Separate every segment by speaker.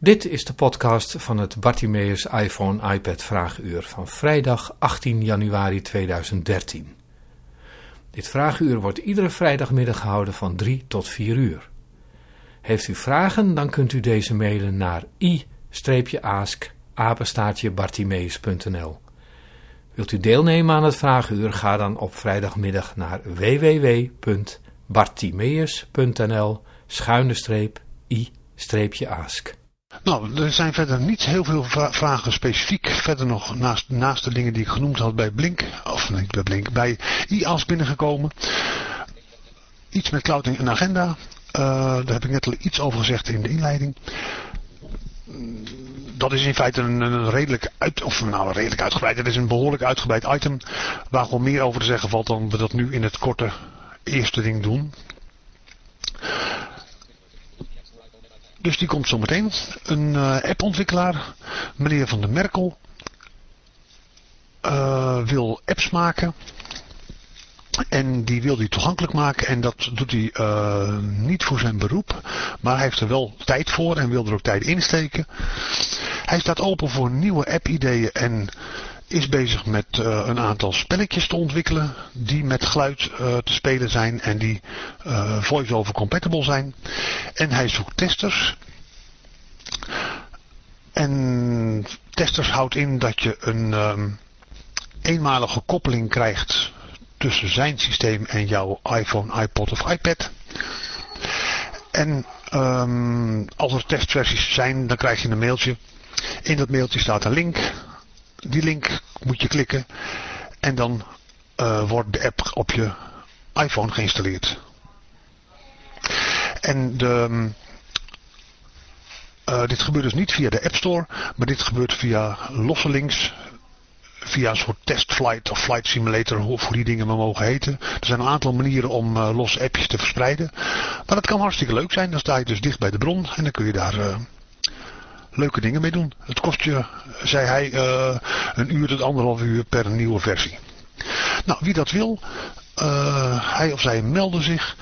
Speaker 1: Dit is de podcast van het Bartimeus iPhone iPad Vraaguur van vrijdag 18 januari 2013. Dit vraaguur wordt iedere vrijdagmiddag gehouden van 3 tot 4 uur. Heeft u vragen, dan kunt u deze mailen naar i-ask Wilt u deelnemen aan het vraaguur, ga dan op vrijdagmiddag naar www.bartimeus.nl i-ask.
Speaker 2: Nou, er zijn verder niet heel veel vragen specifiek. Verder nog naast, de dingen die ik genoemd had bij Blink, of niet bij Blink, bij IAS binnengekomen. Iets met clouding en agenda. Uh, daar heb ik net al iets over gezegd in de inleiding. Dat is in feite een, een redelijk uit, of nou redelijk uitgebreid. Het is een behoorlijk uitgebreid item. Waar gewoon meer over te zeggen valt dan we dat nu in het korte eerste ding doen. Dus die komt zo meteen. Een uh, appontwikkelaar, meneer Van der Merkel, uh, wil apps maken. En die wil hij toegankelijk maken en dat doet hij uh, niet voor zijn beroep. Maar hij heeft er wel tijd voor en wil er ook tijd in steken. Hij staat open voor nieuwe app-ideeën en is bezig met uh, een aantal spelletjes te ontwikkelen die met geluid uh, te spelen zijn en die uh, voice-over compatible zijn. En hij zoekt testers. En testers houdt in dat je een um, eenmalige koppeling krijgt tussen zijn systeem en jouw iPhone, iPod of iPad. En um, als er testversies zijn, dan krijg je een mailtje. In dat mailtje staat een link die link moet je klikken en dan uh, wordt de app op je iPhone geïnstalleerd. En de, uh, dit gebeurt dus niet via de App Store, maar dit gebeurt via losse links, via een soort testflight of flight simulator, of hoe die dingen maar mogen heten. Er zijn een aantal manieren om uh, losse appjes te verspreiden. Maar dat kan hartstikke leuk zijn, dan sta je dus dicht bij de bron en dan kun je daar leuke dingen mee doen. Het kost je, zei hij, uh, een uur tot anderhalf uur per nieuwe versie. Nou, wie dat wil, uh, hij of zij melden zich.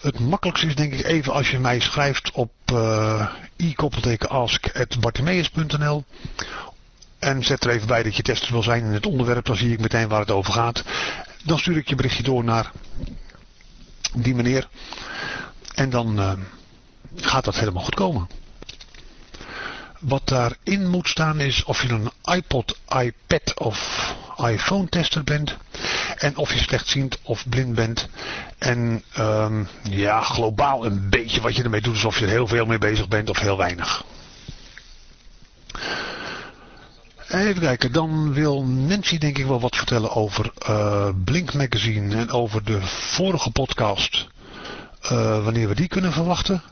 Speaker 2: Het makkelijkste is denk ik even als je mij schrijft op uh, i-ask.bartimeus.nl en zet er even bij dat je tester wil zijn in het onderwerp, dan zie ik meteen waar het over gaat. Dan stuur ik je berichtje door naar die meneer en dan gaat dat helemaal goed komen. Wat daarin moet staan is of je een iPod, iPad of iPhone tester bent. En of je slechtziend of blind bent. En um, ja, globaal een beetje wat je ermee doet. Alsof je er heel veel mee bezig bent of heel weinig. Even kijken, dan wil Nancy denk ik wel wat vertellen over uh, Blink Magazine en over de vorige podcast. Uh, wanneer we die kunnen verwachten.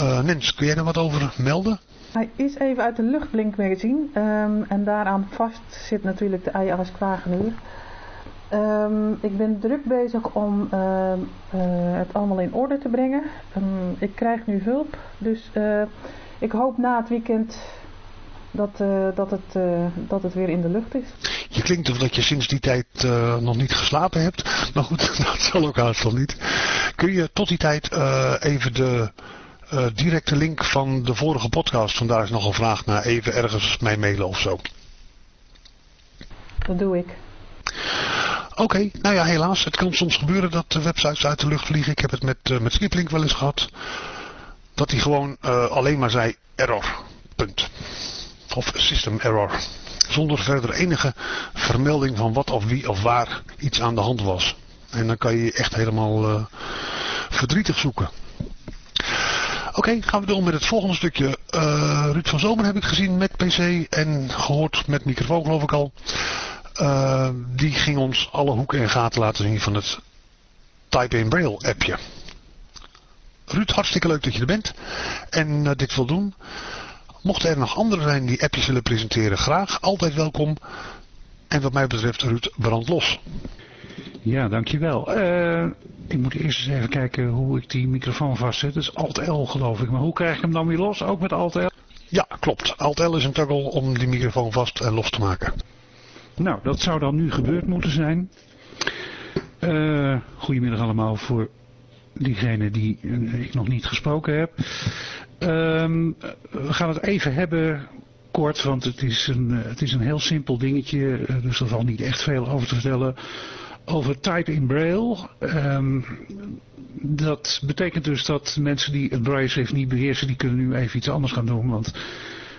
Speaker 2: Uh, Nens, kun jij er wat over melden?
Speaker 3: Hij is even uit de luchtblink magazine um, en daaraan vast zit natuurlijk de IAS Kwagenuur. Um, ik ben druk bezig om uh, uh, het allemaal in orde te brengen. Um, ik krijg nu hulp, dus uh, ik hoop na het weekend dat, dat, het, dat het weer in de lucht is.
Speaker 2: Je klinkt alsof dat je sinds die tijd nog niet geslapen hebt. Maar goed, dat zal ook haast wel niet. Kun je tot die tijd even de uh, directe link van de vorige podcast. Vandaar is nog een vraag naar even ergens mij mailen of zo.
Speaker 3: Dat doe ik.
Speaker 2: Oké, okay, nou ja, helaas. Het kan soms gebeuren dat de websites uit de lucht vliegen. Ik heb het met, uh, met Skiplink wel eens gehad. Dat hij gewoon uh, alleen maar zei error. Punt. Of system error. Zonder verder enige vermelding van wat of wie of waar iets aan de hand was. En dan kan je echt helemaal verdrietig zoeken. Oké, gaan we door met het volgende stukje. Uh, Ruud van Zomer heb ik gezien met PC en gehoord met microfoon geloof ik al. Uh, die ging ons alle hoeken en gaten laten zien van het Type in Braille appje. Ruud, hartstikke leuk dat je er bent en uh, dit wil doen. Mochten er nog anderen zijn die appjes willen presenteren, graag. Altijd welkom. En wat mij betreft, Ruud, brand los.
Speaker 4: Ja, dankjewel. Uh, ik moet eerst eens even kijken hoe ik die microfoon vastzet. Dat is Alt-L geloof ik. Maar hoe krijg ik hem dan weer los? Ook met Alt-L?
Speaker 2: Ja, klopt. Alt-L is een toggle om die microfoon vast en los te maken.
Speaker 4: Nou, dat zou dan nu gebeurd moeten zijn. Uh, goedemiddag allemaal voor diegene die ik nog niet gesproken heb. Ehm, we gaan het even hebben kort, want het is een, het is een heel simpel dingetje, dus er valt niet echt veel over te vertellen. Over type in braille. Um, dat betekent dus dat mensen die het braille schrift niet beheersen, die kunnen nu even iets anders gaan doen. Want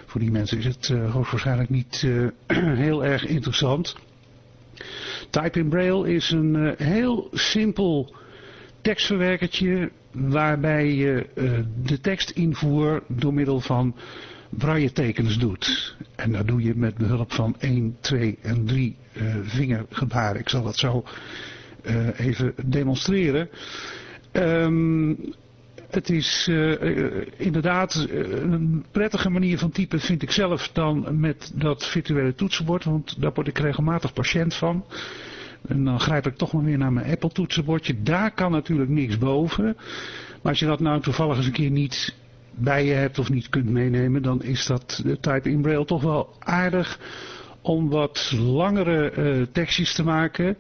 Speaker 4: voor die mensen is het uh, hoogstwaarschijnlijk niet uh, heel erg interessant. Type in braille is een uh, heel simpel tekstverwerkertje waarbij je de tekstinvoer door middel van braille tekens doet. En dat doe je met behulp van 1, 2 en 3 vingergebaren. Ik zal dat zo even demonstreren. Um, het is uh, inderdaad een prettige manier van typen vind ik zelf dan met dat virtuele toetsenbord. Want daar word ik regelmatig patiënt van. En dan grijp ik toch maar weer naar mijn Apple toetsenbordje. Daar kan natuurlijk niks boven. Maar als je dat nou toevallig eens een keer niet bij je hebt of niet kunt meenemen. Dan is dat type in braille toch wel aardig om wat langere uh, tekstjes te maken.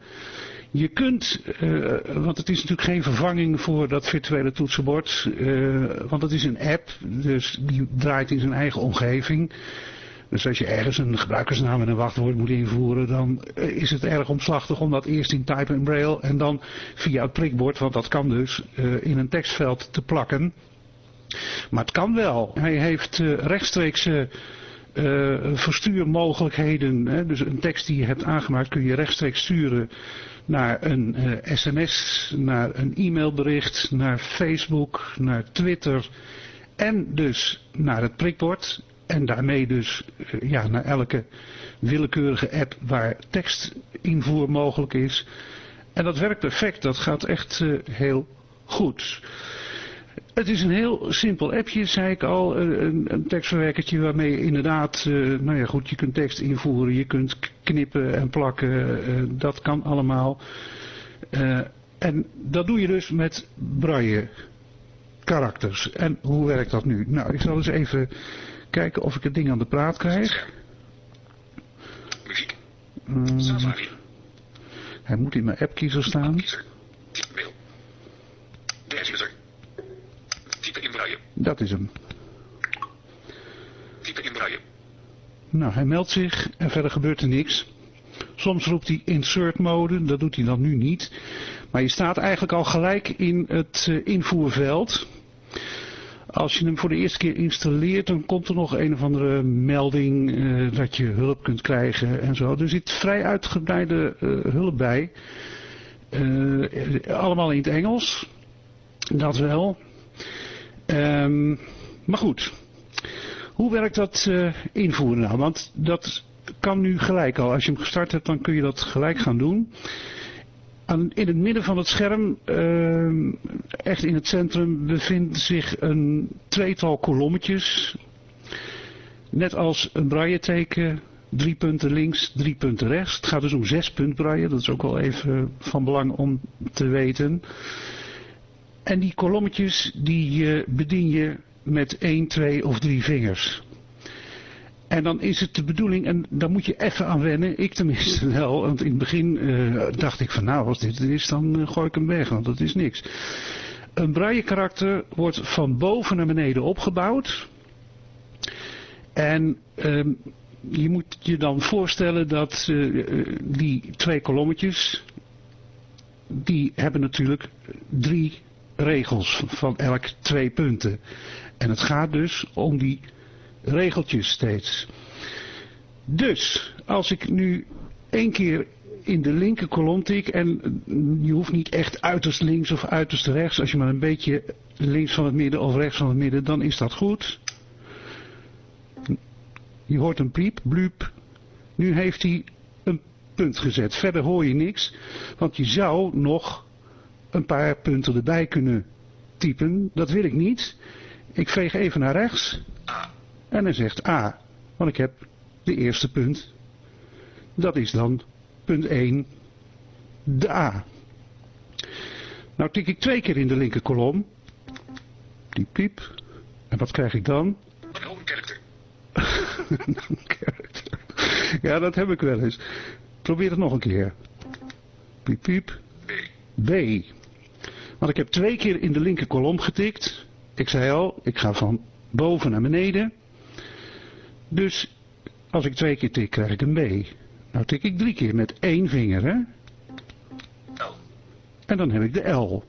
Speaker 4: Je kunt, uh, want het is natuurlijk geen vervanging voor dat virtuele toetsenbord, uh, want het is een app, dus die draait in zijn eigen omgeving. Dus als je ergens een gebruikersnaam en een wachtwoord moet invoeren, dan is het erg omslachtig om dat eerst in Type in Braille en dan via het prikbord, want dat kan dus, in een tekstveld te plakken. Maar het kan wel. Hij heeft rechtstreeks uh, verstuurmogelijkheden. Hè? Dus een tekst die je hebt aangemaakt kun je rechtstreeks sturen naar een uh, sms, naar een e-mailbericht, naar Facebook, naar Twitter en dus naar het prikbord. En daarmee dus uh, ja, naar elke willekeurige app waar tekstinvoer mogelijk is. En dat werkt perfect, dat gaat echt heel goed. Het is een heel simpel appje, zei ik al. Een, een tekstverwerkertje waarmee je inderdaad, uh, nou ja goed, je kunt tekst invoeren, je kunt knippen en plakken. Uh, dat kan allemaal. Uh, en dat doe je dus met braille karakters. En hoe werkt dat nu? Nou, ik zal eens even kijken of ik het ding aan de praat krijg.
Speaker 5: Muziek. Safari.
Speaker 4: hij moet in mijn appkiezer staan.
Speaker 5: Mail. User.
Speaker 4: Dat is hem.
Speaker 5: Type.
Speaker 4: Nou, hij meldt zich en verder gebeurt er niks. Soms roept hij insert mode, dat doet hij dan nu niet. Maar je staat eigenlijk al gelijk in het uh, invoerveld. Als je hem voor de eerste keer installeert, dan komt er nog een of andere melding uh, dat je hulp kunt krijgen en zo. Er zit vrij uitgebreide uh, hulp bij. allemaal in het Engels. Dat wel. Um, maar goed, hoe werkt dat uh, invoeren nou? Want dat kan nu gelijk al. Als je hem gestart hebt, dan kun je dat gelijk gaan doen. Aan, in het midden van het scherm, uh, echt in het centrum, bevindt zich een tweetal kolommetjes. Net als een braille teken, drie punten links, drie punten rechts. Het gaat dus om zes punt braille, dat is ook wel even van belang om te weten. En die kolommetjes die uh, bedien je met 1, 2 of 3 vingers. En dan is het de bedoeling, en daar moet je even aan wennen, ik tenminste wel, want in het begin uh, dacht ik van nou als dit het is dan uh, gooi ik hem weg, want dat is niks. Een braille karakter wordt van boven naar beneden opgebouwd. En um, je moet je dan voorstellen dat die twee kolommetjes, die hebben natuurlijk drie regels van elk twee punten. En het gaat dus om die regeltjes steeds. Dus, als ik nu één keer in de linker kolom tik en je hoeft niet echt uiterst links of uiterst rechts. Als je maar een beetje links van het midden of rechts van het midden, dan is dat goed. Je hoort een piep, blup. Nu heeft hij een punt gezet. Verder hoor je niks, want je zou nog een paar punten erbij kunnen typen. Dat wil ik niet. Ik veeg even naar rechts. En hij zegt A. Want ik heb de eerste punt. Dat is dan punt 1. De A. Nou tik ik twee keer in de linker kolom. Die piep. En wat krijg ik dan?
Speaker 5: Een character.
Speaker 4: character. Ja, dat heb ik wel eens. Probeer het nog een keer. Piep, piep.
Speaker 5: B.
Speaker 4: B. Want ik heb twee keer in de linker kolom getikt. Ik zei al, ik ga van boven naar beneden. Dus als ik twee keer tik, krijg ik een B. Nou tik ik drie keer met één vinger, hè? En dan heb ik de L.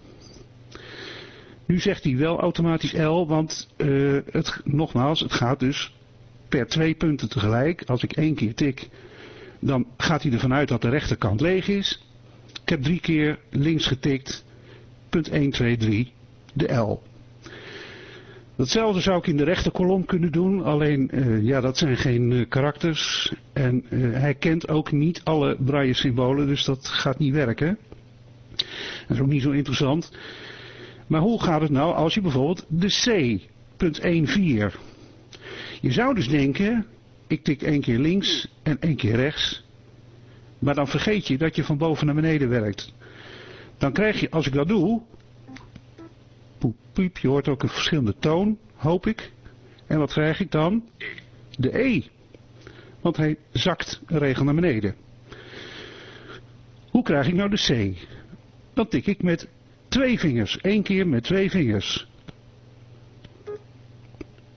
Speaker 4: Nu zegt hij wel automatisch L, want uh, het, nogmaals, het gaat dus per twee punten tegelijk. Als ik één keer tik, dan gaat hij ervan uit dat de rechterkant leeg is. Ik heb drie keer links getikt, punt 1, 2, 3, de L. Datzelfde zou ik in de rechterkolom kunnen doen, alleen uh, ja, dat zijn geen uh, karakters. En uh, hij kent ook niet alle braille symbolen, dus dat gaat niet werken. Dat is ook niet zo interessant. Maar hoe gaat het nou als je bijvoorbeeld de C, punt 1, 4. Je zou dus denken, ik tik één keer links en één keer rechts. Maar dan vergeet je dat je van boven naar beneden werkt. Dan krijg je, als ik dat doe, poep, piep, je hoort ook een verschillende toon, hoop ik. En wat krijg ik dan? De E. Want hij zakt een regel naar beneden. Hoe krijg ik nou de C? Dan tik ik met twee vingers. Eén keer met twee vingers.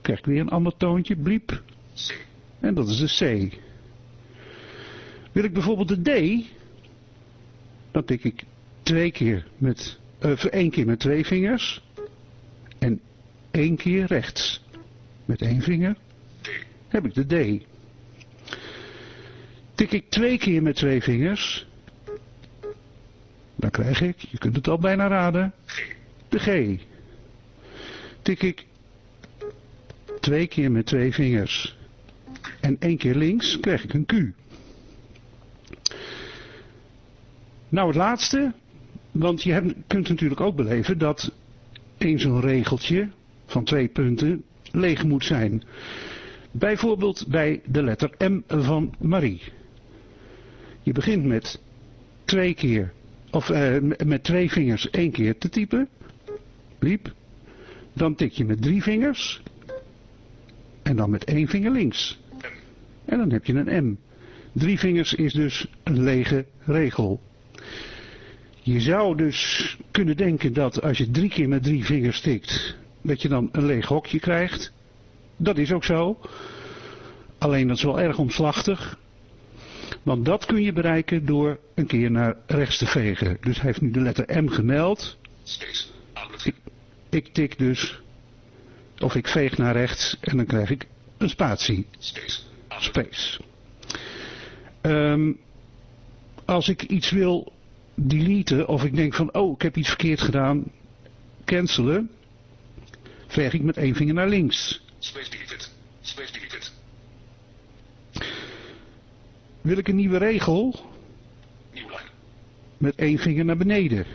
Speaker 4: Krijg ik weer een ander toontje, bliep. En dat is de C. Wil ik bijvoorbeeld de D, dan tik ik twee keer met, uh, één keer met twee vingers. En één keer rechts. Met één vinger heb ik de D. Tik ik twee keer met twee vingers, dan krijg ik, je kunt het al bijna raden, de G. Tik ik twee keer met twee vingers en één keer links, krijg ik een Q. Nou het laatste, want je hebt, kunt natuurlijk ook beleven dat in zo'n regeltje van twee punten leeg moet zijn. Bijvoorbeeld bij de letter M van Marie. Je begint met twee keer, of eh, met twee vingers één keer te typen. Liep. Dan tik je met drie vingers. En dan met één vinger links. En dan heb je een M. Drie vingers is dus een lege regel. Je zou dus kunnen denken dat als je drie keer met drie vingers tikt, dat je dan een leeg hokje krijgt. Dat is ook zo. Alleen dat is wel erg omslachtig. Want dat kun je bereiken door een keer naar rechts te vegen. Dus hij heeft nu de letter M gemeld.
Speaker 5: Aanblik.
Speaker 4: Ik tik dus, of ik veeg naar rechts en dan krijg ik een spatie.
Speaker 5: Space.
Speaker 4: Ehm, als ik iets wil deleten of ik denk van, oh, ik heb iets verkeerd gedaan, cancelen, veeg ik met één vinger naar links.
Speaker 5: Space deleted. Space deleted.
Speaker 4: Wil ik een nieuwe regel,
Speaker 5: Nieuw lijn.
Speaker 4: met één vinger naar beneden.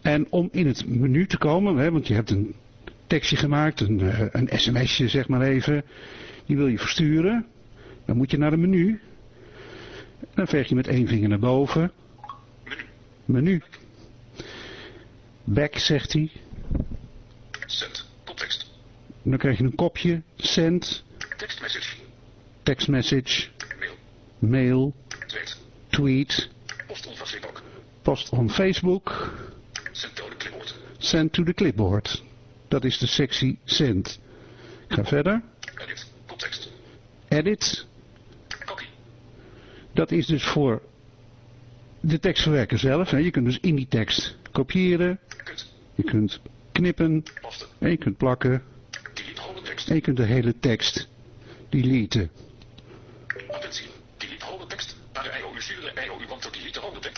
Speaker 4: En om in het menu te komen, hè, want je hebt een tekstje gemaakt, een, eh, een sms'je zeg maar even, die wil je versturen, dan moet je naar het menu. Dan veeg je met één vinger naar boven.
Speaker 5: Menu.
Speaker 4: Back zegt hij.
Speaker 5: Send. Context.
Speaker 4: Dan krijg je een kopje. Send.
Speaker 5: Text message.
Speaker 4: Text message.
Speaker 5: Mail.
Speaker 4: Mail.
Speaker 5: Tweet.
Speaker 4: Tweet.
Speaker 5: Post on Facebook.
Speaker 4: Post on Facebook.
Speaker 5: Send to the clipboard.
Speaker 4: Send to the clipboard. Dat is de sectie send. Ik ga verder.
Speaker 5: Edit. Context.
Speaker 4: Edit. Dat is dus voor de tekstverwerker zelf. Je kunt dus in die tekst kopiëren. Je kunt knippen. En je kunt plakken. En je kunt de hele tekst deleten.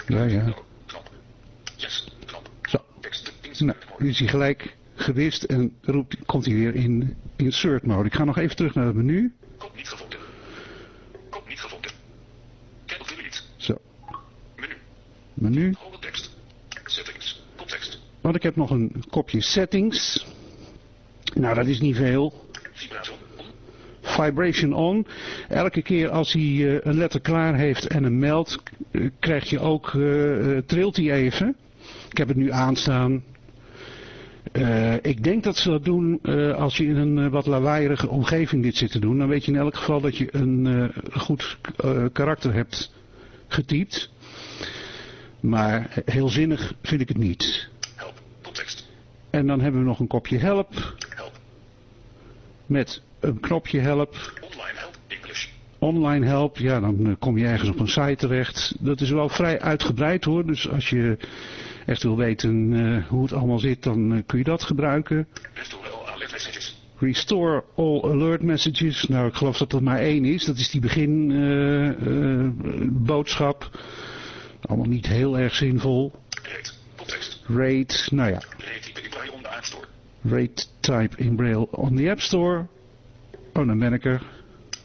Speaker 4: Ja, ja. Zo. Nou, nu is hij gelijk gewist en roept, komt hij weer in insert mode. Ik ga nog even terug naar het menu.
Speaker 5: Niet gevonden. Kop niet gevonden. Cancel delete.
Speaker 4: Zo,
Speaker 5: Menu.
Speaker 4: Menu.
Speaker 5: Settings. Context.
Speaker 4: Want ik heb nog een kopje settings. Nou, dat is niet veel.
Speaker 5: On.
Speaker 4: Vibration on. Elke keer als hij eh, een letter klaar heeft en hem meldt, eh, krijg je ook, eh, trilt hij even. Ik heb het nu aanstaan. Ik denk dat ze dat doen als je in een wat lawaaierige omgeving dit zit te doen. Dan weet je in elk geval dat je een goed karakter hebt getypt. Maar heel zinnig vind ik het niet.
Speaker 5: Help. Context.
Speaker 4: En dan hebben we nog een kopje help.
Speaker 5: Help.
Speaker 4: Met een knopje help.
Speaker 5: Online help. English.
Speaker 4: Online help, ja, dan eh, kom je ergens op een site terecht. Dat is wel vrij uitgebreid hoor. Dus als je echt wil weten eh, hoe het allemaal zit, dan eh, kun je dat gebruiken.
Speaker 5: Restore all alert messages.
Speaker 4: Restore all alert messages. Nou, ik geloof dat er maar één is. Dat is die beginboodschap. Allemaal niet heel erg zinvol.
Speaker 5: Rate. Context.
Speaker 4: Rate, nou ja.
Speaker 5: Rate type in braille on the App Store.
Speaker 4: Rate type in Braille on the App Store. Oh, dan ben ik er.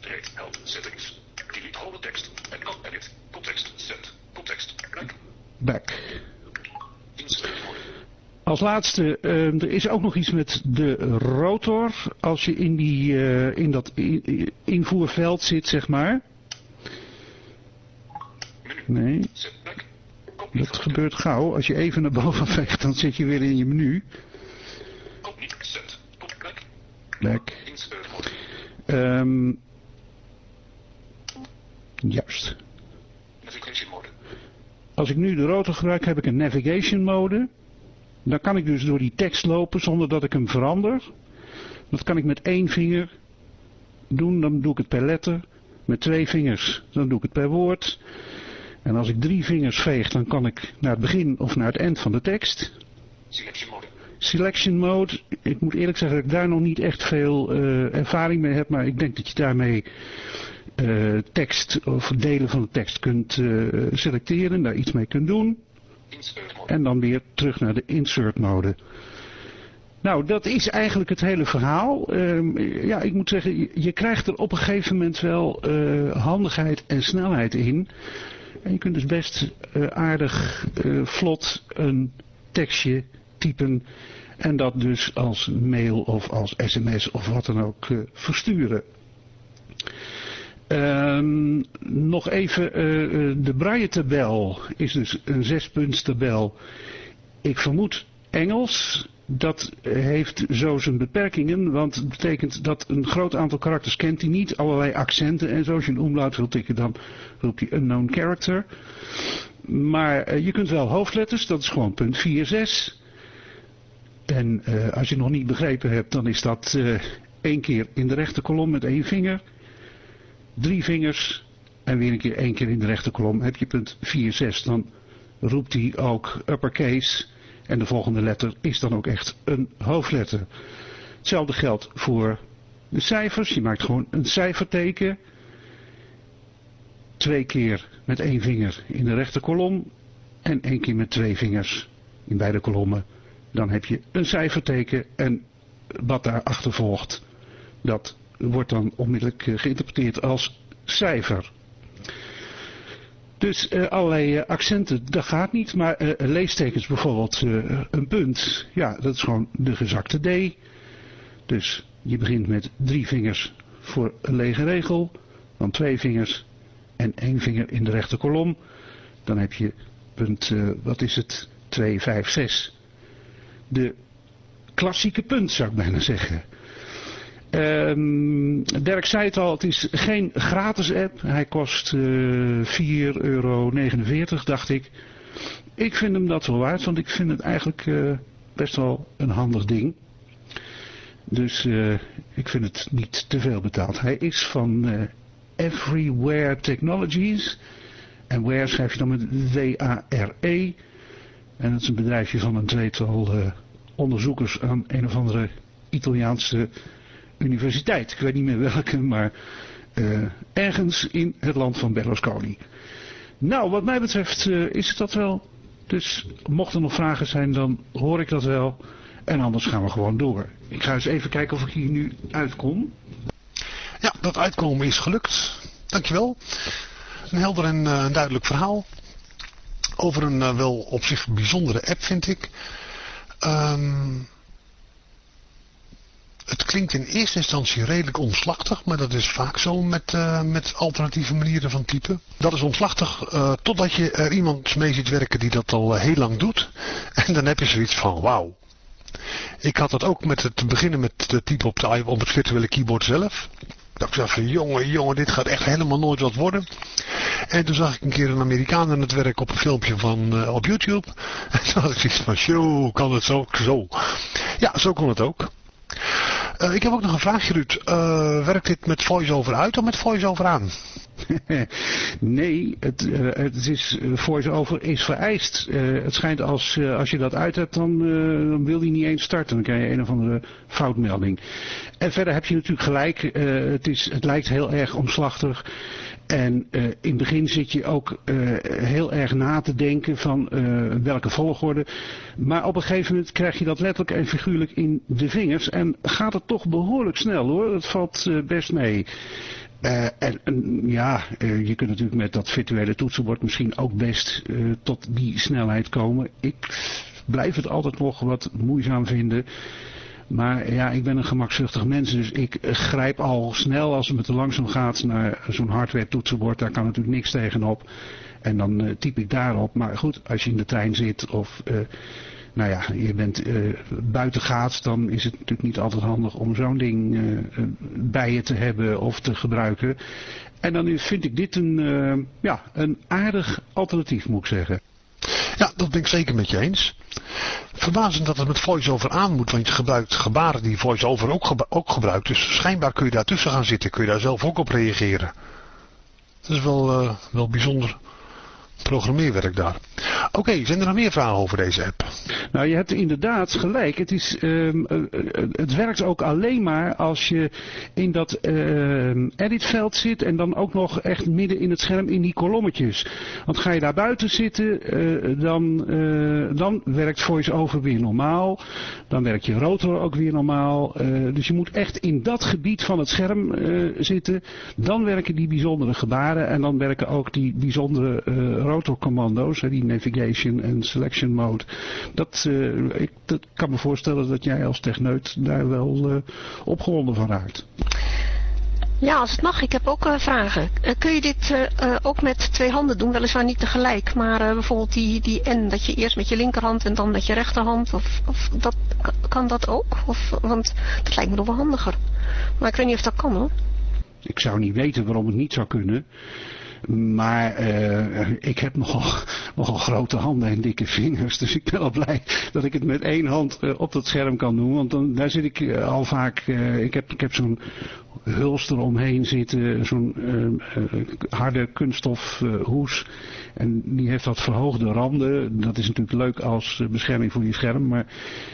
Speaker 5: Rate help. Settings. Delete whole text. En oh, edit. Context. Set. Context. Back.
Speaker 4: Back. Als laatste, eh, er is ook nog iets met de rotor. Als je in, die, eh, in dat invoerveld zit, zeg maar. Nee, dat gebeurt gauw. Als je even naar boven veegt, dan zit je weer in je menu.
Speaker 5: Back.
Speaker 4: Ehm, juist.
Speaker 5: Navigation mode.
Speaker 4: Als ik nu de rotor gebruik, heb ik een navigation mode. Dan kan ik dus door die tekst lopen zonder dat ik hem verander. Dat kan ik met één vinger doen, dan doe ik het per letter. Met twee vingers, dan doe ik het per woord. En als ik drie vingers veeg, dan kan ik naar het begin of naar het eind van de tekst.
Speaker 5: Selection mode.
Speaker 4: Selection mode, ik moet eerlijk zeggen dat ik daar nog niet echt veel eh, ervaring mee heb, maar ik denk dat je daarmee eh, tekst of delen van de tekst kunt eh, selecteren, daar iets mee kunt doen. En dan weer terug naar de insert mode. Nou, dat is eigenlijk het hele verhaal. Ehm, ja, ik moet zeggen, je, krijgt er op een gegeven moment wel handigheid en snelheid in. En je kunt dus best eh, aardig eh, vlot een tekstje typen. En dat dus als mail of als sms of wat dan ook eh, versturen. Ehm, nog even, de braille-tabel is dus een zespuntstabel. Ik vermoed Engels. Dat heeft zo zijn beperkingen, want het betekent dat een groot aantal karakters kent hij niet. Allerlei accenten en zo. Als je een omlaut wil tikken, dan hij unknown character. Maar eh, je kunt wel hoofdletters, dat is gewoon punt 4, 6. En eh, als je nog niet begrepen hebt, dan is dat eh, één keer in de rechterkolom met één vinger drie vingers en weer een keer één keer in de rechterkolom heb je punt 4, 6. Dan roept hij ook uppercase en de volgende letter is dan ook echt een hoofdletter. Hetzelfde geldt voor de cijfers. Je maakt gewoon een cijferteken. Twee keer met één vinger in de rechterkolom en één keer met twee vingers in beide kolommen. Dan heb je een cijferteken en wat daarachter volgt, dat wordt dan onmiddellijk eh, geïnterpreteerd als cijfer. Dus eh, allerlei eh, accenten, dat gaat niet, maar leestekens bijvoorbeeld, een punt, ja, dat is gewoon de gezakte D. Dus je begint met drie vingers voor een lege regel, dan twee vingers en één vinger in de rechterkolom. Dan heb je punt, eh, wat is het, 2, 5, 6. De klassieke punt zou ik bijna zeggen. Ehm, Dirk zei het al, het is geen gratis app. Hij kost eh 4,49 euro, dacht ik. Ik vind hem dat wel waard, want ik vind het eigenlijk eh, best wel een handig ding. Dus ik vind het niet te veel betaald. Hij is van Everywhere Technologies. En Where schrijf je dan met W-A-R-E. En dat is een bedrijfje van een tweetal eh, onderzoekers aan een of andere Italiaanse universiteit. Ik weet niet meer welke, maar eh, ergens in het land van Berlusconi. Nou, wat mij betreft eh, is het dat wel. Dus mochten er nog vragen zijn, dan hoor ik dat wel. En anders gaan we gewoon door. Ik ga eens even kijken of ik hier nu uitkom.
Speaker 2: Ja, dat uitkomen is gelukt. Dankjewel. Een helder en eh, duidelijk verhaal. Over een eh, wel op zich bijzondere app, vind ik. Ehm, het klinkt in eerste instantie redelijk omslachtig, maar dat is vaak zo met, eh, met alternatieve manieren van typen. Dat is omslachtig totdat je er iemand mee ziet werken die dat al heel lang doet. En dan heb je zoiets van wauw. Ik had dat ook met het te beginnen met de type op, de, op het virtuele keyboard zelf. Dat ik dacht van jongen, jongen, dit gaat echt helemaal nooit wat worden. En toen zag ik een keer een Amerikaan aan het werk op een filmpje van, op YouTube. En toen had ik zoiets van, show, kan het zo? Zo. Ja, zo kon het ook. Ik heb ook nog een vraagje, Ruud. werkt dit met voice-over uit of met voice-over aan?
Speaker 4: nee, het, uh, het is, voice-over is vereist. Het schijnt als, als je dat uit hebt, dan, dan wil hij niet eens starten. Dan krijg je een of andere foutmelding. En verder heb je natuurlijk gelijk. het, is, het lijkt heel erg omslachtig. En uh, in het begin zit je ook uh, heel erg na te denken van uh, welke volgorde. Maar op een gegeven moment krijg je dat letterlijk en figuurlijk in de vingers. En gaat het toch behoorlijk snel hoor. Het valt best mee. En, ja, je kunt natuurlijk met dat virtuele toetsenbord misschien ook best tot die snelheid komen. Ik blijf het altijd nog wat moeizaam vinden. Maar ja, ik ben een gemakzuchtig mens, dus ik grijp al snel als het me te langzaam gaat naar zo'n hardware toetsenbord. Daar kan natuurlijk niks tegenop. En dan typ ik daarop. Maar goed, als je in de trein zit of nou ja, je bent uh, buiten gaat, dan is het natuurlijk niet altijd handig om zo'n ding uh, bij je te hebben of te gebruiken. En dan vind ik dit een, uh, ja, een aardig alternatief, moet ik zeggen.
Speaker 2: Dat ben ik zeker met je eens. Verbazend dat het met voice-over aan moet, want je gebruikt gebaren die voice-over ook, ook gebruikt. Dus schijnbaar kun je daar tussen gaan zitten, kun je daar zelf ook op reageren. Dat is wel, wel bijzonder programmeerwerk daar. Oké, zijn er nog meer vragen over deze app?
Speaker 4: Nou, je hebt inderdaad gelijk. Het, is, um, het werkt ook alleen maar als je in dat uh, editveld zit en dan ook nog echt midden in het scherm in die kolommetjes. Want ga je daar buiten zitten, uh, dan, uh, dan werkt VoiceOver weer normaal. Dan werkt je rotor ook weer normaal. dus je moet echt in dat gebied van het scherm zitten. Dan werken die bijzondere gebaren en dan werken ook die bijzondere rotorcommando's, die navigation en selection mode. Dat, uh, ik dat kan me voorstellen dat jij als techneut daar wel uh, opgewonden van raakt.
Speaker 6: Ja, als het mag. Ik heb ook uh, vragen. Uh, kun je dit uh, ook met twee handen doen? Weliswaar niet tegelijk, maar bijvoorbeeld die, die N, dat je eerst met je linkerhand en dan met je rechterhand. Of, of dat, kan dat ook? Of, want dat lijkt me nog wel handiger. Maar ik weet niet of dat kan hoor.
Speaker 4: Ik zou niet weten waarom het niet zou kunnen. Maar uh, ik heb nogal, nogal grote handen en dikke vingers. Dus ik ben al blij dat ik het met één hand uh, op dat scherm kan doen. Want dan, daar zit ik uh, al vaak... ik heb, ik heb zo'n hulster omheen zitten. Zo'n harde kunststof hoes. En die heeft wat verhoogde randen. Dat is natuurlijk leuk als bescherming voor je scherm. Maar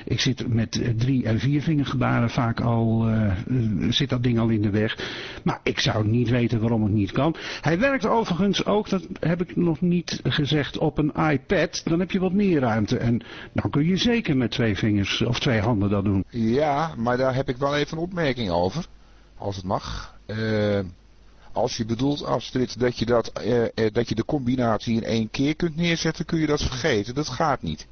Speaker 4: ik zit met drie en vier vingergebaren vaak al... zit dat ding al in de weg. Maar ik zou niet weten waarom het niet kan. Hij werkt overigens ook, dat heb ik nog niet gezegd, op een iPad. Dan heb je wat meer ruimte. En dan kun je zeker met twee vingers of twee handen dat doen.
Speaker 7: Ja, maar daar heb ik wel even een opmerking over. Als het mag. Uh, als je bedoelt, Astrid, dat je, dat, uh, dat je de combinatie in één keer kunt neerzetten, kun je dat vergeten. Dat gaat niet.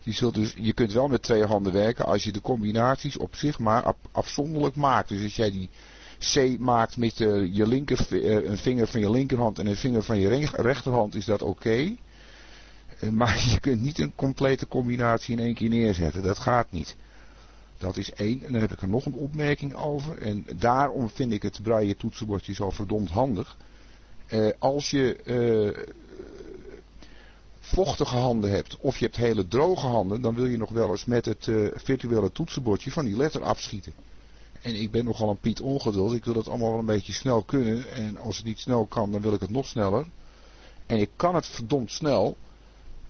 Speaker 7: Je, zult dus, je kunt wel met twee handen werken als je de combinaties op zich maar afzonderlijk maakt. Dus als jij die C maakt met uh, je linker, uh, een vinger van je linkerhand en een vinger van je rechterhand, is dat oké. Okay. Uh, maar je kunt niet een complete combinatie in één keer neerzetten. Dat gaat niet. Dat is één. En dan heb ik er nog een opmerking over. En daarom vind ik het braille toetsenbordje zo verdomd handig. als je vochtige handen hebt of je hebt hele droge handen, dan wil je nog wel eens met het virtuele toetsenbordje van die letter afschieten. En ik ben nogal een Piet ongeduld. Ik wil het allemaal wel een beetje snel kunnen. En als het niet snel kan, dan wil ik het nog sneller. En ik kan het verdomd snel.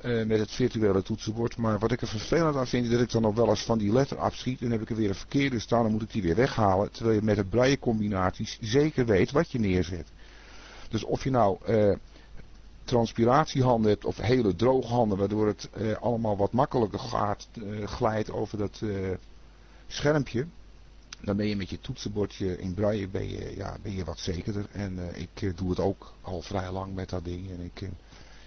Speaker 7: Uh, met het virtuele toetsenbord. Maar wat ik er vervelend aan vind, is dat ik dan nog wel eens van die letter afschiet. En dan heb ik er weer een verkeerde staan. Dan moet ik die weer weghalen. Terwijl je met het braille combinaties zeker weet wat je neerzet. Dus of je nou uh, transpiratiehanden hebt of hele droge handen. Waardoor het uh, allemaal wat makkelijker gaat, glijdt over dat schermpje dan ben je met je toetsenbordje in braille ben je, ja, ben je wat zekerder. En ik doe het ook al vrij lang met dat ding. En ik,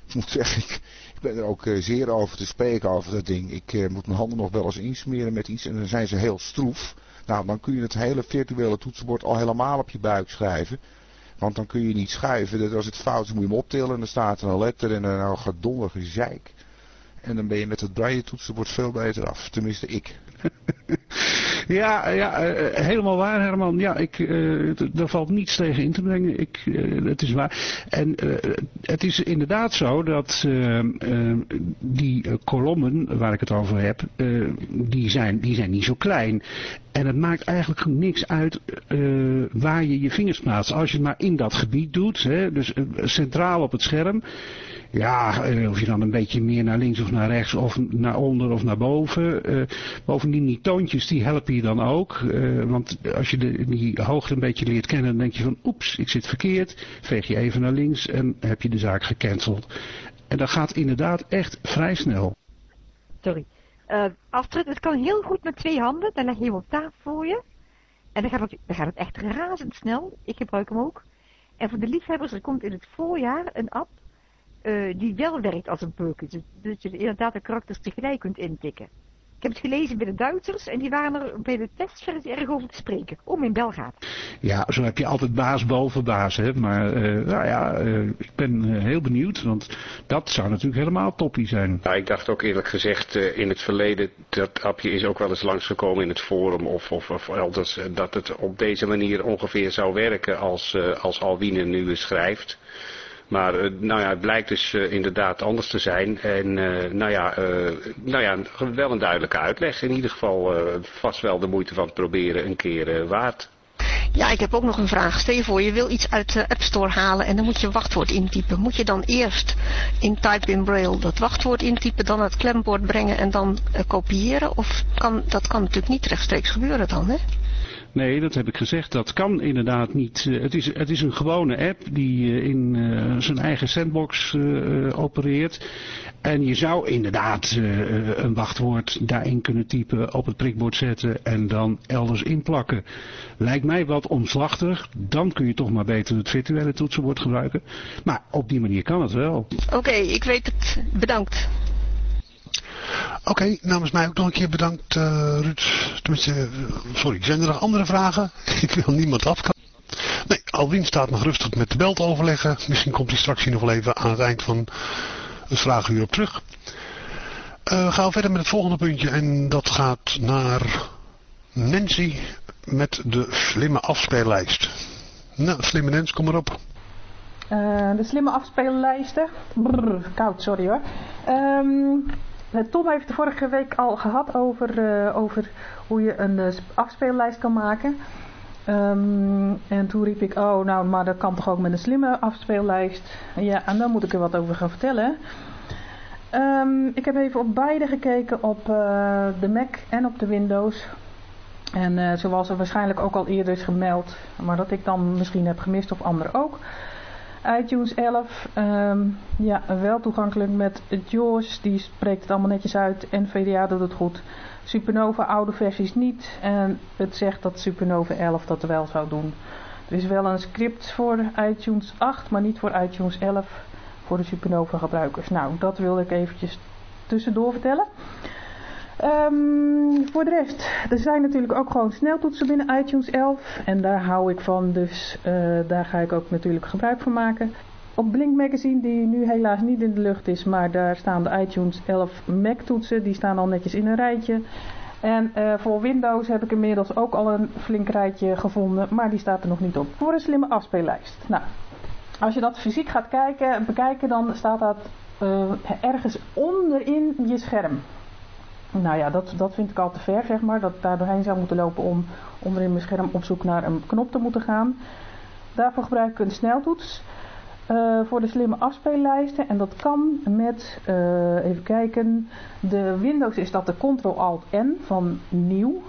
Speaker 7: ik moet zeggen, ik, ik, ben er ook zeer over te spreken over dat ding. Ik moet mijn handen nog wel eens insmeren met iets en dan zijn ze heel stroef. Nou, dan kun je het hele virtuele toetsenbord al helemaal op je buik schrijven. Want dan kun je niet schuiven. Dat als het fout is moet je hem optillen en dan staat er een letter en dan gedonder gezeik. En dan ben je met het braille toetsenbord veel beter af. Tenminste ik.
Speaker 4: Ja, ja helemaal waar Herman. Ja, ik, daar valt niets tegen in te brengen. Ik, het is waar. En het is inderdaad zo dat die kolommen waar ik het over heb, die, zijn, die zijn niet zo klein. En het maakt eigenlijk niks uit waar je je vingers plaatst. Als je het maar in dat gebied doet, hè, dus centraal op het scherm. Ja, uh, of je dan een beetje meer naar links of naar rechts of naar onder of naar boven. bovendien die toontjes die helpen je dan ook. want als je de, die hoogte een beetje leert kennen, dan denk je van oeps, ik zit verkeerd. Veeg je even naar links en heb je de zaak gecanceld. En dat gaat inderdaad echt vrij snel.
Speaker 8: Sorry. Uh, het kan heel goed met twee handen. Dan leg je hem op tafel voor je. En dan gaat, het, dan gaat het echt razendsnel. Ik gebruik hem ook. En voor de liefhebbers, er komt in het voorjaar een app uh, die wel werkt als een purkje. Dus, dat je inderdaad de karakters tegelijk kunt intikken. Ik heb het gelezen bij de Duitsers en die waren er bij de testversie erg over te spreken. Om in Belgaat.
Speaker 4: Ja, zo heb je altijd baas boven baas. Hè? Maar uh, nou ja, uh, ik ben uh, heel benieuwd, want dat zou natuurlijk helemaal toppie zijn.
Speaker 9: Ja, ik dacht ook eerlijk gezegd in het verleden, dat appje is ook wel eens langsgekomen in het forum of, of, of elders, dat het op deze manier ongeveer zou werken als, als Alwine nu schrijft. Maar uh, nou ja, het blijkt dus uh, inderdaad anders te zijn. En uh, nou, ja, nou ja, wel een duidelijke uitleg. In ieder geval vast wel de moeite van het proberen een keer waard.
Speaker 6: Ja, ik heb ook nog een vraag. Stel je voor, je wil iets uit de App Store halen en dan moet je wachtwoord intypen. Moet je dan eerst in Type in Braille dat wachtwoord intypen, dan het klembord brengen en dan kopiëren? Of kan, dat kan natuurlijk niet rechtstreeks gebeuren dan, hè?
Speaker 4: Nee, dat heb ik gezegd. Dat kan inderdaad niet. Eh, het, is, het is een gewone app die eh, in uh, zijn eigen sandbox opereert. En je zou inderdaad een wachtwoord daarin kunnen typen, op het prikbord zetten en dan elders inplakken. Lijkt mij wat omslachtig. Dan kun je toch maar beter het virtuele toetsenbord gebruiken. Maar op die manier kan het wel.
Speaker 6: Oké, ik weet het. Bedankt.
Speaker 2: Oké, namens mij ook nog een keer bedankt uh, Ruud. Uh, sorry, zijn er nog andere vragen? Ik wil niemand afkappen. Nee, Alwin staat nog rustig met de bel te overleggen. Misschien komt hij straks hier nog wel even aan het eind van het vragenuur op terug. Uh, gaan we verder met het volgende puntje en dat gaat naar Nancy met de slimme afspeellijst. Nou, slimme Nancy, kom maar op.
Speaker 3: De slimme afspeellijsten. Brrr, koud, sorry hoor. Um, eh, Tom heeft de vorige week al gehad over, uh, over hoe je een uh, afspeellijst kan maken. Um, en toen riep ik, oh nou, maar dat kan toch ook met een slimme afspeellijst. Ja, en dan moet ik er wat over gaan vertellen. Um, ik heb even op beide gekeken, op de Mac en op de Windows. En zoals er waarschijnlijk ook al eerder is gemeld, maar dat ik dan misschien heb gemist of anderen ook iTunes 11, um, ehm, ja, wel toegankelijk met JAWS, die spreekt het allemaal netjes uit. NVDA doet het goed. Supernova oude versies niet. En het zegt dat Supernova 11 dat wel zou doen. Er is wel een script voor iTunes 8, maar niet voor iTunes 11 voor de Supernova gebruikers. Nou, dat wilde ik eventjes tussendoor vertellen. Um, voor de rest, er zijn natuurlijk ook gewoon sneltoetsen binnen iTunes 11. En daar hou ik van, dus uh, daar ga ik ook natuurlijk gebruik van maken. Op Blink Magazine, die nu helaas niet in de lucht is, maar daar staan de iTunes 11 Mac toetsen. Die staan al netjes in een rijtje. En uh, voor Windows heb ik inmiddels ook al een flink rijtje gevonden, maar die staat er nog niet op. Voor een slimme afspeellijst. Nou, als je dat fysiek gaat kijken, bekijken, dan staat dat uh, ergens onderin je scherm. Nou ja, dat, dat vind ik al te ver, zeg maar. Dat ik daar doorheen zou moeten lopen om onderin mijn scherm op zoek naar een knop te moeten gaan. Daarvoor gebruik ik een sneltoets uh, voor de slimme afspeellijsten. En dat kan met, uh, even kijken, de Windows is dat de Ctrl-Alt-N van nieuw.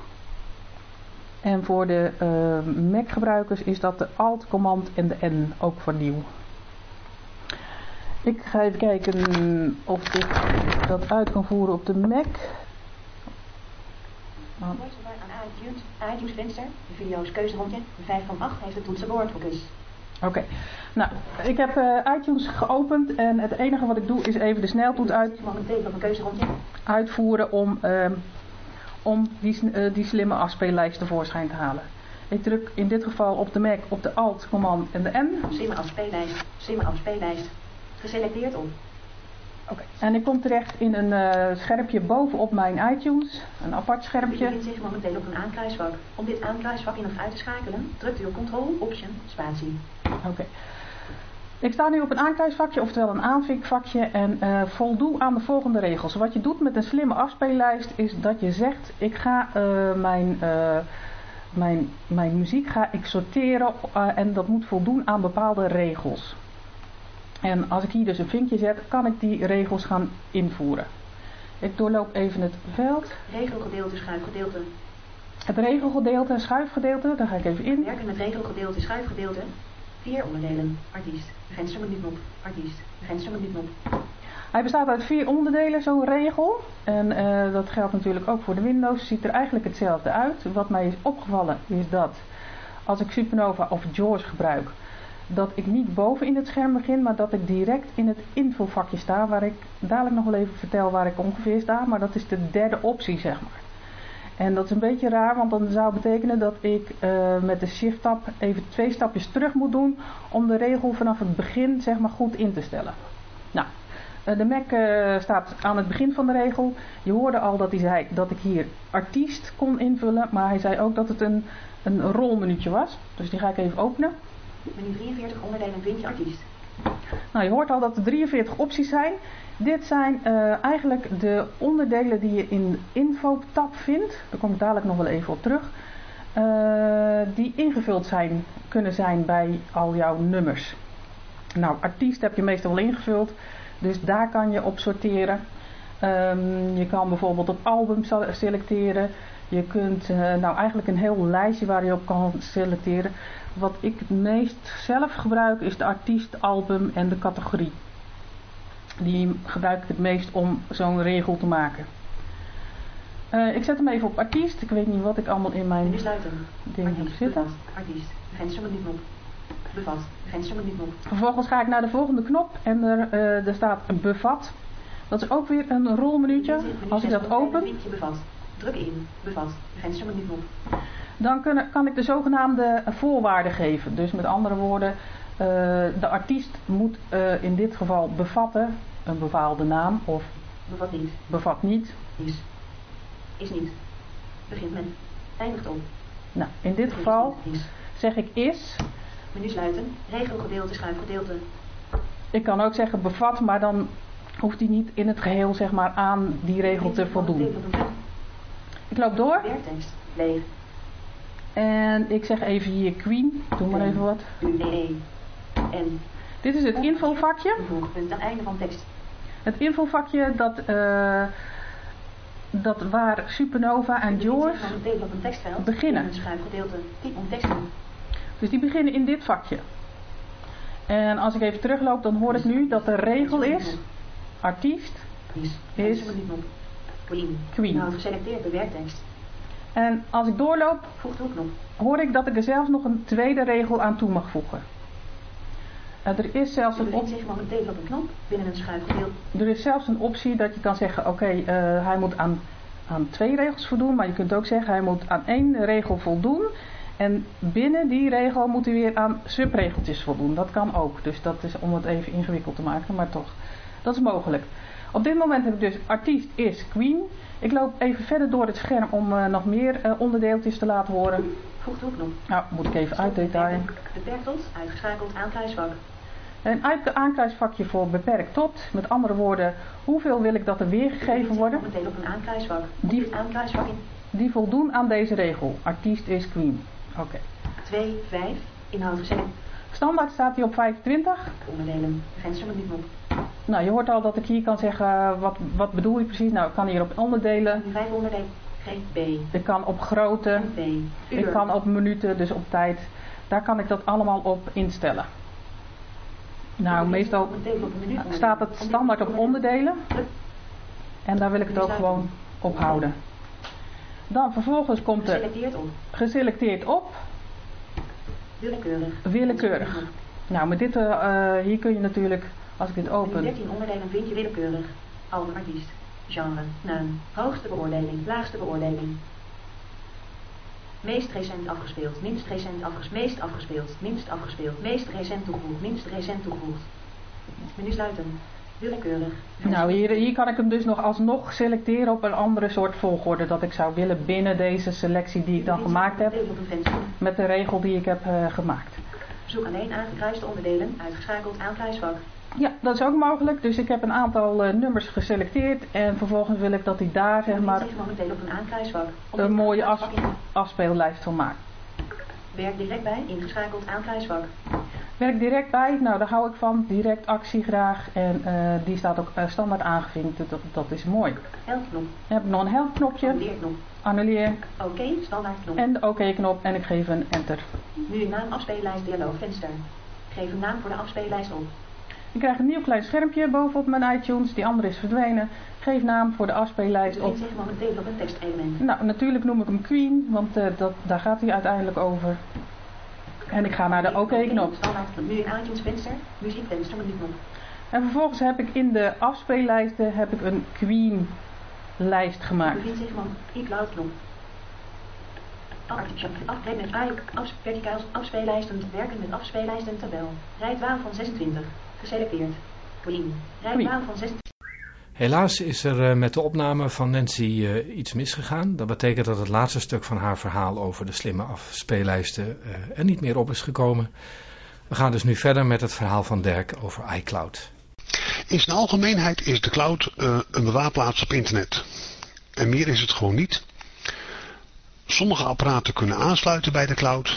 Speaker 3: En voor de uh, Mac gebruikers is dat de Alt-Command en de N ook van nieuw. Ik ga even kijken of ik dat uit kan voeren op de Mac.
Speaker 10: Aan iTunes, iTunes venster, de video's keuzerondje, de 5 van 8 heeft het toetsenbord focus.
Speaker 3: Oké, okay. nou, ik heb uh, iTunes geopend en het enige wat ik doe is even de sneltoets uit, uitvoeren om, uh, om die, uh, die slimme afspeellijst tevoorschijn te halen. Ik druk in dit geval op de Mac op de Alt, Command en de N.
Speaker 10: Slimme afspeellijst, slimme afspeellijst, geselecteerd om.
Speaker 3: Oké. En ik kom terecht in een eh, schermpje bovenop mijn iTunes. Een apart
Speaker 10: U
Speaker 3: schermpje.
Speaker 10: bevindt zich momenteel op een aankruisvak. Om dit aankruisvak in of uit te schakelen, drukt u op Ctrl, Option, Spatie.
Speaker 3: Oké. Ik sta nu op een aankruisvakje, oftewel een aanvinkvakje en eh, voldoe aan de volgende regels. Wat je doet met een slimme afspeellijst is dat je zegt, ik ga eh, mijn, mijn, mijn muziek ga ik sorteren en dat moet voldoen aan bepaalde regels. En als ik hier dus een vinkje zet, kan ik die regels gaan invoeren. Ik doorloop even het veld.
Speaker 10: Regelgedeelte, schuifgedeelte.
Speaker 3: Het regelgedeelte schuifgedeelte, daar ga ik even in.
Speaker 10: Werken met regelgedeelte, schuifgedeelte. Vier onderdelen. Artiest. Venstermenuutmop. Artiest. Venstermenuutmop.
Speaker 3: Hij bestaat uit vier onderdelen, zo'n regel. En eh, dat geldt natuurlijk ook voor de Windows. Ziet er eigenlijk hetzelfde uit. Wat mij is opgevallen is dat als ik Supernova of JAWS gebruik, dat ik niet boven in het scherm begin, maar dat ik direct in het invulvakje sta, waar ik dadelijk nog wel even vertel waar ik ongeveer sta. Maar dat is de derde optie, zeg maar. En dat is een beetje raar, want dan zou betekenen dat ik eh, met de shift-tab even twee stapjes terug moet doen om de regel vanaf het begin zeg maar goed in te stellen. Nou, eh, de Mac eh, staat aan het begin van de regel. Je hoorde al dat hij zei dat ik hier artiest kon invullen, maar hij zei ook dat het een, een rolmenuutje was. Dus die ga ik even openen.
Speaker 10: Menu 43 onderdelen vind je artiest.
Speaker 3: Nou, je hoort al dat er 43 opties zijn. Dit zijn eh, eigenlijk de onderdelen die je in de info-tab vindt. Daar kom ik dadelijk nog wel even op terug. Eh, die ingevuld zijn, kunnen zijn bij al jouw nummers. Nou, artiest heb je meestal wel ingevuld. Dus daar kan je op sorteren. Ehm, je kan bijvoorbeeld op album se- selecteren. Je kunt eh, nou eigenlijk een heel lijstje waar je op kan selecteren. Wat ik het meest zelf gebruik is de artiest, album en de categorie. Die gebruik ik het meest om zo'n regel te maken. Eh, ik zet hem even op artiest. Ik weet niet wat ik allemaal in mijn ding heb
Speaker 10: Artiest.
Speaker 3: zitten.
Speaker 10: Bevat. Artiest. Venstermenuutmop. Bevat. Venstermenuutmop.
Speaker 3: Vervolgens ga ik naar de volgende knop en er, eh, er staat bevat. Dat is ook weer een rolmenuutje.
Speaker 10: Menu
Speaker 3: Als ik dat
Speaker 10: 6 onderdelen
Speaker 3: open,
Speaker 10: bevat. Druk in. Bevat. Venstermenuutmop.
Speaker 3: Dan kunnen- kan ik de zogenaamde voorwaarden geven. Dus met andere woorden, eh, de artiest moet eh, in dit geval bevatten een bepaalde naam of
Speaker 10: Bevat niet.
Speaker 3: bevat niet.
Speaker 10: Is. Is niet. Begint met. Eindigt op.
Speaker 3: Nou, in dit
Speaker 10: Begint
Speaker 3: geval
Speaker 10: Is.
Speaker 3: zeg ik is.
Speaker 10: Menu sluiten. Regelgedeelte, schuifgedeelte.
Speaker 3: Ik kan ook zeggen bevat, maar dan hoeft hij niet in het geheel zeg maar, aan die regel te voldoen. Ik loop door.
Speaker 10: Leeg.
Speaker 3: En ik zeg even hier Queen. Doe maar even wat.
Speaker 10: Nee. En.
Speaker 3: Dit is het invulvakje.
Speaker 10: Aan einde van tekst.
Speaker 3: Het invulvakje dat, eh, dat waar Supernova en George beginnen.
Speaker 10: Schuifgedeelte. In.
Speaker 3: Dus die beginnen in dit vakje. En als ik even terugloop, dan hoor ik nu dat de regel is: artiest
Speaker 10: Is. Queen. Nou, geselecteerd de werktekst.
Speaker 3: En als ik doorloop, hoor ik dat ik er zelfs nog een tweede regel aan toe mag voegen. En er is zelfs
Speaker 10: U
Speaker 3: een,
Speaker 10: bevindt
Speaker 3: op,
Speaker 10: zich momenteel op een knop binnen een
Speaker 3: er is zelfs een optie dat je kan zeggen: oké, eh, hij moet aan, aan twee regels voldoen. Maar je kunt ook zeggen: hij moet aan één regel voldoen. En binnen die regel moet hij weer aan subregeltjes voldoen. Dat kan ook. Dus dat is om het even ingewikkeld te maken, maar toch. Dat is mogelijk. Op dit moment heb ik dus artiest is Queen. Ik loop even verder door het scherm om eh, nog meer eh, onderdeeltjes te laten horen.
Speaker 10: Voeg toeknop.
Speaker 3: Nou, moet ik even uitdetaillen.
Speaker 10: Beperkt tot. Uitgeschakeld. Aankruisvak.
Speaker 3: Een uit- aankruisvakje voor beperkt tot. Met andere woorden, hoeveel wil ik dat er weergegeven worden?
Speaker 10: Momenteel op een aankruisvak.
Speaker 3: Die-
Speaker 10: aankruisvak in
Speaker 3: Die voldoen aan deze regel. Artiest is Queen. Oké.
Speaker 10: 2, 5. Inhoud gezet.
Speaker 3: Standaard staat hij op 25.
Speaker 10: Onderdelen. Venstermenuutmop.
Speaker 3: Nou, je hoort al dat ik hier kan zeggen, wat, wat bedoel je precies? Nou, ik kan hier op onderdelen.
Speaker 10: Nu 5 onderdelen. B.
Speaker 3: Ik kan op grootte.
Speaker 10: B.
Speaker 3: Ik kan op minuten, dus op tijd. Daar kan ik dat allemaal op instellen. Nou, meestal staat het standaard op onderdelen. En daar wil ik het ook gewoon op houden. Dan vervolgens komt er
Speaker 10: Geselecteerd op.
Speaker 3: geselecteerd op,
Speaker 10: Willekeurig.
Speaker 3: willekeurig. Nou, met dit, eh, eh, hier kun je natuurlijk, als ik dit
Speaker 10: Nu
Speaker 3: open,
Speaker 10: 13 onderdelen vind je willekeurig. Album, artiest. Genre. Naam. Hoogste beoordeling. Laagste beoordeling. Meest recent afgespeeld. Minst recent afgespeeld. Meest afgespeeld. Minst afgespeeld. Meest recent toegevoegd. Minst recent toegevoegd. Menu sluiten. Willekeurig.
Speaker 3: Nou, hier, hier kan ik hem dus nog alsnog selecteren op een andere soort volgorde dat ik zou willen binnen deze selectie die ik dan gemaakt heb. Met de regel die ik heb eh, gemaakt.
Speaker 10: Zoek alleen aangekruiste onderdelen, uitgeschakeld aankruisvak.
Speaker 3: Ja, dat is ook mogelijk. Dus ik heb een aantal eh, nummers geselecteerd en vervolgens wil ik dat hij daar zeg maar
Speaker 10: momenteel op een aankruisvak.
Speaker 3: een mooie af, afspeellijst van maakt.
Speaker 10: Werk direct bij, ingeschakeld aankruisvak.
Speaker 3: Werk direct bij, nou daar hou ik van. Direct actie graag en eh, die staat ook eh, standaard aangevinkt. Dat, dat is mooi.
Speaker 10: Helpknop.
Speaker 3: Dan heb ik nog een helpknopje,
Speaker 10: Leerknop.
Speaker 3: annuleer
Speaker 10: Oké, standaard knop.
Speaker 3: en de oké-knop en ik geef een enter.
Speaker 10: Nu naam afspeellijst dialoog venster. Geef een naam voor de afspeellijst op.
Speaker 3: Ik krijg een nieuw klein schermpje bovenop mijn iTunes, die andere is verdwenen. Geef naam voor de afspeellijst op.
Speaker 10: Bevindt zich momenteel op een tekstelement.
Speaker 3: Nou, natuurlijk noem ik hem Queen, want eh, dat, daar gaat hij uiteindelijk over. En ik ga naar de oké-knop.
Speaker 10: Standaard knop. Nu in iTunes venster, muziekvenster, menuknop.
Speaker 3: En vervolgens heb ik in de afspeellijsten heb ik een Queen lijst gemaakt.
Speaker 10: Bevindt zich man iCloud knop. Aftrek met afspeellijsten, werken met afspeellijsten tabel. Rij 12 van 26. Geselecteerd. Queen. Rij
Speaker 3: Queen.
Speaker 10: 12 van 26.
Speaker 1: Helaas is er eh, met de opname van Nancy eh, iets misgegaan. Dat betekent dat het laatste stuk van haar verhaal over de slimme afspeellijsten eh, er niet meer op is gekomen. We gaan dus nu verder met het verhaal van Dirk over iCloud.
Speaker 2: In zijn algemeenheid is de cloud eh, een bewaarplaats op internet. En meer is het gewoon niet. Sommige apparaten kunnen aansluiten bij de cloud.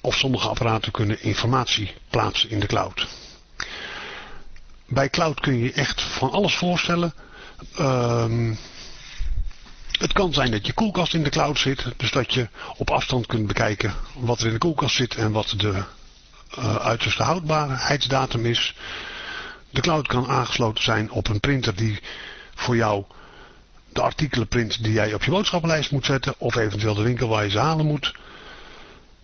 Speaker 2: Of sommige apparaten kunnen informatie plaatsen in de cloud. Bij cloud kun je echt van alles voorstellen. Ehm, het kan zijn dat je koelkast in de cloud zit. Dus dat je op afstand kunt bekijken wat er in de koelkast zit en wat de eh, uiterste houdbaarheidsdatum is. De cloud kan aangesloten zijn op een printer die voor jou de artikelen print die jij op je boodschappenlijst moet zetten. Of eventueel de winkel waar je ze halen moet.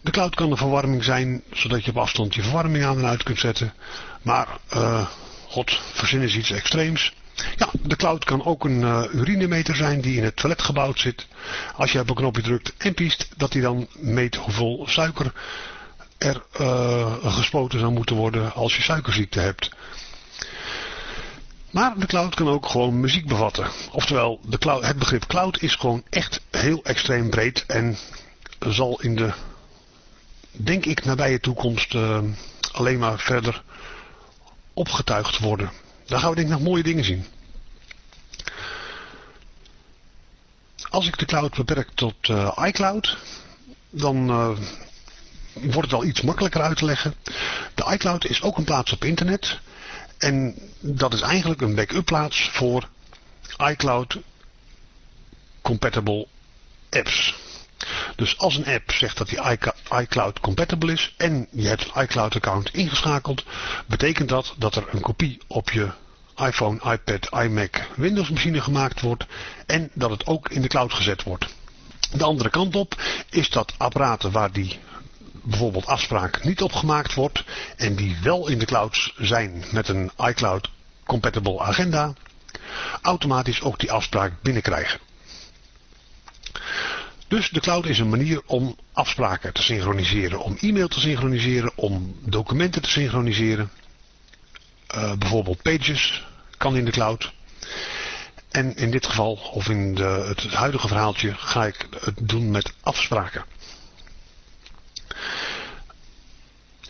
Speaker 2: De cloud kan een verwarming zijn, zodat je op afstand je verwarming aan en uit kunt zetten. Maar, eh, god, verzin is iets extreems. Ja, de cloud kan ook een eh, urinemeter zijn die in het toilet gebouwd zit. Als je op een knopje drukt en piest, dat hij dan meet hoeveel suiker er eh, gespoten zou moeten worden als je suikerziekte hebt. Maar de cloud kan ook gewoon muziek bevatten. Oftewel, de cloud, het begrip cloud is gewoon echt heel extreem breed en zal in de, denk ik, nabije toekomst eh, alleen maar verder opgetuigd worden. Daar gaan we denk ik nog mooie dingen zien. Als ik de cloud beperk tot eh, iCloud, dan eh, wordt het al iets makkelijker uit te leggen. De iCloud is ook een plaats op internet. En dat is eigenlijk een backup plaats voor iCloud compatible apps. Dus als een app zegt dat die iCloud compatible is en je hebt een iCloud account ingeschakeld, betekent dat dat er een kopie op je iPhone, iPad, iMac, Windows machine gemaakt wordt en dat het ook in de cloud gezet wordt. De andere kant op is dat apparaten waar die bijvoorbeeld afspraak niet opgemaakt wordt en die wel in de cloud zijn met een iCloud compatible agenda, automatisch ook die afspraak binnenkrijgen. Dus de cloud is een manier om afspraken te synchroniseren, om e-mail te synchroniseren, om documenten te synchroniseren. Uh, bijvoorbeeld Pages kan in de cloud. En in dit geval, of in de, het, huidige verhaaltje, ga ik het doen met afspraken.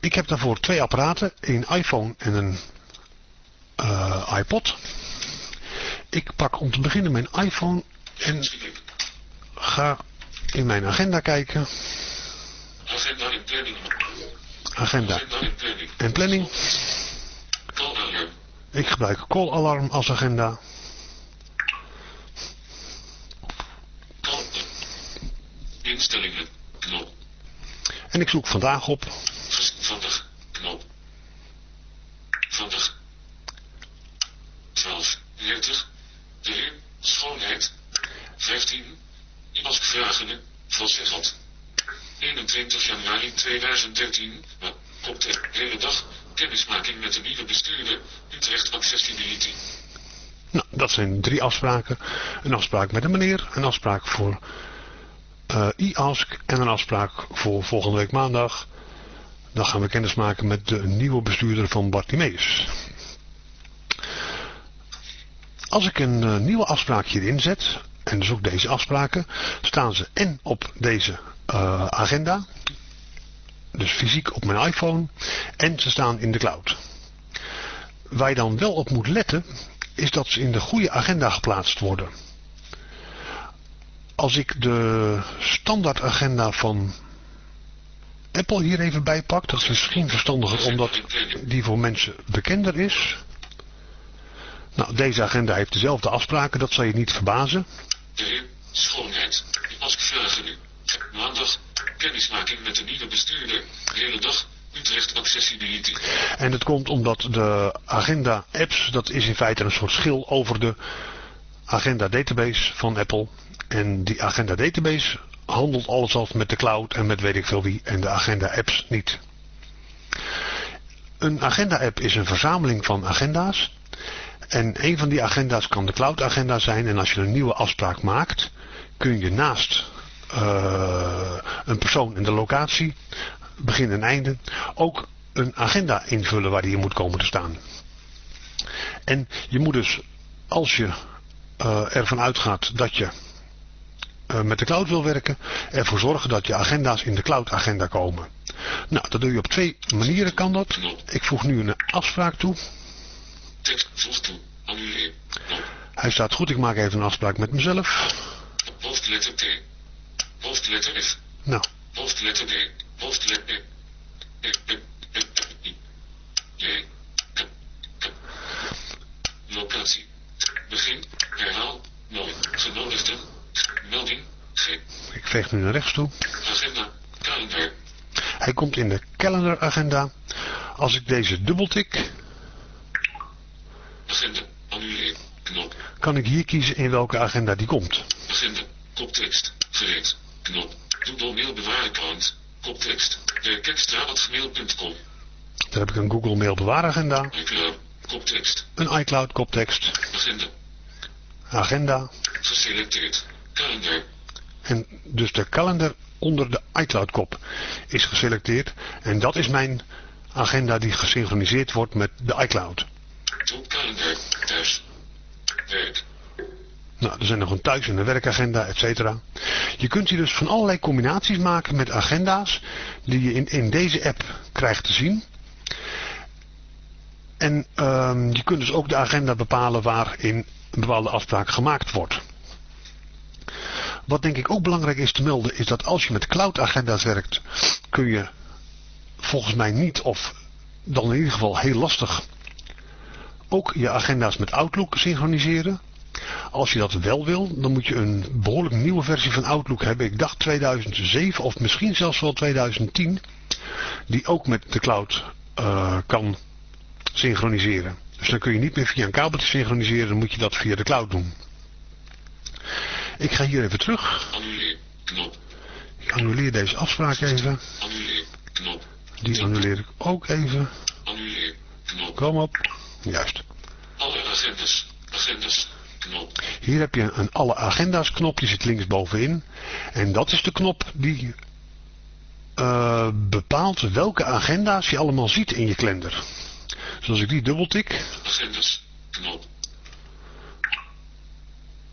Speaker 2: Ik heb daarvoor twee apparaten, een iPhone en een uh, iPod. Ik pak om te beginnen mijn iPhone en ga in mijn agenda kijken.
Speaker 5: Agenda en planning.
Speaker 2: Agenda
Speaker 5: en planning.
Speaker 2: Ik gebruik call alarm als agenda.
Speaker 5: Instellingen. Knop.
Speaker 2: En ik zoek vandaag op.
Speaker 5: Vers- Vandaag. Knop. Vandaag. 12. 40. De heer. Schoonheid. 15. Iemand vragende. Van Zeghat. 21 januari 2013. Maar, op de hele dag. Kennismaking met de nieuwe bestuurder. Utrecht Accessibility.
Speaker 2: Nou, dat zijn drie afspraken. Een afspraak met een meneer, een afspraak voor eh e-ask en een afspraak voor volgende week maandag. Dan gaan we kennis maken met de nieuwe bestuurder van Bartimeus. Als ik een uh, nieuwe afspraak hierin zet, en dus ook deze afspraken, staan ze en op deze uh, agenda, dus fysiek op mijn iPhone, en ze staan in de cloud. Waar je dan wel op moet letten, is dat ze in de goede agenda geplaatst worden. Als ik de standaard agenda van Apple hier even bijpak, dat is misschien verstandiger omdat die voor mensen bekender is. Nou, deze agenda heeft dezelfde afspraken, dat zal je niet verbazen.
Speaker 5: De Schoonheid, als ik nu. Maandag, kennismaking met de nieuwe bestuurder. De hele dag, Utrecht Accessibility.
Speaker 2: En dat komt omdat de agenda apps, dat is in feite een soort schil over de agenda database van Apple. En die agenda database handelt alles af met de cloud en met weet ik veel wie en de agenda apps niet. Een agenda app is een verzameling van agenda's en een van die agenda's kan de cloud agenda zijn. En als je een nieuwe afspraak maakt, kun je naast uh, een persoon en de locatie, begin en einde, ook een agenda invullen waar die in moet komen te staan. En je moet dus, als je uh, ervan uitgaat dat je uh, met de cloud wil werken, ervoor zorgen dat je agenda's in de cloud agenda komen. Nou, dat doe je op twee manieren kan dat. Ik voeg nu een afspraak toe. Hij staat goed, ik maak even een afspraak met mezelf.
Speaker 5: Hoofdletter T. Hoofdletter F.
Speaker 2: Nou.
Speaker 5: Hoofdletter D. Hoofdletter E. E. E. J. K. K. Locatie. Begin. Herhaal. Nooit. Genodigden. Melding. G.
Speaker 2: Ik veeg nu naar rechts toe.
Speaker 5: Agenda. Kalender.
Speaker 2: Hij komt in de calendar agenda. Als ik deze dubbeltik,
Speaker 5: Agenda. Annuleer. Knop.
Speaker 2: kan ik hier kiezen in welke agenda die komt.
Speaker 5: Agenda. Koptekst. Gereed. Knop. Google Mail bewaarakant. Koptekst. Werkextra.gmail.com.
Speaker 2: Daar heb ik een Google Mail bewaaragenda,
Speaker 5: iCloud. Koptekst.
Speaker 2: een iCloud koptekst,
Speaker 5: Agenda.
Speaker 2: agenda
Speaker 5: Geselecteerd. Kalender.
Speaker 2: en dus de kalender onder de iCloud kop is geselecteerd. En dat is mijn agenda die gesynchroniseerd wordt met de iCloud.
Speaker 5: Top kalender. Thuis. Werk.
Speaker 2: Nou, er zijn nog een thuis- en een werkagenda, et cetera. Je kunt hier dus van allerlei combinaties maken met agenda's die je in, in deze app krijgt te zien. En ehm, je kunt dus ook de agenda bepalen waarin een bepaalde afspraak gemaakt wordt. Wat denk ik ook belangrijk is te melden is dat als je met cloud agenda's werkt, kun je volgens mij niet of dan in ieder geval heel lastig ook je agenda's met Outlook synchroniseren. Als je dat wel wil, dan moet je een behoorlijk nieuwe versie van Outlook hebben. Ik dacht 2007 of misschien zelfs wel 2010. Die ook met de cloud uh, kan synchroniseren. Dus dan kun je niet meer via een kabeltje synchroniseren, dan moet je dat via de cloud doen. Ik ga hier even terug. Ik annuleer deze afspraak even. Die annuleer ik ook even. Kom op. Juist.
Speaker 5: Alle agendas. Agendas.
Speaker 2: Hier heb je een alle agenda's knop, die zit linksbovenin. En dat is de knop die uh, bepaalt welke agenda's je allemaal ziet in je kalender. Dus als ik die dubbeltik.
Speaker 5: Agendas. Knop.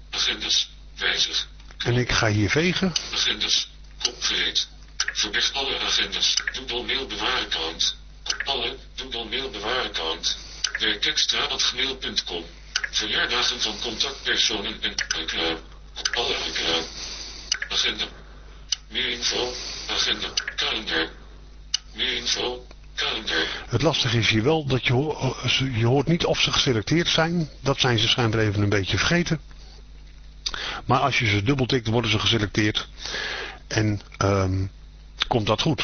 Speaker 5: Agendas. Wijzig.
Speaker 2: En ik ga hier vegen.
Speaker 5: Agendas. Kopgereed. Verberg alle agendas. Google Mail bewaarakant. Alle Google Mail bewaarakant. Werkextra.gmail.com Verjaardagen van contactpersonen en iCloud. Alle iCloud. Agenda. Meer info. Agenda. Kalender. Meer info. Kalender.
Speaker 2: Het lastige is hier wel dat je, ho je hoort niet of ze geselecteerd zijn. Dat zijn ze schijnbaar even een beetje vergeten. Maar als je ze dubbeltikt worden ze geselecteerd. En um, komt dat goed.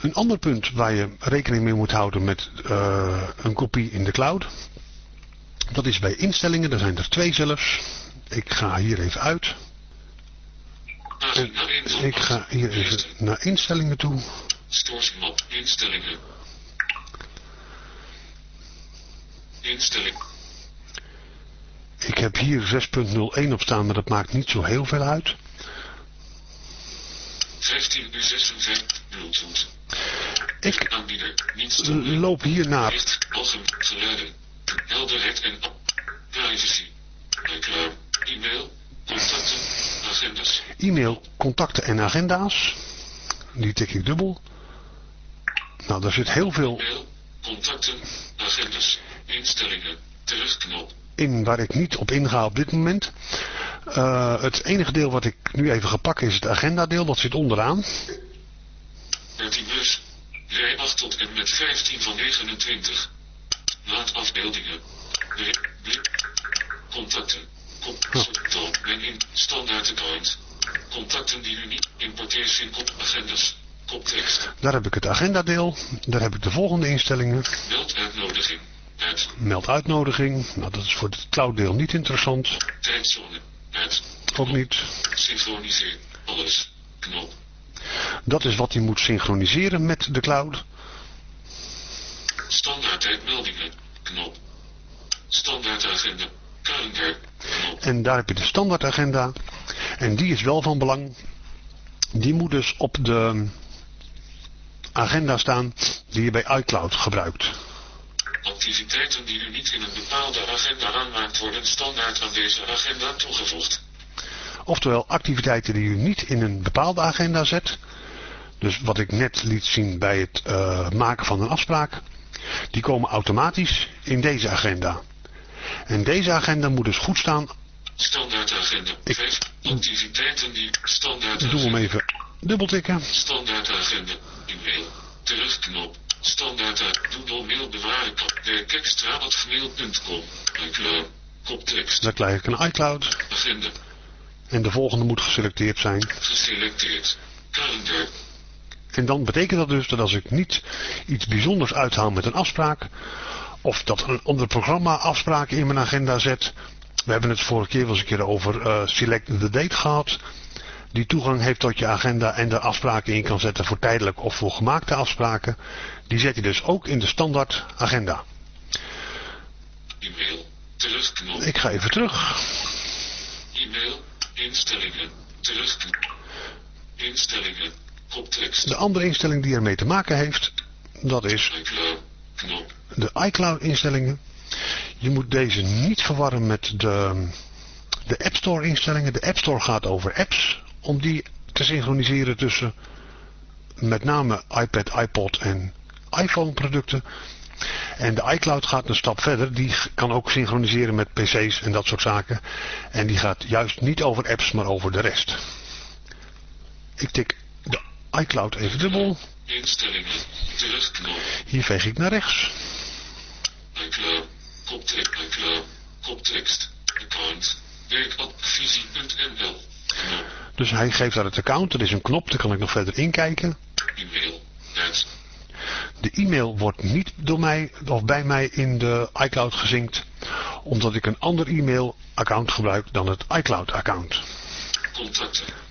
Speaker 2: Een ander punt waar je rekening mee moet houden met uh, een kopie in de cloud. Dat is bij instellingen, er zijn er twee zelfs. Ik ga hier even uit. En ik ga hier even naar instellingen toe.
Speaker 5: Stoormap, instellingen. Instelling.
Speaker 2: Ik heb hier 6.01 op staan, maar dat maakt niet zo heel veel uit.
Speaker 5: 15 uur 56, Bluetooth.
Speaker 2: Ik loop hier naar
Speaker 5: Licht, algemeen, geluiden, helderheid en privacy, iCloud, e-mail, contacten, agendas,
Speaker 2: E-mail, contacten en agenda's. Die tik ik dubbel. Nou, daar zit heel veel
Speaker 5: mail, contacten, agendas, instellingen, terugknop,
Speaker 2: in waar ik niet op inga op dit moment. Eh, het enige deel wat ik nu even ga pakken is het agendadeel. Dat zit onderaan.
Speaker 5: 13 bus, rij 8 tot en met 15 van 29. Laat afbeeldingen. Blik, contacten, in, standaard account. Contacten die u niet, importeer kop, agendas, koptekst,
Speaker 2: Daar heb ik het agendadeel. Daar heb ik de volgende instellingen.
Speaker 5: meld uitnodiging, uit,
Speaker 2: Meld uitnodiging. Nou, dat is voor het clouddeel niet interessant.
Speaker 5: tijdzone, uit,
Speaker 2: Ook niet.
Speaker 5: synchroniseer, alles, knop,
Speaker 2: Dat is wat hij moet synchroniseren met de cloud.
Speaker 5: Standaard tijdmeldingen, knop, standaard agenda, kalender, knop,
Speaker 2: En daar heb je de standaardagenda. En die is wel van belang. Die moet dus op de agenda staan die je bij iCloud gebruikt.
Speaker 5: activiteiten die u niet in een bepaalde agenda aanmaakt worden standaard aan deze agenda toegevoegd.
Speaker 2: Oftewel activiteiten die u niet in een bepaalde agenda zet. Dus wat ik net liet zien bij het eh, maken van een afspraak. Die komen automatisch in deze agenda. En deze agenda moet dus goed staan.
Speaker 5: Standaard agenda.
Speaker 2: Ik-
Speaker 5: 5. Activiteiten die standaard
Speaker 2: doe hem even dubbeltikken.
Speaker 5: Standaard agenda. E-mail. Terugknop. Standaard. Doodle mail bewaren. kap. Werk extra at mail.com. iCloud. Koptekst.
Speaker 2: Dan krijg ik een iCloud.
Speaker 5: Agenda.
Speaker 2: En de volgende moet geselecteerd zijn.
Speaker 5: Geselecteerd. Kalender.
Speaker 2: En dan betekent dat dus dat als ik niet iets bijzonders uithaal met een afspraak. Of dat een ander programma afspraken in mijn agenda zet. We hebben het vorige keer wel eens een keer over eh, Select the Date gehad. Die toegang heeft tot je agenda en er afspraken in kan zetten voor tijdelijk of voor gemaakte afspraken. Die zet je dus ook in de standaard agenda.
Speaker 5: E-mail. Terugknop.
Speaker 2: Ik ga even terug.
Speaker 5: E-mail. Instellingen. Terugknop. Instellingen.
Speaker 2: De andere instelling die ermee te maken heeft, dat is de iCloud instellingen. Je moet deze niet verwarren met de, de App Store instellingen. De App Store gaat over apps. Om die te synchroniseren tussen met name iPad, iPod en iPhone producten. En de iCloud gaat een stap verder. Die kan ook synchroniseren met PC's en dat soort zaken. En die gaat juist niet over apps, maar over de rest. Ik tik iCloud even dubbel.
Speaker 5: Instellingen. Terugknop.
Speaker 2: Hier veeg ik naar rechts.
Speaker 5: iCloud. Koptekst. iCloud. Koptekst. Account. Werkadvisie.nl.
Speaker 2: Dus hij geeft daar het account. Er is een knop, daar kan ik nog verder inkijken.
Speaker 5: E-mail.
Speaker 2: De e-mail wordt niet door mij of bij mij in de iCloud gezinkt. Omdat ik een ander e-mail account gebruik dan het iCloud account.
Speaker 5: Contacten.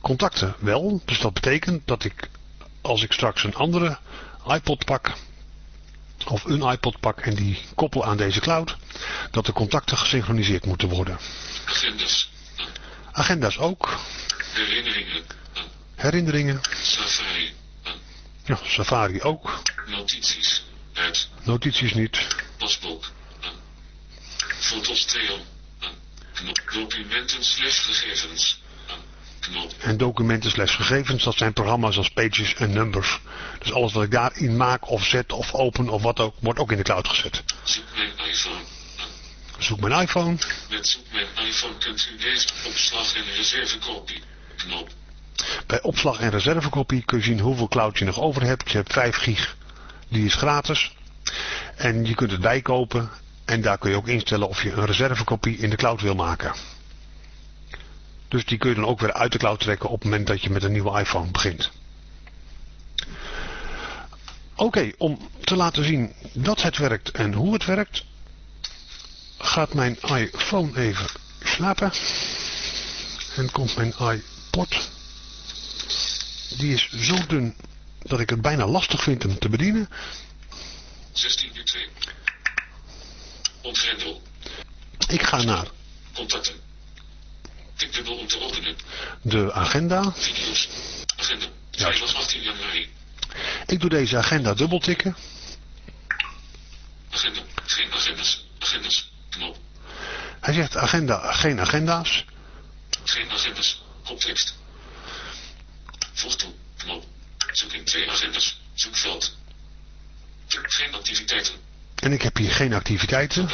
Speaker 2: Contacten wel. Dus dat betekent dat ik als ik straks een andere iPod pak. Of een iPod pak en die koppel aan deze cloud. Dat de contacten gesynchroniseerd moeten worden.
Speaker 5: Agendas.
Speaker 2: Agenda's ook.
Speaker 5: Herinneringen.
Speaker 2: Herinneringen.
Speaker 5: Safari.
Speaker 2: Ja, Safari ook.
Speaker 5: Notities. Uit.
Speaker 2: Notities niet.
Speaker 5: Pasboek. Foto's. Knop. Documenten slash gegevens.
Speaker 2: En documenten slash gegevens, dat zijn programma's als Pages en Numbers. Dus alles wat ik daarin maak of zet of open of wat ook, wordt ook in de cloud gezet.
Speaker 5: Zoek mijn iPhone.
Speaker 2: Zoek mijn iPhone.
Speaker 5: Met zoek mijn iPhone kunt u deze opslag en reservekopie. Knop.
Speaker 2: Bij opslag en reservekopie kun je zien hoeveel cloud je nog over hebt. Je hebt 5 gig, die is gratis. En je kunt het bijkopen en daar kun je ook instellen of je een reservekopie in de cloud wil maken. Dus die kun je dan ook weer uit de cloud trekken op het moment dat je met een nieuwe iPhone begint. Oké, om te laten zien dat het werkt en hoe het werkt, gaat mijn iPhone even slapen. En komt mijn iPod. Die is zo dun dat ik het bijna lastig vind hem te bedienen.
Speaker 5: 16 uur 2. Ontgrendel.
Speaker 2: Ik ga naar
Speaker 5: Contacten. Dubbel om te openen.
Speaker 2: de agenda.
Speaker 5: Video's. Agenda. Vrijdag 18 januari.
Speaker 2: Ik doe deze agenda dubbeltikken.
Speaker 5: Agenda. Geen agendas. Agendas. Knop.
Speaker 2: Hij zegt agenda, geen agenda's.
Speaker 5: Geen agendas. Koptekst. Voeg toe. Knop. Zoek in twee agendas. Zoekveld. Geen activiteiten.
Speaker 2: En ik heb hier geen activiteiten.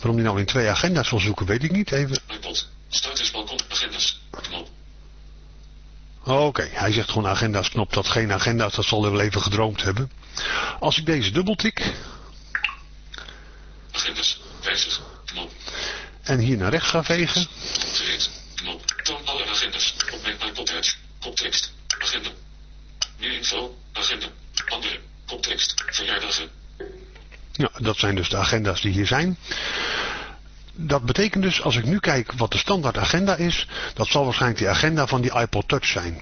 Speaker 2: Waarom die nou in twee agenda's wil zoeken, weet ik niet. Even.
Speaker 5: iPod. Startersbalkon. Agendas. Knop.
Speaker 2: Oké, hij zegt gewoon agenda's knop. Dat geen agenda's, dat zal hij wel even gedroomd hebben. Als ik deze dubbeltik
Speaker 5: Agendas. Wijzig. Knop.
Speaker 2: en hier naar rechts ga vegen.
Speaker 5: Gereed. Knop. Toon alle agendas. Op mijn iPod uit. Koptekst. Agenda. Meer info. Agenda. Andere. Koptekst. Verjaardagen.
Speaker 2: Ja, dat zijn dus de agenda's die hier zijn. Dat betekent dus, als ik nu kijk wat de standaard agenda is, dat zal waarschijnlijk die agenda van die iPod Touch zijn.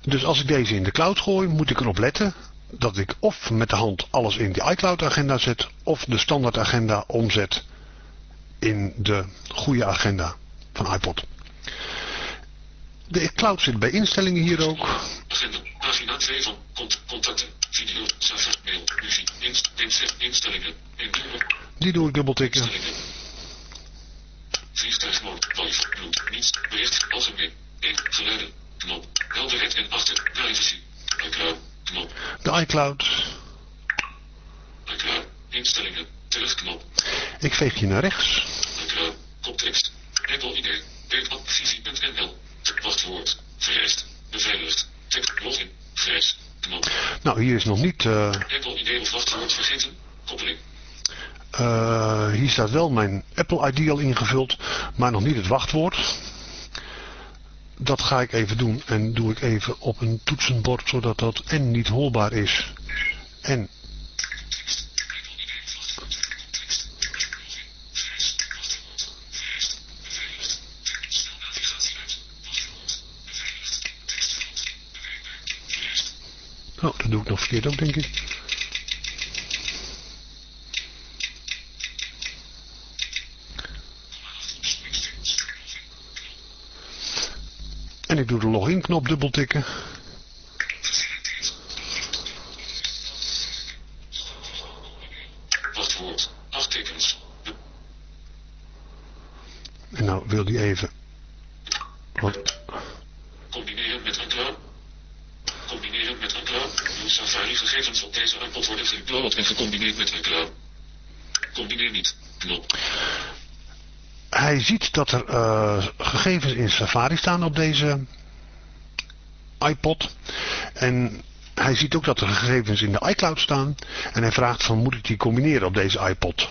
Speaker 2: Dus als ik deze in de cloud gooi, moet ik erop letten dat ik of met de hand alles in die iCloud agenda zet, of de standaard agenda omzet in de goede agenda van iPod. De cloud zit bij instellingen hier ook.
Speaker 5: Agenda. Pagina 2 van cont contacten. Video. Safari. Mail. Muziek. Inst inst instellingen. Indoor.
Speaker 2: Die doe ik dubbeltikken.
Speaker 5: Vliegtuigmode. Wifi. Bloed. Niets. Bericht. Algemeen. 1. Geluiden. Knop. Helderheid en achter. Privacy. iCloud. Knop.
Speaker 2: De iCloud.
Speaker 5: iCloud. Instellingen. Terugknop.
Speaker 2: Ik veeg hier naar rechts.
Speaker 5: iCloud. Koptekst. Apple ID. Visie.nl. Wachtwoord. Vereist. Beveiligd. Tekst. Login. Grijs.
Speaker 2: Nou, hier is nog niet...
Speaker 5: Apple ID of wachtwoord vergeten. Koppeling.
Speaker 2: eh, hier staat wel mijn Apple ID al ingevuld, maar nog niet het wachtwoord. Dat ga ik even doen en doe ik even op een toetsenbord, zodat dat en niet hoorbaar is. En Oh, dat doe ik nog verkeerd ook, denk ik. En ik doe de login knop dubbeltikken.
Speaker 5: Wachtwoord. Acht tekens.
Speaker 2: En nou wil die even... Wat?
Speaker 5: Combineren met iCloud. Combineren met iCloud. Uw Safari gegevens op deze iPod worden geüpload en gecombineerd met iCloud. Combineer niet. Knop.
Speaker 2: Hij ziet dat er eh, gegevens in Safari staan op deze iPod. En hij ziet ook dat er gegevens in de iCloud staan. En hij vraagt van moet ik die combineren op deze iPod?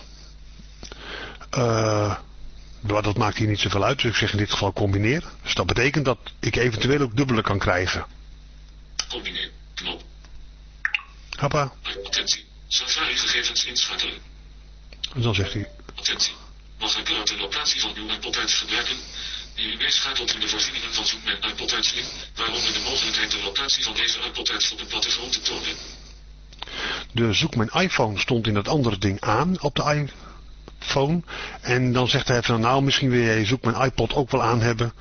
Speaker 2: Maar dat maakt hier niet zoveel uit. Dus ik zeg in dit geval combineer. Dus dat betekent dat ik eventueel ook dubbele kan krijgen.
Speaker 5: Combineer.
Speaker 2: Hoppa.
Speaker 5: Attentie. Safari gegevens inschakelen.
Speaker 2: En dan zegt hij.
Speaker 5: Attentie. Mag iCloud de locatie van uw iPod uit gebruiken? IUB schakelt in de voorzieningen van Zoek mijn iPod uit in, waaronder de mogelijkheid de locatie van deze iPod uit op een plattegrond te tonen.
Speaker 2: De zoek mijn iPhone stond in dat andere ding aan op de iPhone. En dan zegt hij even, nou misschien wil jij zoek mijn iPod ook wel aan hebben.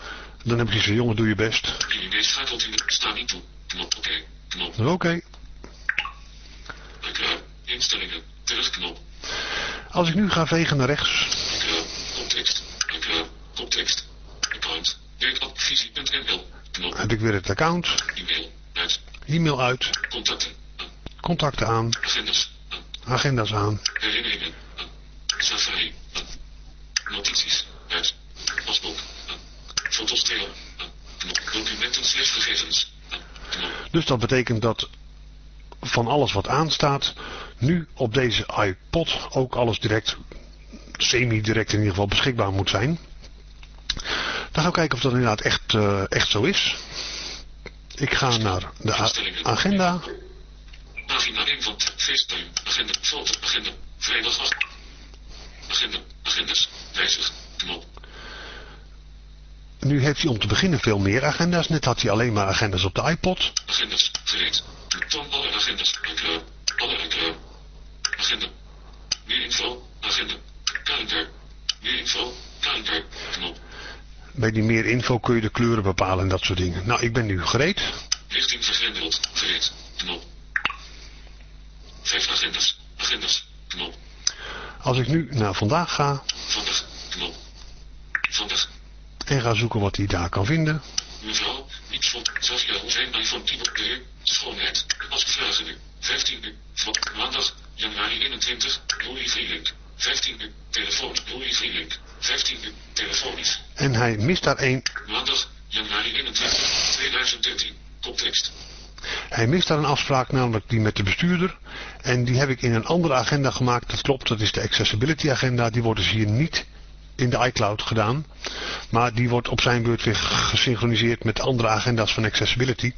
Speaker 2: Dan heb ik gezegd, jongen doe je best.
Speaker 5: IUB schakelt in de sta niet toe. Knop oké. Knop.
Speaker 2: Oké.
Speaker 5: Instellingen. Terugknop.
Speaker 2: Als ik nu ga vegen naar rechts.
Speaker 5: Context. Context. Account. Werkadvisie.nl. Knop.
Speaker 2: Heb ik weer het account.
Speaker 5: E-mail. Uit.
Speaker 2: E-mail uit.
Speaker 5: Contacten.
Speaker 2: Contacten aan.
Speaker 5: Agendas.
Speaker 2: Agenda's aan.
Speaker 5: Herinneringen. Safari. Notities. Uit. Pasboek. Foto's. Documenten slash gegevens.
Speaker 2: Dus dat betekent dat van alles wat aanstaat, nu op deze iPod ook alles direct, semi-direct in ieder geval beschikbaar moet zijn. Dan gaan we kijken of dat inderdaad echt, eh, echt zo is. Ik ga naar de agenda.
Speaker 5: Pagina 1 van. Agenda. Foto. Agenda. Vrijdag 8. Agenda. Agendas. Wijzig. Knop.
Speaker 2: Nu heeft hij om te beginnen veel meer agenda's. Net had hij alleen maar agenda's op de iPod.
Speaker 5: Agendas. Gereed. Toon alle agendas. iCloud. Alle iCloud. Agenda. Meer info. Agenda. Kalender. Meer info. Kalender. Knop.
Speaker 2: Bij die meer info kun je de kleuren bepalen en dat soort dingen. Nou, ik ben nu gereed.
Speaker 5: Richting vergrendeld. Gereed. Knop. Vijf agendas. Agendas. Knop.
Speaker 2: Als ik nu naar vandaag ga,
Speaker 5: Vandaag. Knop. Vandaag.
Speaker 2: En ga zoeken wat hij daar kan vinden.
Speaker 5: Mevrouw, niets van Saskia Hoeveen iPhone Tibo de Schoonheid. Als vragende. 15e. Van maandag, januari 21. Louis Vrielink. 15e. Telefoon. Louis Vrielink. 15e. Telefonisch.
Speaker 2: En hij mist daar één.
Speaker 5: Maandag, januari 21. 2013. Koptekst.
Speaker 2: Hij mist daar een afspraak, namelijk die met de bestuurder. En die heb ik in een andere agenda gemaakt. Dat klopt, dat is de accessibility agenda. Die wordt dus hier niet in de iCloud gedaan. Maar die wordt op zijn beurt weer gesynchroniseerd met andere agenda's van accessibility.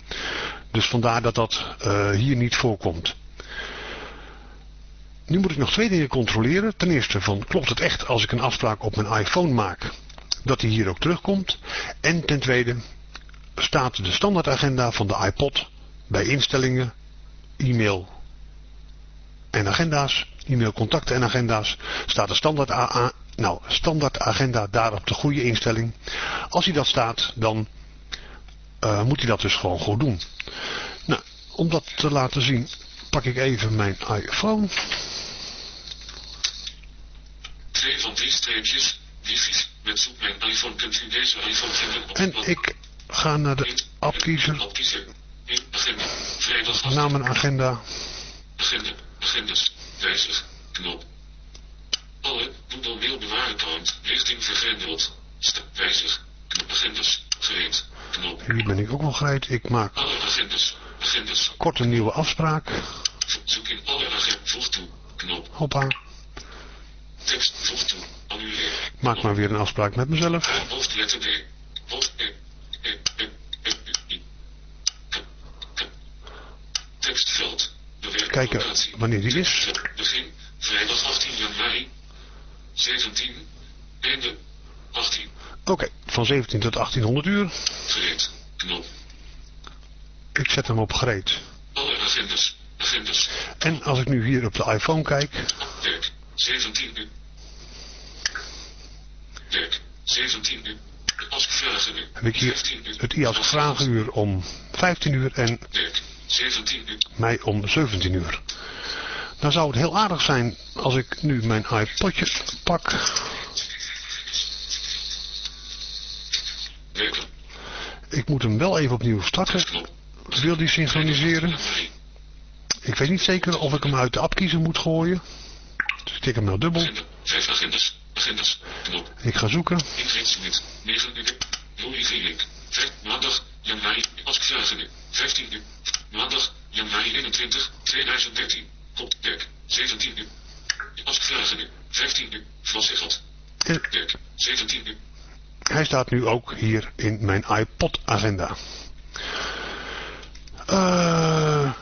Speaker 2: Dus vandaar dat dat uh, hier niet voorkomt. Nu moet ik nog twee dingen controleren. Ten eerste van klopt het echt als ik een afspraak op mijn iPhone maak. Dat die hier ook terugkomt. En ten tweede staat de standaardagenda van de iPod bij instellingen, e-mail en agenda's, e-mail contacten en agenda's, staat de standaard, AA, nou, standaard agenda daar op de goede instelling. Als hij dat staat, dan uh, moet hij dat dus gewoon goed doen. Nou, om dat te laten zien, pak ik even mijn iPhone.
Speaker 5: Twee van drie streepjes, wifi, met zoek mijn iPhone kunt u deze iPhone vinden op
Speaker 2: En ik ga naar de app kiezen. Naam en agenda.
Speaker 5: Agenda. Agendas. Wijzig. Knop. Alle. Google mail bewaarenkant. Richting vergrendeld. Wijzig. Knop. Agendas. Gereed. Knop.
Speaker 2: Hier ben ik ook wel gereed. Ik maak
Speaker 5: Alle agendas. Agendas.
Speaker 2: kort een nieuwe afspraak.
Speaker 5: Zoek in alle agendas. Voeg toe. Knop.
Speaker 2: Hoppa.
Speaker 5: Tekst. Voeg toe. Annuleer.
Speaker 2: Ik maak maar weer een afspraak met mezelf.
Speaker 5: Hoofdletter D. Hoofd E. E. E. E. Tekstveld.
Speaker 2: Kijken wanneer die is.
Speaker 5: Begin. Vrijdag 18 januari. 17. Einde. 18.
Speaker 2: Oké, okay, van 17 tot 1800 uur.
Speaker 5: Gereed. Knop.
Speaker 2: Ik zet hem op gereed.
Speaker 5: Alle agendas. Agendas.
Speaker 2: En als ik nu hier op de iPhone kijk.
Speaker 5: Werk. 17 uur. Werk. 17 uur. Als vragen uur.
Speaker 2: Heb ik hier het IAS vragenuur om 15 uur en
Speaker 5: Werk. 17 uur.
Speaker 2: mij om 17 uur. Dan zou het heel aardig zijn als ik nu mijn iPodje pak. Ik moet hem wel even opnieuw starten. Wil die synchroniseren? Ik weet niet zeker of ik hem uit de app kiezen moet gooien. Dus ik tik hem nou dubbel.
Speaker 5: Vijf agendas.
Speaker 2: Ik ga zoeken.
Speaker 5: Ingrid Smit. 9 uur. Maandag. Januari. Als vragen 15 uur. Maandag. Januari 21. 2013. Kopwerk. 17 uur. Vragen 15 uur. Vlassigat. Werk. 17 uur.
Speaker 2: Hij staat nu ook hier in mijn iPod agenda. Uh,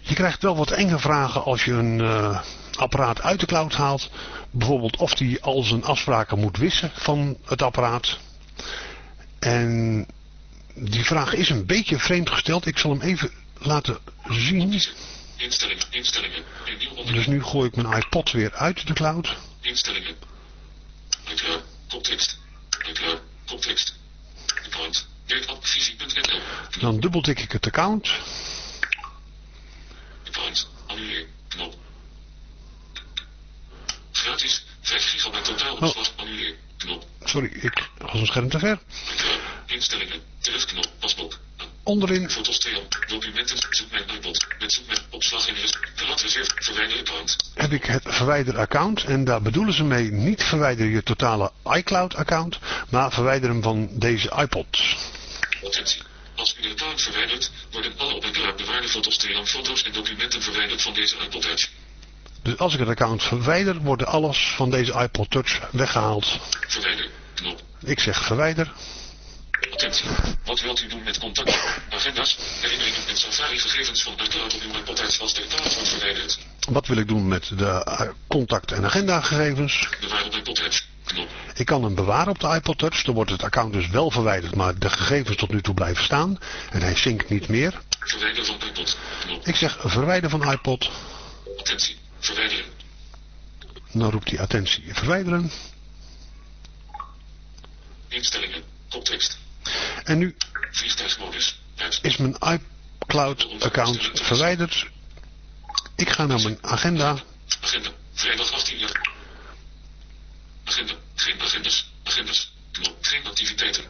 Speaker 2: je krijgt wel wat enge vragen als je een uh, apparaat uit de cloud haalt. Bijvoorbeeld of die al zijn afspraken moet wissen van het apparaat. En die vraag is een beetje vreemd gesteld. Ik zal hem even laten zien.
Speaker 5: Instellingen, instellingen.
Speaker 2: Dus nu gooi ik mijn iPod weer uit de cloud.
Speaker 5: Instellingen. iCloud, koptekst. iCloud, koptekst. Account. Werkappvisie.nl.
Speaker 2: Dan dubbeltik ik het account.
Speaker 5: Account. Annuleer. Knop. Gratis. 5 gigabyte totaal opslag. Oh. Annuleer. Knop.
Speaker 2: Sorry, ik was een scherm te ver.
Speaker 5: iCloud. Instellingen. Terugknop. Pasboek.
Speaker 2: Onderin.
Speaker 5: Foto's 2. Documenten. Zoek mijn iPod. Met zoek mijn opslag en Verlaat reserve. Verwijder account.
Speaker 2: Heb ik het verwijder account. En daar bedoelen ze mee niet verwijder je totale iCloud account. Maar verwijder hem van deze iPods.
Speaker 5: Attentie. Als u de account verwijdert, worden alle op elkaar bewaarde foto's, foto's en documenten verwijderd van deze iPod Touch.
Speaker 2: Dus als ik het account verwijder, wordt alles van deze iPod Touch weggehaald.
Speaker 5: Verwijder. Knop.
Speaker 2: Ik zeg verwijder.
Speaker 5: Attentie. Wat wilt u doen met contacten, agenda's, herinneringen en safari-gegevens van iCloud op uw iPod als de account wordt verwijderd?
Speaker 2: Wat wil ik doen met de contact- en agenda-gegevens?
Speaker 5: Bewaar op iPod Touch. Knop.
Speaker 2: Ik kan hem bewaren op de iPod Touch. Dan wordt het account dus wel verwijderd, maar de gegevens tot nu toe blijven staan. En hij zinkt niet meer.
Speaker 5: Verwijder van iPod. Knop.
Speaker 2: Ik zeg verwijder van iPod.
Speaker 5: Attentie. Verwijderen.
Speaker 2: Dan roept hij attentie. Verwijderen.
Speaker 5: Instellingen. Koptekst.
Speaker 2: En nu is mijn iCloud account verwijderd. Ik ga naar mijn agenda.
Speaker 5: Agenda. Vrijdag 18 jaar. Agenda. Geen agendas. Agendas. Geen activiteiten.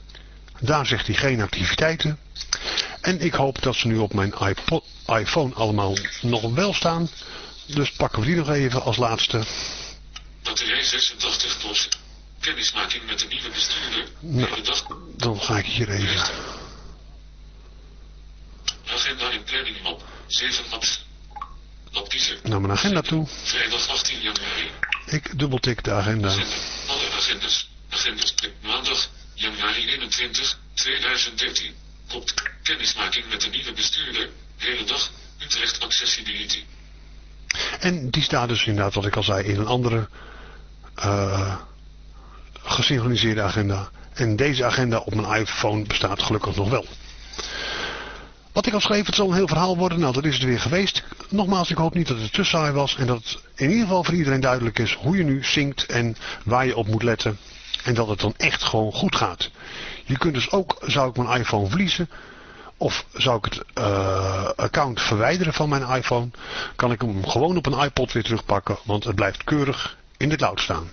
Speaker 2: Daar zegt hij geen activiteiten. En ik hoop dat ze nu op mijn iPod, iPhone allemaal nog wel staan. Dus pakken we die nog even als laatste.
Speaker 5: Batterij 86 Kennismaking met de nieuwe bestuurder.
Speaker 2: Nou,
Speaker 5: Hele dag.
Speaker 2: dan ga ik hier even.
Speaker 5: Agenda en planning map. 7 apps. Op kiezen.
Speaker 2: naar mijn agenda toe.
Speaker 5: Vrijdag 18 januari.
Speaker 2: Ik dubbeltik de agenda.
Speaker 5: Alle agendas. Agendas. Maandag, januari 21, 2013. Kop. Kennismaking met de nieuwe bestuurder. Hele dag. Utrecht Accessibility.
Speaker 2: En die staat dus inderdaad, wat ik al zei, in een andere eh, gesynchroniseerde agenda. En deze agenda op mijn iPhone bestaat gelukkig nog wel. Wat ik al schreef, het zal een heel verhaal worden. Nou, dat is het weer geweest. Nogmaals, ik hoop niet dat het te saai was. En dat het in ieder geval voor iedereen duidelijk is hoe je nu zingt en waar je op moet letten. En dat het dan echt gewoon goed gaat. Je kunt dus ook, zou ik mijn iPhone verliezen, of zou ik het eh, account verwijderen van mijn iPhone, kan ik hem gewoon op een iPod weer terugpakken, want het blijft keurig in de cloud staan.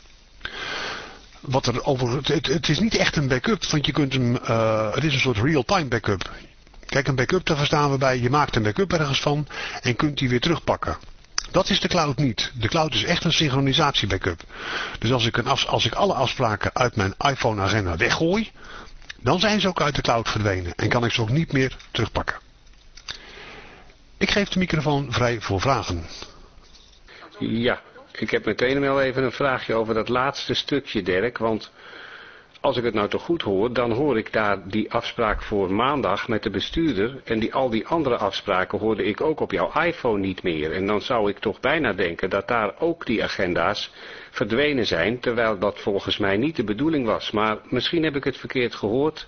Speaker 2: Wat er over, het, het is niet echt een backup, want je kunt hem, eh, het is een soort real-time backup. Kijk, een backup, daar verstaan we bij, je maakt een backup ergens van en kunt die weer terugpakken. Dat is de cloud niet. De cloud is echt een synchronisatie backup. Dus als ik, een als ik alle afspraken uit mijn iPhone agenda weggooi, dan zijn ze ook uit de cloud verdwenen en kan ik ze ook niet meer terugpakken. Ik geef de microfoon vrij voor vragen.
Speaker 9: Ja, ik heb meteen wel even een vraagje over dat laatste stukje, Dirk. Want als ik het nou toch goed hoor, dan hoor ik daar die afspraak voor maandag met de bestuurder. En die, al die andere afspraken hoorde ik ook op jouw iPhone niet meer. En dan zou ik toch bijna denken dat daar ook die agenda's verdwenen zijn. Terwijl dat volgens mij niet de bedoeling was. Maar misschien heb ik het verkeerd gehoord.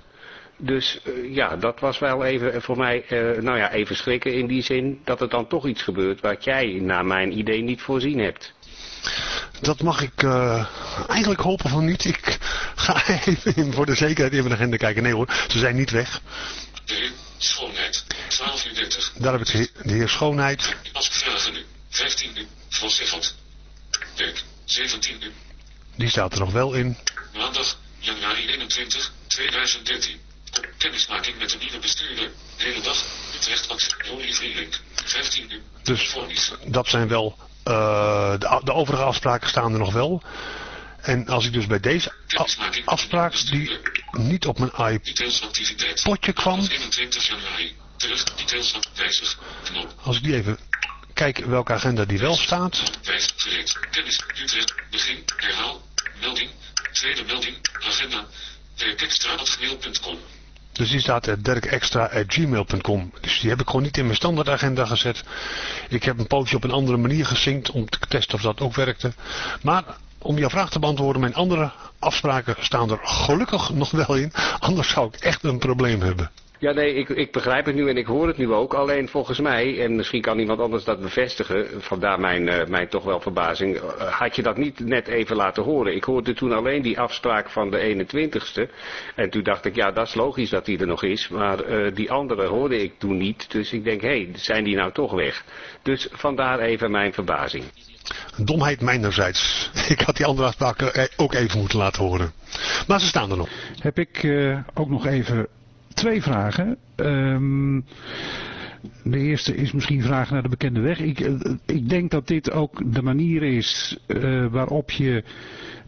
Speaker 9: Dus uh, ja, dat was wel even voor mij, uh, nou ja, even schrikken in die zin dat er dan toch iets gebeurt wat jij naar mijn idee niet voorzien hebt.
Speaker 2: Dat mag ik uh, eigenlijk hopen van niet. Ik ga even voor de zekerheid even de agenda kijken. Nee hoor, ze zijn niet weg.
Speaker 5: De heer Schoonheid, 12 uur 30.
Speaker 2: Daar heb ik de heer, de heer Schoonheid.
Speaker 5: Als vragen nu, 15 uur, Van Zegelt. Werk, 17 uur.
Speaker 2: Die staat er nog wel in.
Speaker 5: Maandag, januari 21, 2013. Op kennismaking met de nieuwe bestuurder. Hele dag, Utrecht Actie, Jolie Vrielink. 15 uur.
Speaker 2: Dus dat zijn wel de, de, overige afspraken staan er nog wel. En als ik dus bij deze afspraak die niet op mijn iPodje kwam. Als ik die even kijk welke agenda die wel staat.
Speaker 5: Begin, herhaal, melding, tweede melding, agenda, werkextra.gmail.com.
Speaker 2: Dus die staat at derkextra.gmail.com. Dus die heb ik gewoon niet in mijn standaardagenda gezet. Ik heb een pootje op een andere manier gezinkt om te testen of dat ook werkte. Maar om jouw vraag te beantwoorden, mijn andere afspraken staan er gelukkig nog wel in. Anders zou ik echt een probleem hebben.
Speaker 9: Ja, nee, ik, ik begrijp het nu en ik hoor het nu ook. Alleen volgens mij, en misschien kan iemand anders dat bevestigen, vandaar mijn, uh, mijn toch wel verbazing, uh, had je dat niet net even laten horen. Ik hoorde toen alleen die afspraak van de 21ste. En toen dacht ik, ja, dat is logisch dat die er nog is. Maar uh, die andere hoorde ik toen niet. Dus ik denk, hé, hey, zijn die nou toch weg? Dus vandaar even mijn verbazing.
Speaker 2: Domheid mijnerzijds. Ik had die andere afspraken ook even moeten laten horen. Maar ze staan er nog.
Speaker 4: Heb ik uh, ook nog even twee vragen. Um, de eerste is misschien vragen naar de bekende weg. Ik, ik denk dat dit ook de manier is uh, waarop je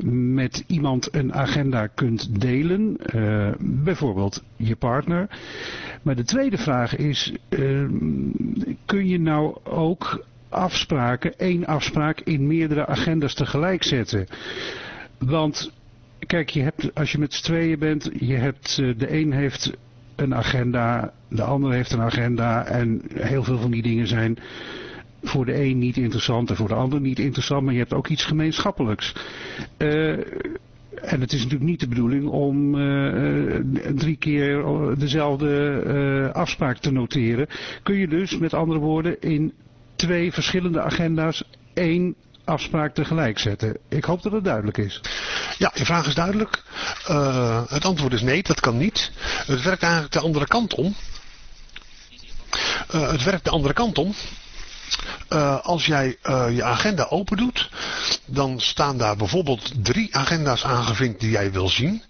Speaker 4: met iemand een agenda kunt delen. Uh, bijvoorbeeld je partner. Maar de tweede vraag is, uh, kun je nou ook afspraken, één afspraak in meerdere agendas tegelijk zetten? Want kijk, je hebt, als je met z'n tweeën bent, je hebt, de een heeft een agenda, de ander heeft een agenda en heel veel van die dingen zijn voor de een niet interessant en voor de ander niet interessant, maar je hebt ook iets gemeenschappelijks. Uh, en het is natuurlijk niet de bedoeling om uh, drie keer dezelfde uh, afspraak te noteren. Kun je dus met andere woorden in twee verschillende agenda's één afspraak tegelijk zetten? Ik hoop dat het duidelijk is.
Speaker 2: Ja, je vraag is duidelijk. Uh, het antwoord is nee, dat kan niet. Het werkt eigenlijk de andere kant om. Uh, het werkt de andere kant om. Uh, als jij je agenda open doet, dan staan daar bijvoorbeeld drie agenda's aangevinkt die jij wil zien.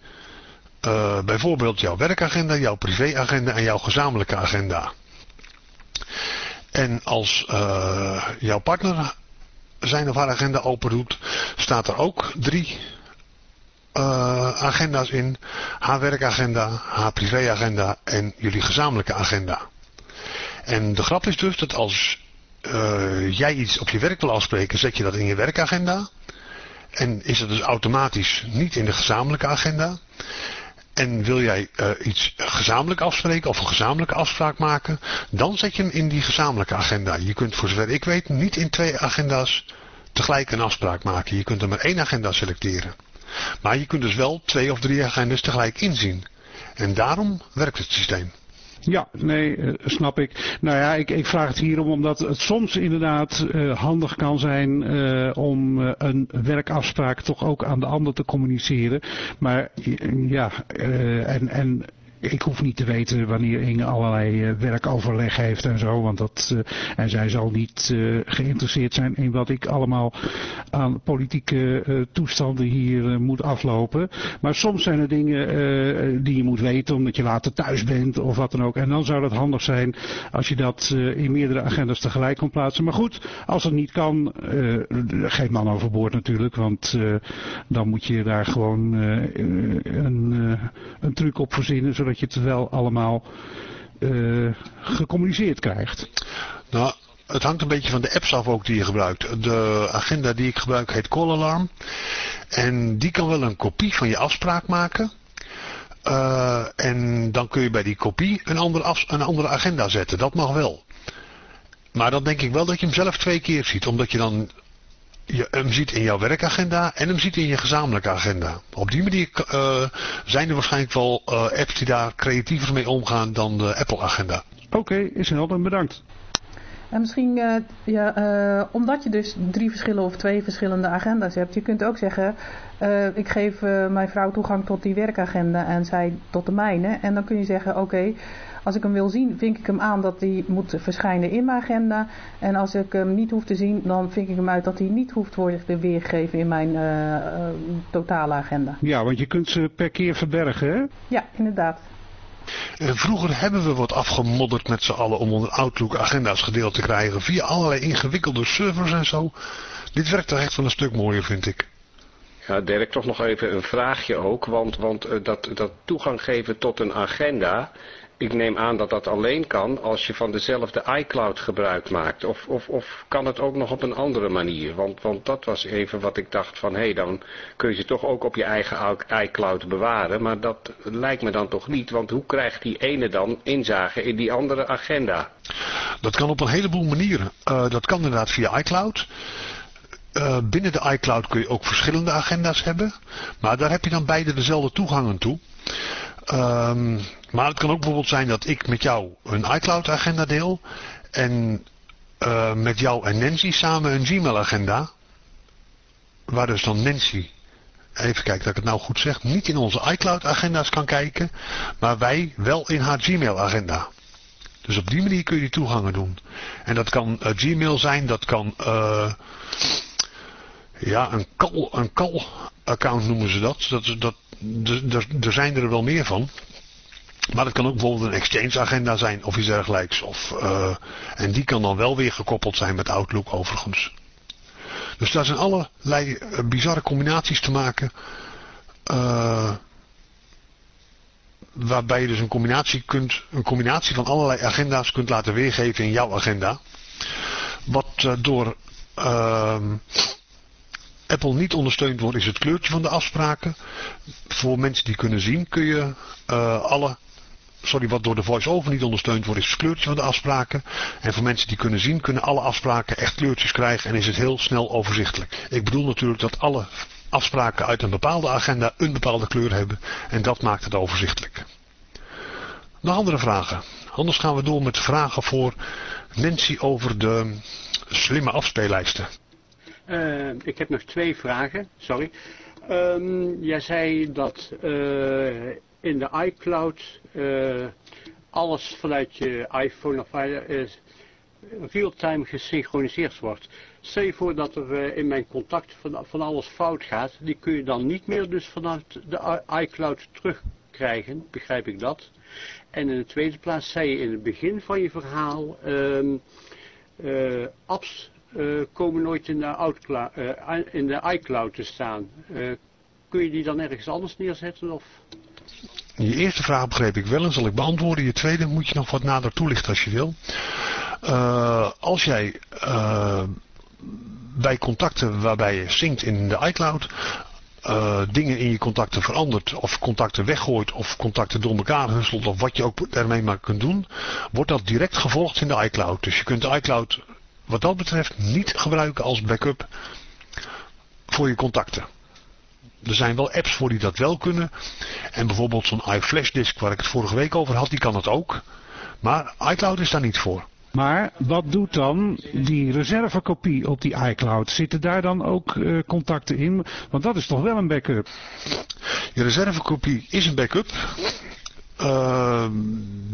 Speaker 2: Bijvoorbeeld jouw werkagenda, jouw privéagenda en jouw gezamenlijke agenda. En als jouw partner zijn of haar agenda open doet, staat er ook drie uh, agenda's in. Haar werkagenda, haar privéagenda en jullie gezamenlijke agenda. En de grap is dus dat als uh, jij iets op je werk wil afspreken, zet je dat in je werkagenda. En is het dus automatisch niet in de gezamenlijke agenda. En wil jij uh, iets gezamenlijk afspreken of een gezamenlijke afspraak maken, dan zet je hem in die gezamenlijke agenda. Je kunt voor zover ik weet niet in twee agenda's tegelijk een afspraak maken. Je kunt er maar één agenda selecteren. Maar je kunt dus wel twee of drie agendas tegelijk inzien. En daarom werkt het systeem.
Speaker 4: Ja, nee, uh, snap ik. Nou ja, ik, ik, vraag het hierom omdat het soms inderdaad uh, handig kan zijn uh, om een werkafspraak toch ook aan de ander te communiceren. Maar ja, en, en ik hoef niet te weten wanneer Inge allerlei uh, werkoverleg heeft en zo. Want dat, uh, en zij zal niet uh, geïnteresseerd zijn in wat ik allemaal aan politieke toestanden hier moet aflopen. Maar soms zijn er dingen die je moet weten omdat je later thuis bent of wat dan ook. En dan zou het handig zijn als je dat in meerdere agendas tegelijk kon plaatsen. Maar goed, als het niet kan, geen man overboord natuurlijk. Want dan moet je daar gewoon een, een truc op verzinnen zodat dat je het wel allemaal uh, gecommuniceerd krijgt.
Speaker 2: Nou, het hangt een beetje van de apps af ook die je gebruikt. De agenda die ik gebruik heet Call Alarm. En die kan wel een kopie van je afspraak maken. Uh, en dan kun je bij die kopie een andere, een andere agenda zetten. Dat mag wel. Maar dan denk ik wel dat je hem zelf twee keer ziet. Omdat je dan je hem ziet in jouw werkagenda en hem ziet in je gezamenlijke agenda. Op die manier uh, zijn er waarschijnlijk wel uh, apps die daar creatiever mee omgaan dan de Apple agenda.
Speaker 4: Oké, okay, is helder, bedankt.
Speaker 3: En misschien, uh, ja, uh, omdat je dus drie verschillende of twee verschillende agenda's hebt. Je kunt ook zeggen, uh, ik geef mijn vrouw toegang tot die werkagenda en zij tot de mijne. En dan kun je zeggen, oké, okay, als ik hem wil zien, vink ik hem aan dat hij moet verschijnen in mijn agenda. En als ik hem niet hoef te zien, dan vink ik hem uit dat hij niet hoeft worden weergegeven in mijn totale agenda.
Speaker 4: Ja, want je kunt ze per keer verbergen, hè?
Speaker 3: Ja, inderdaad.
Speaker 2: En vroeger hebben we wat afgemodderd met z'n allen om onder Outlook agenda's gedeeld te krijgen via allerlei ingewikkelde servers en zo. Dit werkt toch echt wel een stuk mooier vind ik.
Speaker 9: Ja, Dirk, toch nog even een vraagje ook, want, want dat, dat toegang geven tot een agenda, ik neem aan dat dat alleen kan als je van dezelfde iCloud gebruik maakt. Of, of, of kan het ook nog op een andere manier? Want, want dat was even wat ik dacht van, hé, hey, dan kun je ze toch ook op je eigen iCloud bewaren. Maar dat lijkt me dan toch niet, want hoe krijgt die ene dan inzage in die andere agenda?
Speaker 2: Dat kan op een heleboel manieren. Uh, dat kan inderdaad via iCloud. Uh, binnen de iCloud kun je ook verschillende agenda's hebben. Maar daar heb je dan beide dezelfde toegangen toe. Um, maar het kan ook bijvoorbeeld zijn dat ik met jou een iCloud agenda deel. En uh, met jou en Nancy samen een Gmail agenda. Waar dus dan Nancy, even kijken dat ik het nou goed zeg, niet in onze iCloud agenda's kan kijken. Maar wij wel in haar Gmail agenda. Dus op die manier kun je die toegangen doen. En dat kan uh, Gmail zijn, dat kan uh, ja, een call, een call account noemen ze dat. dat, dat er zijn er wel meer van. Maar het kan ook bijvoorbeeld een exchange agenda zijn of iets dergelijks. Of, uh, en die kan dan wel weer gekoppeld zijn met Outlook overigens. Dus daar zijn allerlei bizarre combinaties te maken. Uh, waarbij je dus een combinatie, kunt, een combinatie van allerlei agenda's kunt laten weergeven in jouw agenda. Wat uh, door Apple niet ondersteund wordt is het kleurtje van de afspraken. Voor mensen die kunnen zien kun je alle sorry, wat door de voice-over niet ondersteund wordt, is het kleurtje van de afspraken. En voor mensen die kunnen zien, kunnen alle afspraken echt kleurtjes krijgen en is het heel snel overzichtelijk. Ik bedoel natuurlijk dat alle afspraken uit een bepaalde agenda een bepaalde kleur hebben en dat maakt het overzichtelijk. Nog andere vragen? Anders gaan we door met vragen voor Nancy over de slimme afspeellijsten.
Speaker 11: Uh, ik heb nog twee vragen, sorry. Um, jij zei dat uh, in de iCloud uh, alles vanuit je iPhone of real-time gesynchroniseerd wordt. Stel je voor dat er eh, in mijn contact van, van alles fout gaat, die kun je dan niet meer dus vanuit de iCloud terugkrijgen, begrijp ik dat. En in de tweede plaats zei je in het begin van je verhaal, ehm, eh, apps uh, komen nooit in de, uh, in de iCloud te staan. kun je die dan ergens anders neerzetten? Of?
Speaker 2: Je eerste vraag begreep ik wel en zal ik beantwoorden. Je tweede moet je nog wat nader toelichten als je wil. als jij bij contacten waarbij je zingt in de iCloud dingen in je contacten verandert of contacten weggooit of contacten door elkaar husselt of wat je ook daarmee maar kunt doen, wordt dat direct gevolgd in de iCloud. Dus je kunt de iCloud wat dat betreft niet gebruiken als backup voor je contacten. Er zijn wel apps voor die dat wel kunnen. En bijvoorbeeld zo'n iFlashdisk waar ik het vorige week over had, die kan het ook. Maar iCloud is daar niet voor.
Speaker 4: Maar wat doet dan die reservekopie op die iCloud? Zitten daar dan ook uh, contacten in? Want dat is toch wel een backup?
Speaker 2: Je reservekopie is een backup. Uh,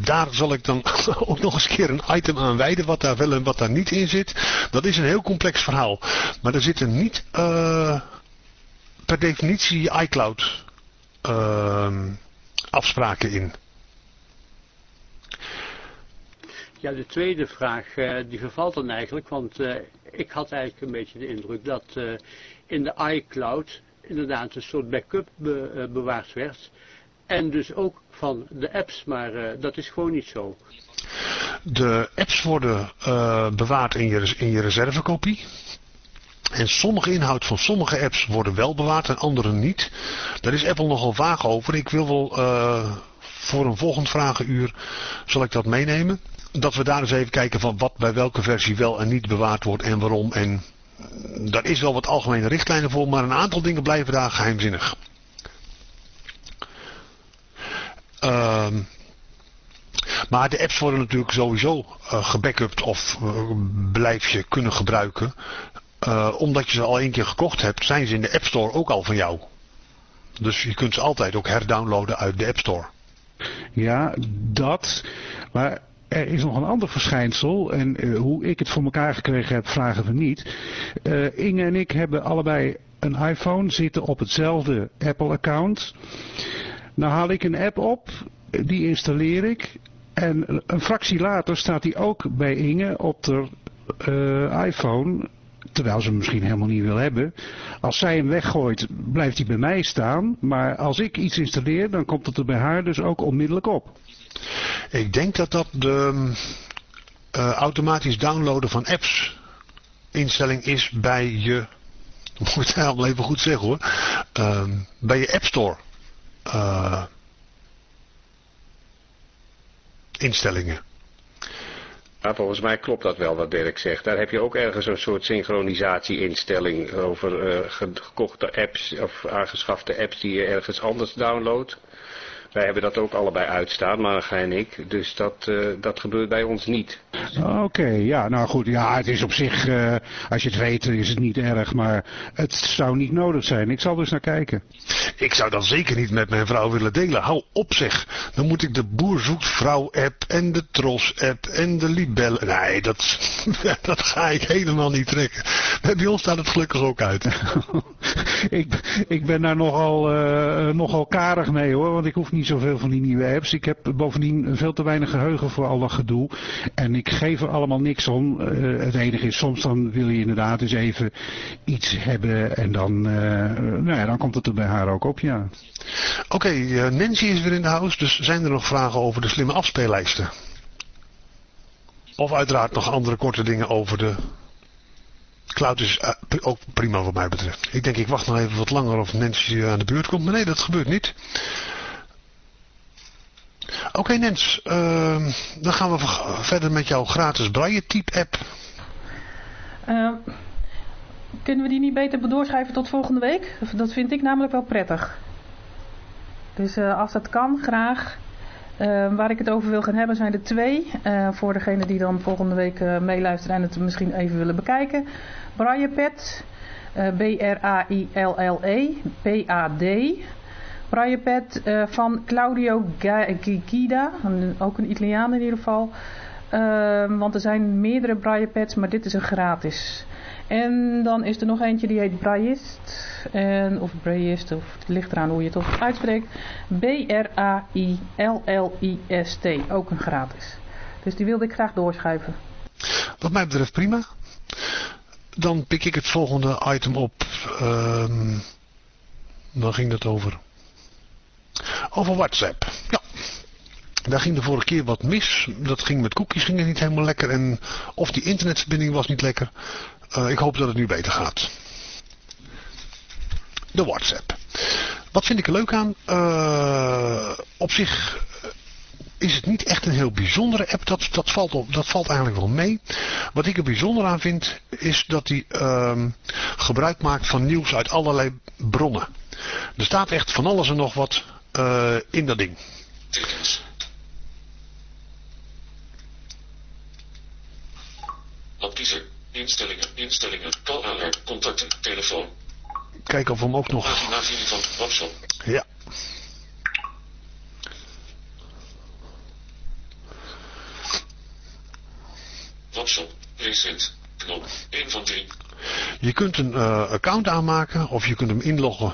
Speaker 2: daar zal ik dan ook nog eens keer een item aan wijden wat daar wel en wat daar niet in zit. Dat is een heel complex verhaal. Maar er zitten niet uh, per definitie iCloud ehm, afspraken in.
Speaker 11: Ja, de tweede vraag uh, die vervalt dan eigenlijk, want uh, ik had eigenlijk een beetje de indruk dat uh, in de iCloud inderdaad een soort backup be, bewaard werd. En dus ook van de apps, maar dat is gewoon niet zo.
Speaker 2: De apps worden bewaard in je, in je reservekopie. En sommige inhoud van sommige apps worden wel bewaard en andere niet. Daar is Apple nogal vaag over. Ik wil wel voor een volgend vragenuur zal ik dat meenemen dat we daar eens even kijken van wat bij welke versie wel en niet bewaard wordt en waarom. En daar is wel wat algemene richtlijnen voor, maar een aantal dingen blijven daar geheimzinnig. Uh, maar de apps worden natuurlijk sowieso uh, gebackupt of uh, blijf je kunnen gebruiken. Uh, omdat je ze al één keer gekocht hebt, zijn ze in de App Store ook al van jou. Dus je kunt ze altijd ook herdownloaden uit de App Store.
Speaker 4: Ja, dat. Maar er is nog een ander verschijnsel. En hoe ik het voor elkaar gekregen heb, vragen we niet. Inge en ik hebben allebei een iPhone, zitten op hetzelfde Apple-account. Nou haal ik een app op, die installeer ik. En een fractie later staat die ook bij Inge op de uh, iPhone. Terwijl ze hem misschien helemaal niet wil hebben. Als zij hem weggooit, blijft hij bij mij staan. Maar als ik iets installeer, dan komt het er bij haar dus ook onmiddellijk op.
Speaker 2: Ik denk dat dat de uh, automatisch downloaden van apps instelling is bij je, moet ik het even goed zeggen hoor, uh, bij je App Store uh, instellingen.
Speaker 9: Ja, volgens mij klopt dat wel wat Dirk zegt. Daar heb je ook ergens een soort synchronisatie-instelling over uh, gekochte apps of aangeschafte apps die je ergens anders downloadt. Wij hebben dat ook allebei uitstaan, Marga en ik. Dus dat, uh, dat gebeurt bij ons niet.
Speaker 4: Oké, okay, ja, nou goed. Ja, het is op zich, uh, als je het weet, is het niet erg. Maar het zou niet nodig zijn. Ik zal dus naar kijken.
Speaker 2: Ik zou dat zeker niet met mijn vrouw willen delen. Hou op zeg. Dan moet ik de Boer Zoekt Vrouw app en de Tros app en de Libelle. Nee, dat, dat ga ik helemaal niet trekken. Bij ons staat het gelukkig ook uit.
Speaker 4: ik, ik ben daar nogal, uh, nogal karig mee hoor. Want ik hoef niet zoveel van die nieuwe apps. Ik heb bovendien veel te weinig geheugen voor al dat gedoe. En ik geef er allemaal niks om. Uh, het enige is, soms dan wil je inderdaad eens even iets hebben. En dan, uh, nou ja, dan komt het er bij haar ook op, ja.
Speaker 2: Oké, okay, Nancy is weer in de house. Dus zijn er nog vragen over de slimme afspeellijsten? Of uiteraard nog andere korte dingen over de Cloud is ook prima wat mij betreft. Ik denk ik wacht nog even wat langer of Nancy aan de buurt komt. Maar nee, dat gebeurt niet. Oké Nens, uh, dan gaan we verder met jouw gratis braille type app.
Speaker 3: Uh, kunnen we die niet beter doorschrijven tot volgende week? Dat vind ik namelijk wel prettig. Dus uh, als dat kan, graag. Uh, waar ik het over wil gaan hebben zijn er twee. Uh, voor degene die dan volgende week uh, meeluisteren en het misschien even willen bekijken. Braillepad. B-R-A-I-L-L-E. P-A-D. Braillepad van Claudio Gida. Ook een Italiaan in ieder geval. Ehm, want er zijn meerdere braillepads, maar dit is een gratis. En dan is er nog eentje die heet Braillist. En, of Braillist, of het ligt eraan hoe je het uitspreekt. B-R-A-I-L-L-I-S-T. Ook een gratis. Dus die wilde ik graag doorschuiven.
Speaker 2: Wat mij betreft prima. Dan pik ik het volgende item op. Um, dan ging het over. Over WhatsApp. Ja. Daar ging de vorige keer wat mis. Dat ging met cookies ging het niet helemaal lekker. En of die internetverbinding was niet lekker. Uh, ik hoop dat het nu beter gaat. De WhatsApp. Wat vind ik er leuk aan? Uh, op zich is het niet echt een heel bijzondere app. Dat, dat, valt, op, dat valt eigenlijk wel mee. Wat ik er bijzonder aan vind, is dat hij uh, gebruik maakt van nieuws uit allerlei bronnen. Er staat echt van alles en nog wat uh, in dat ding.
Speaker 5: Adviezen, instellingen, instellingen, call contacten, telefoon.
Speaker 2: Kijk of we hem ook nog...
Speaker 5: Pagina 4 van WhatsApp.
Speaker 2: Ja.
Speaker 5: WhatsApp, recent, knop, 1 van 3.
Speaker 2: Je kunt een uh, account aanmaken of je kunt hem inloggen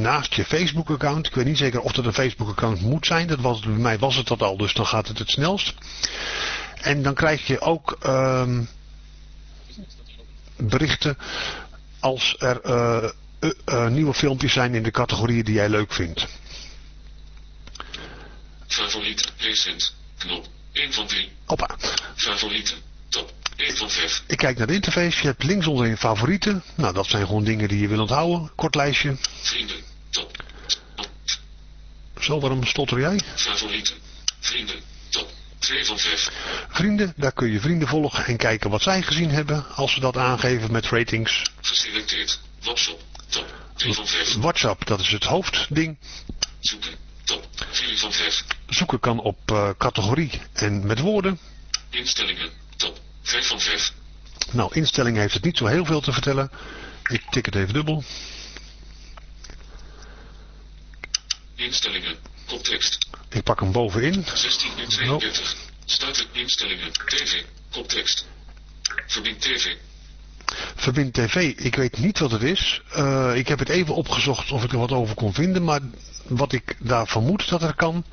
Speaker 2: naast je Facebook account. Ik weet niet zeker of dat een Facebook account moet zijn. Dat was, bij mij was het dat al, dus dan gaat het het snelst. En dan krijg je ook uh, berichten als er uh, uh, nieuwe filmpjes zijn in de categorieën die jij leuk vindt.
Speaker 5: Favoriet, recent, knop, 1 van 3.
Speaker 2: Hoppa.
Speaker 5: Favorieten, top, 1 van 5.
Speaker 2: Ik kijk naar de interface, je hebt links onderin favorieten. Nou, dat zijn gewoon dingen die je wil onthouden. Kort lijstje.
Speaker 5: Vrienden, top.
Speaker 2: Zo, waarom stotter jij?
Speaker 5: Favorieten, vrienden, top, 2 van 5.
Speaker 2: Vrienden, daar kun je vrienden volgen en kijken wat zij gezien hebben. Als ze dat aangeven met ratings.
Speaker 5: Geselecteerd, WhatsApp, top, 3 van 5.
Speaker 2: WhatsApp, dat is het hoofdding.
Speaker 5: Zoeken, top, 4 van 5.
Speaker 2: Zoeken kan op uh, categorie en met woorden.
Speaker 5: Instellingen, top, 5 van 5.
Speaker 2: Nou, instellingen heeft het niet zo heel veel te vertellen. Ik tik het even dubbel.
Speaker 5: Instellingen, koptekst.
Speaker 2: Ik pak hem bovenin.
Speaker 5: 16 uur 32. Oh. Starten instellingen, tv, koptekst. Verbind tv.
Speaker 2: Verbind tv, ik weet niet wat het is. Uh, ik heb het even opgezocht of ik er wat over kon vinden. Maar wat ik daar vermoed dat er kan,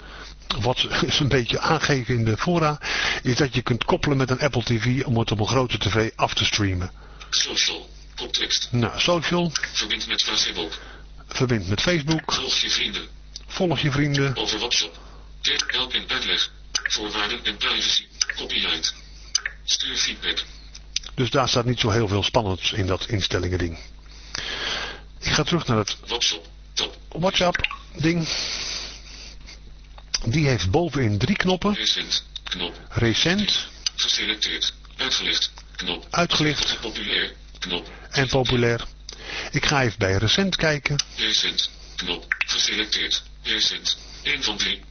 Speaker 2: wat ze een beetje aangeven in de fora, is dat je kunt koppelen met een Apple TV om het op een grote tv af te streamen.
Speaker 5: Social, koptekst.
Speaker 2: Nou, social.
Speaker 5: Verbind met Facebook.
Speaker 2: Verbind met Facebook.
Speaker 5: Volg je vrienden.
Speaker 2: Volg je vrienden.
Speaker 5: Over WhatsApp. Dit, help en uitleg. Voorwaarden en privacy. Copyright. Stuur feedback.
Speaker 2: Dus daar staat niet zo heel veel spannends in dat instellingen ding. Ik ga terug naar het
Speaker 5: WhatsApp,
Speaker 2: ding. Die heeft bovenin drie knoppen.
Speaker 5: Recent, knop.
Speaker 2: Recent.
Speaker 5: Geselecteerd, uitgelicht, knop.
Speaker 2: Uitgelicht.
Speaker 5: Populair, knop.
Speaker 2: En populair. Ik ga even bij recent kijken.
Speaker 5: Recent, knop. Geselecteerd, recent, 1 van 3.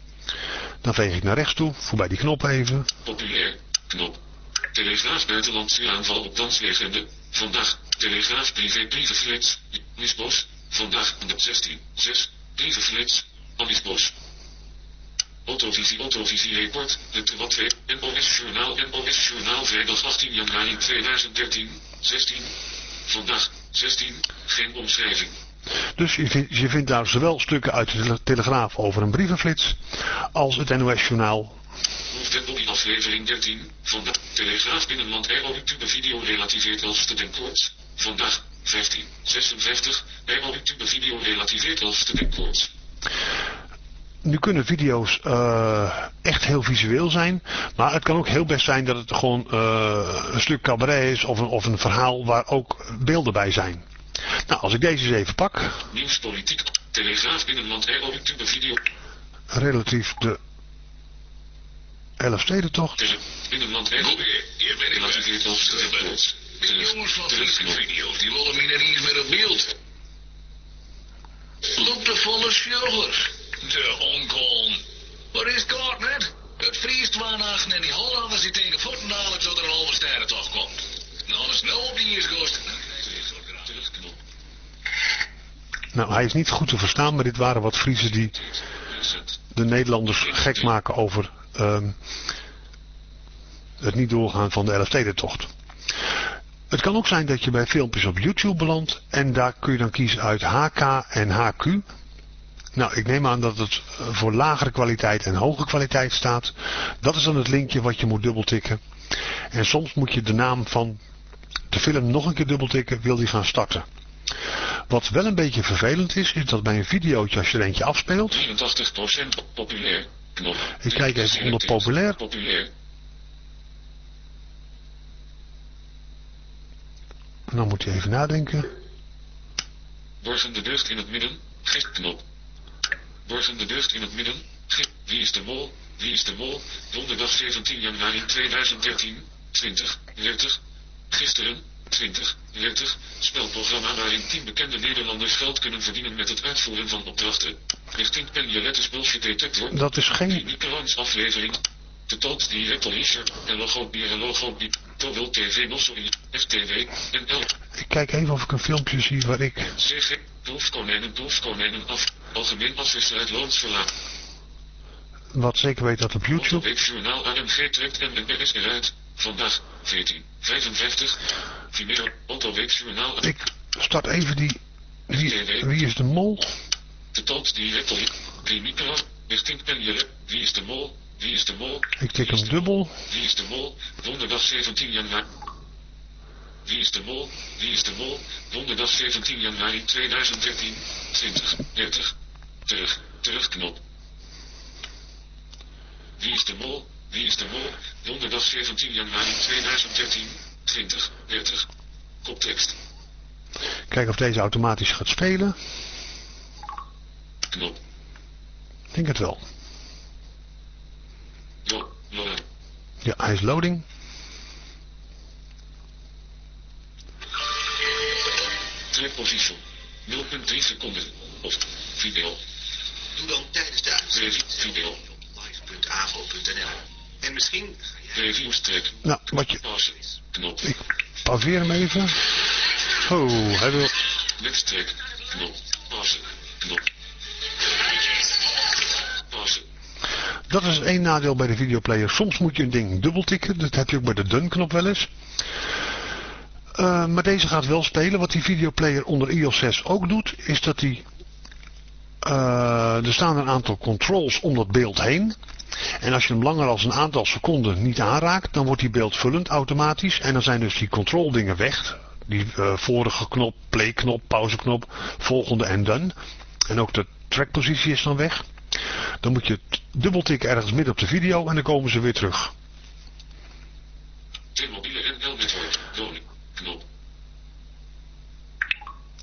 Speaker 2: Dan veeg ik naar rechts toe, voorbij die knop even.
Speaker 5: Populair, knop. Telegraaf buitenlandse aanval op danslegende. Vandaag, Telegraaf privé brievenflits. Misbos. Vandaag, 16, 6, brievenflits. Alisbos. Autovisie, Autovisie Report, het wat 2, NOS Journaal, NOS Journaal, vrijdag 18 januari 2013, 16. Vandaag, 16, geen omschrijving.
Speaker 2: Dus je vindt, je vindt daar zowel stukken uit de Telegraaf over een brievenflits, als het NOS Journaal
Speaker 5: aflevering 13 van de Telegraaf Binnenland Aerolutube video relativeert Elfste denkkoorts. Vandaag 1556 Aerolutube video relativeert Elfste denkkoorts.
Speaker 2: Nu kunnen video's uh, echt heel visueel zijn, maar het kan ook heel best zijn dat het gewoon uh, een stuk cabaret is of een, of een verhaal waar ook beelden bij zijn. Nou, als ik deze eens even pak.
Speaker 5: Nieuwspolitiek, Telegraaf Binnenland Aerolutube video.
Speaker 2: Relatief de Elfstedentocht.
Speaker 5: Binnenland Aerolutube.
Speaker 12: Hier ben ik
Speaker 5: Relativeert Elfste denkkoorts.
Speaker 12: De jongens van video's, die willen me net eens meer op beeld. Loop de volle sjogger. De onkom. Waar is het net? Het vriest waanachten en die Hollanders die tegen voeten dadelijk zo er een halve sterren toch komt. Nou, is snel op die eerst
Speaker 2: Nou, hij is niet goed te verstaan, maar dit waren wat Friesen die de Nederlanders gek maken over um, het niet doorgaan van de Elfstedentocht. Het kan ook zijn dat je bij filmpjes op YouTube belandt en daar kun je dan kiezen uit HK en HQ. Nou, ik neem aan dat het voor lagere kwaliteit en hoge kwaliteit staat. Dat is dan het linkje wat je moet dubbeltikken. En soms moet je de naam van de film nog een keer dubbeltikken, wil die gaan starten. Wat wel een beetje vervelend is, is dat bij een videootje als je er eentje afspeelt...
Speaker 5: 83% populair. Knop.
Speaker 2: Ik kijk even onder populair.
Speaker 5: Populair.
Speaker 2: Dan moet je even nadenken.
Speaker 5: Borgen de deugd in het midden. Gist knop. Borgen de deugd in het midden. Gist. Wie is de mol? Wie is de mol? Donderdag 17 januari 2013. 20. 30. Gisteren. 20. 30. Spelprogramma waarin 10 bekende Nederlanders geld kunnen verdienen met het uitvoeren van opdrachten. Richting Penjelette's Bullshit Detector.
Speaker 2: Dat is geen...
Speaker 5: Nicolans aflevering. De Tot Director Isher. En logo en logo. Towel TV Nossoi. FTV. En L.
Speaker 2: Ik kijk even of ik een filmpje zie waar ik...
Speaker 5: CG. Dolfkonijnen, dolfkonijnen af. Algemeen advies uit loonsverlaat.
Speaker 2: Wat zeker weet dat op YouTube.
Speaker 5: AMG trekt en eruit. Vandaag, 14, 55. Vimeo, Autoweekjournaal.
Speaker 2: Ik start even die... Wie, wie is de mol?
Speaker 5: De tot director. Kliniekera. Richting Penjelle. Wie is de mol? Wie is de mol?
Speaker 2: Ik tik hem dubbel.
Speaker 5: Wie is de mol? Donderdag 17 januari. Wie is de mol? Wie is de mol? Donderdag 17 januari 2013. 20, 30. Terug, terugknop. Wie is de mol? Wie is de mol? Donderdag 17 januari 2013. 20, 30. Koptekst.
Speaker 2: Kijk of deze automatisch gaat spelen.
Speaker 5: Knop.
Speaker 2: Ik denk het wel.
Speaker 5: Lo,
Speaker 2: Ja, hij is loading.
Speaker 5: Track position. 0.3 seconden. Of video.
Speaker 13: Doe dan tijdens de uitzending
Speaker 5: Video.
Speaker 13: live.avo.nl. En misschien
Speaker 5: track.
Speaker 2: Nou, wat je...
Speaker 5: Knop.
Speaker 2: Ik pauzeer hem even. Oh, hij wil...
Speaker 5: Knop. Pauze. Knop. Pauze.
Speaker 2: Dat is één nadeel bij de videoplayer. Soms moet je een ding dubbeltikken. Dat heb je ook bij de dun knop wel eens. Uh, maar deze gaat wel spelen. Wat die videoplayer onder iOS 6 ook doet, is dat hij... Uh, er staan een aantal controls om dat beeld heen. En als je hem langer als een aantal seconden niet aanraakt, dan wordt die beeldvullend automatisch. En dan zijn dus die control dingen weg. Die uh, vorige knop, play knop, pauze knop, volgende en done. En ook de trackpositie is dan weg. Dan moet je dubbeltikken ergens midden op de video en dan komen ze weer terug.
Speaker 5: Knop.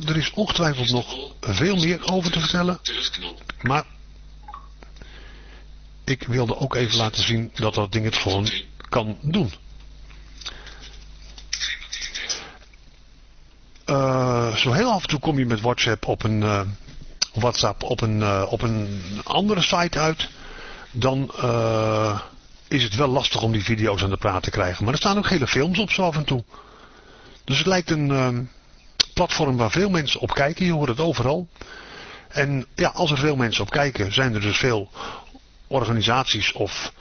Speaker 2: Er is ongetwijfeld nog veel meer over te vertellen. Maar ik wilde ook even laten zien dat dat ding het gewoon kan doen. Uh, zo heel af en toe kom je met WhatsApp op een, uh, WhatsApp op een, uh, op een andere site uit. Dan is het wel lastig om die video's aan de praat te krijgen. Maar er staan ook hele films op zo af en toe. Dus het lijkt een platform waar veel mensen op kijken. Je hoort het overal. En ja, als er veel mensen op kijken, zijn er dus veel organisaties of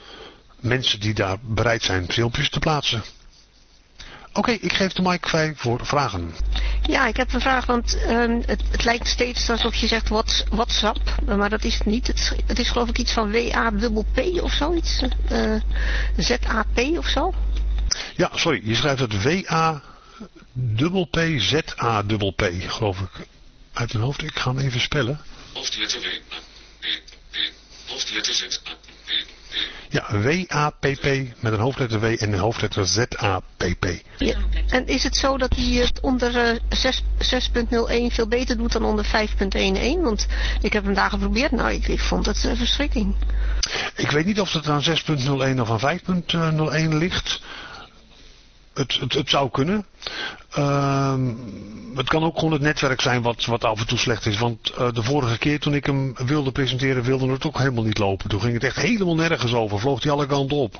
Speaker 2: mensen die daar bereid zijn filmpjes te plaatsen. Oké, okay, ik geef de mic vrij voor vragen.
Speaker 6: Ja, ik heb een vraag, want uh, het, het, lijkt steeds alsof je zegt what's, WhatsApp, maar dat is het niet. Het, het is geloof ik iets van W-A-P-P of zoiets. Uh, Z-A-P of zo.
Speaker 2: Ja, sorry, je schrijft het W-A-P-P-Z-A-P-P, geloof ik. Uit mijn hoofd, ik ga hem even spellen.
Speaker 5: Hoofdletter W, hoofdletter Z,
Speaker 2: ja, W-A-P-P met een hoofdletter W en een hoofdletter Z-A-P-P.
Speaker 6: Ja, en is het zo dat hij het onder uh, 6.01 veel beter doet dan onder 5.11? Want ik heb hem daar geprobeerd, nou ik, ik vond het verschrikking.
Speaker 2: Ik weet niet of het aan 6.01 of aan 5.01 ligt. Het, het, zou kunnen. Uh, het kan ook gewoon het netwerk zijn wat, wat af en toe slecht is. Want uh, de vorige keer toen ik hem wilde presenteren, wilde het ook helemaal niet lopen. Toen ging het echt helemaal nergens over. Vloog hij alle kanten op.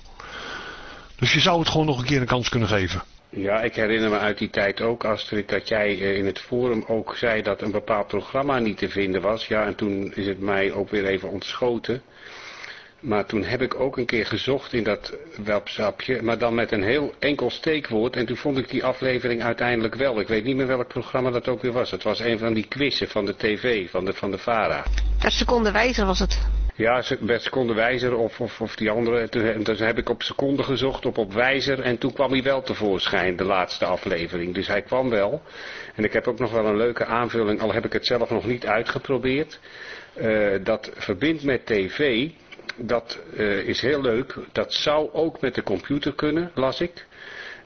Speaker 2: Dus je zou het gewoon nog een keer een kans kunnen geven.
Speaker 9: Ja, ik herinner me uit die tijd ook, Astrid, dat jij in het forum ook zei dat een bepaald programma niet te vinden was. Ja, en toen is het mij ook weer even ontschoten. Maar toen heb ik ook een keer gezocht in dat websapje, maar dan met een heel enkel steekwoord. En toen vond ik die aflevering uiteindelijk wel. Ik weet niet meer welk programma dat ook weer was. Het was een van die quizzen van de tv, van de, van de VARA.
Speaker 6: Per seconde wijzer was het.
Speaker 9: Ja, met seconde wijzer of, of, of die andere. Toen, toen heb ik op seconde gezocht, op op wijzer. En toen kwam hij wel tevoorschijn, de laatste aflevering. Dus hij kwam wel. En ik heb ook nog wel een leuke aanvulling, al heb ik het zelf nog niet uitgeprobeerd. Uh, dat verbindt met tv dat uh, is heel leuk. Dat zou ook met de computer kunnen, las ik.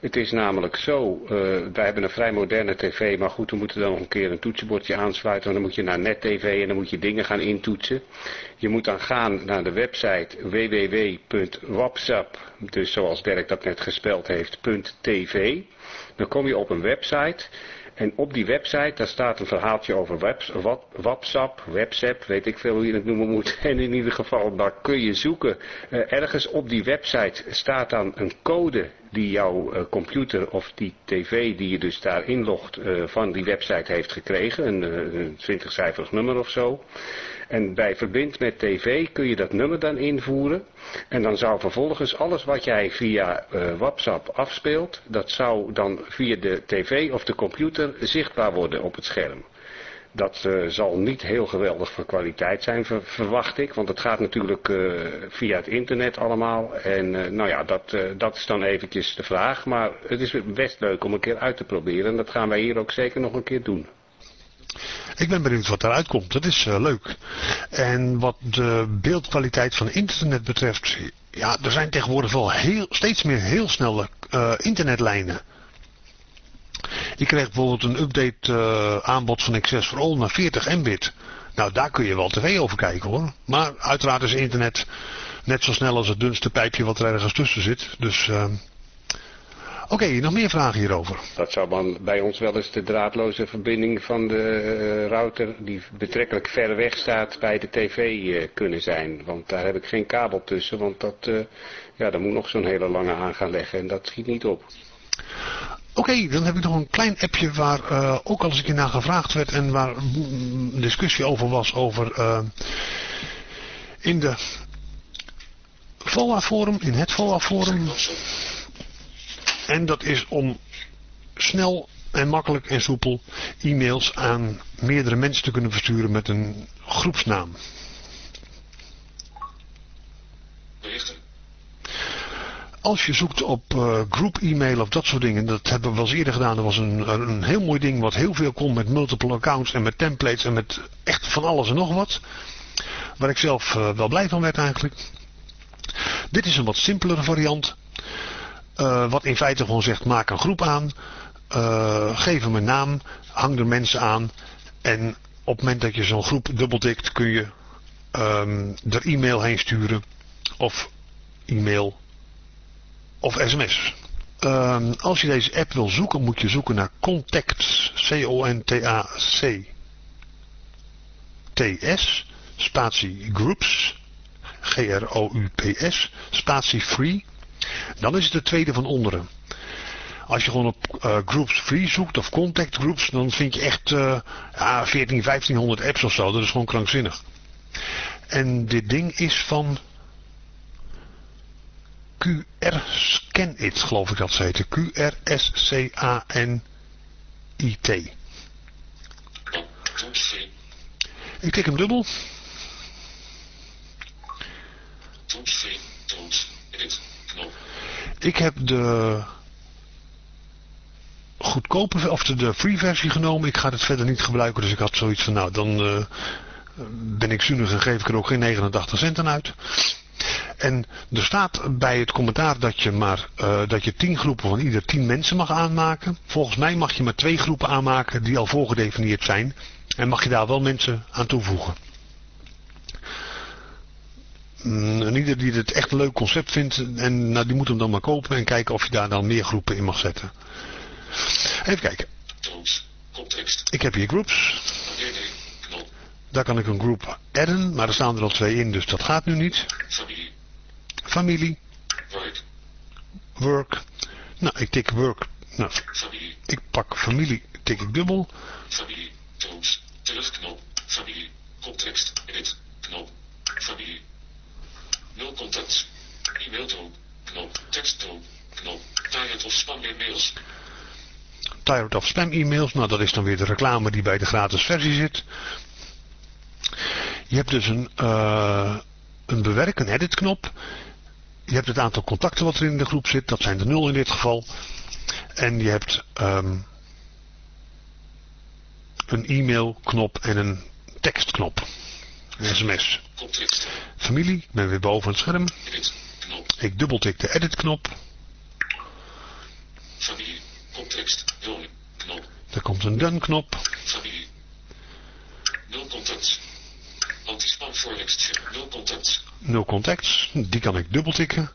Speaker 9: Het is namelijk zo, uh, wij hebben een vrij moderne tv, maar goed, we moeten dan nog een keer een toetsenbordje aansluiten. Dan moet je naar net-tv en dan moet je dingen gaan intoetsen. Je moet dan gaan naar de website www.wapsap, dus zoals Dirk dat net gespeld heeft, .tv. Dan kom je op een website en op die website, daar staat een verhaaltje over webs, WhatsApp, WhatsApp, weet ik veel hoe je het noemen moet. En in ieder geval, daar kun je zoeken. Uh, ergens op die website staat dan een code die jouw uh, computer of die tv die je dus daar inlogt uh, van die website heeft gekregen. Een, een 20-cijferig nummer of zo. En bij verbind met tv kun je dat nummer dan invoeren. En dan zou vervolgens alles wat jij via uh, WhatsApp afspeelt, dat zou dan via de tv of de computer zichtbaar worden op het scherm. Dat uh, zal niet heel geweldig van kwaliteit zijn, ver, verwacht ik. Want het gaat natuurlijk uh, via het internet allemaal. En nou ja, dat, dat is dan eventjes de vraag. Maar het is best leuk om een keer uit te proberen. En dat gaan wij hier ook zeker nog een keer doen.
Speaker 2: Ik ben benieuwd wat eruit komt. Dat is uh, leuk. En wat de beeldkwaliteit van internet betreft. Ja, er zijn tegenwoordig wel heel, steeds meer heel snelle uh, internetlijnen. Ik kreeg bijvoorbeeld een update uh, aanbod van Access for All naar 40 mbit. Nou, daar kun je wel tv over kijken hoor. Maar uiteraard is internet net zo snel als het dunste pijpje wat er ergens tussen zit. Dus... Oké, okay, nog meer vragen hierover?
Speaker 9: Dat zou dan bij ons wel eens de draadloze verbinding van de uh, router die betrekkelijk ver weg staat bij de tv uh, kunnen zijn. Want daar heb ik geen kabel tussen, want dat, uh, ja, daar moet nog zo'n hele lange aan gaan leggen en dat schiet niet op.
Speaker 2: Oké, okay, dan heb ik nog een klein appje waar ook al eens een keer naar gevraagd werd en waar een discussie over was over in de VOA forum, in het VOA forum... En dat is om snel en makkelijk en soepel e-mails aan meerdere mensen te kunnen versturen met een groepsnaam. Als je zoekt op uh, group e-mail of dat soort dingen, dat hebben we wel eens eerder gedaan. Er was een, een heel mooi ding wat heel veel kon met multiple accounts en met templates en met echt van alles en nog wat. Waar ik zelf uh, wel blij van werd eigenlijk. Dit is een wat simpelere variant. Uh, wat in feite gewoon zegt, maak een groep aan. Uh, geef hem een naam. Hang er mensen aan. En op het moment dat je zo'n groep dubbeltikt kun je um, er e-mail heen sturen. Of e-mail. Of sms. Um, als je deze app wil zoeken moet je zoeken naar Contacts. C-O-N-T-A-C. T-S. Spatie Groups. G-R-O-U-P-S. Spatie Free. Dan is het de tweede van onderen. Als je gewoon op uh, groups free zoekt of contact groups, dan vind je echt uh, ja, 14, 1500 apps of zo. Dat is gewoon krankzinnig. En dit ding is van QR Scan It, geloof ik dat ze heette. Q-R-S-C-A-N-I-T. Ik tik hem dubbel. Ik heb de goedkope, of de, free versie genomen. Ik ga het verder niet gebruiken, dus ik had zoiets van, nou, dan uh, ben ik zuinig en geef ik er ook geen 89 cent aan uit. En er staat bij het commentaar dat je maar uh, dat je 10 groepen van ieder 10 mensen mag aanmaken. Volgens mij mag je maar twee groepen aanmaken die al voorgedefinieerd zijn. En mag je daar wel mensen aan toevoegen. En ieder die het echt een leuk concept vindt, en, nou, die moet hem dan maar kopen en kijken of je daar dan meer groepen in mag zetten. Even kijken. Ik heb hier groups. Daar kan ik een groep adden, maar er staan er al twee in, dus dat gaat nu niet.
Speaker 5: Familie.
Speaker 2: Familie.
Speaker 5: Work.
Speaker 2: Work. Nou, ik tik work. Nou,
Speaker 5: Familie.
Speaker 2: ik pak familie, tik ik dubbel.
Speaker 5: Familie. Tools. Terugknop. Familie. Context. Edit. Knop. Familie. Nul contact. E-mailtoon. Knop. Teksttoon. Knop. Tired of spam e-mails.
Speaker 2: Tired of spam e-mails. Nou, dat is dan weer de reclame die bij de gratis versie zit. Je hebt dus een, uh, een bewerk, een edit knop. Je hebt het aantal contacten wat er in de groep zit. Dat zijn er nul in dit geval. En je hebt um, een e-mail knop en een tekstknop. Een sms. Familie, ik ben weer boven het scherm. Ik dubbeltik de edit knop.
Speaker 5: Familie, context, wonen, knop.
Speaker 2: Er komt een done knop.
Speaker 5: Familie. Nul contact. Antispam voorlext, nul contact.
Speaker 2: Nul contacts, die kan ik dubbeltikken.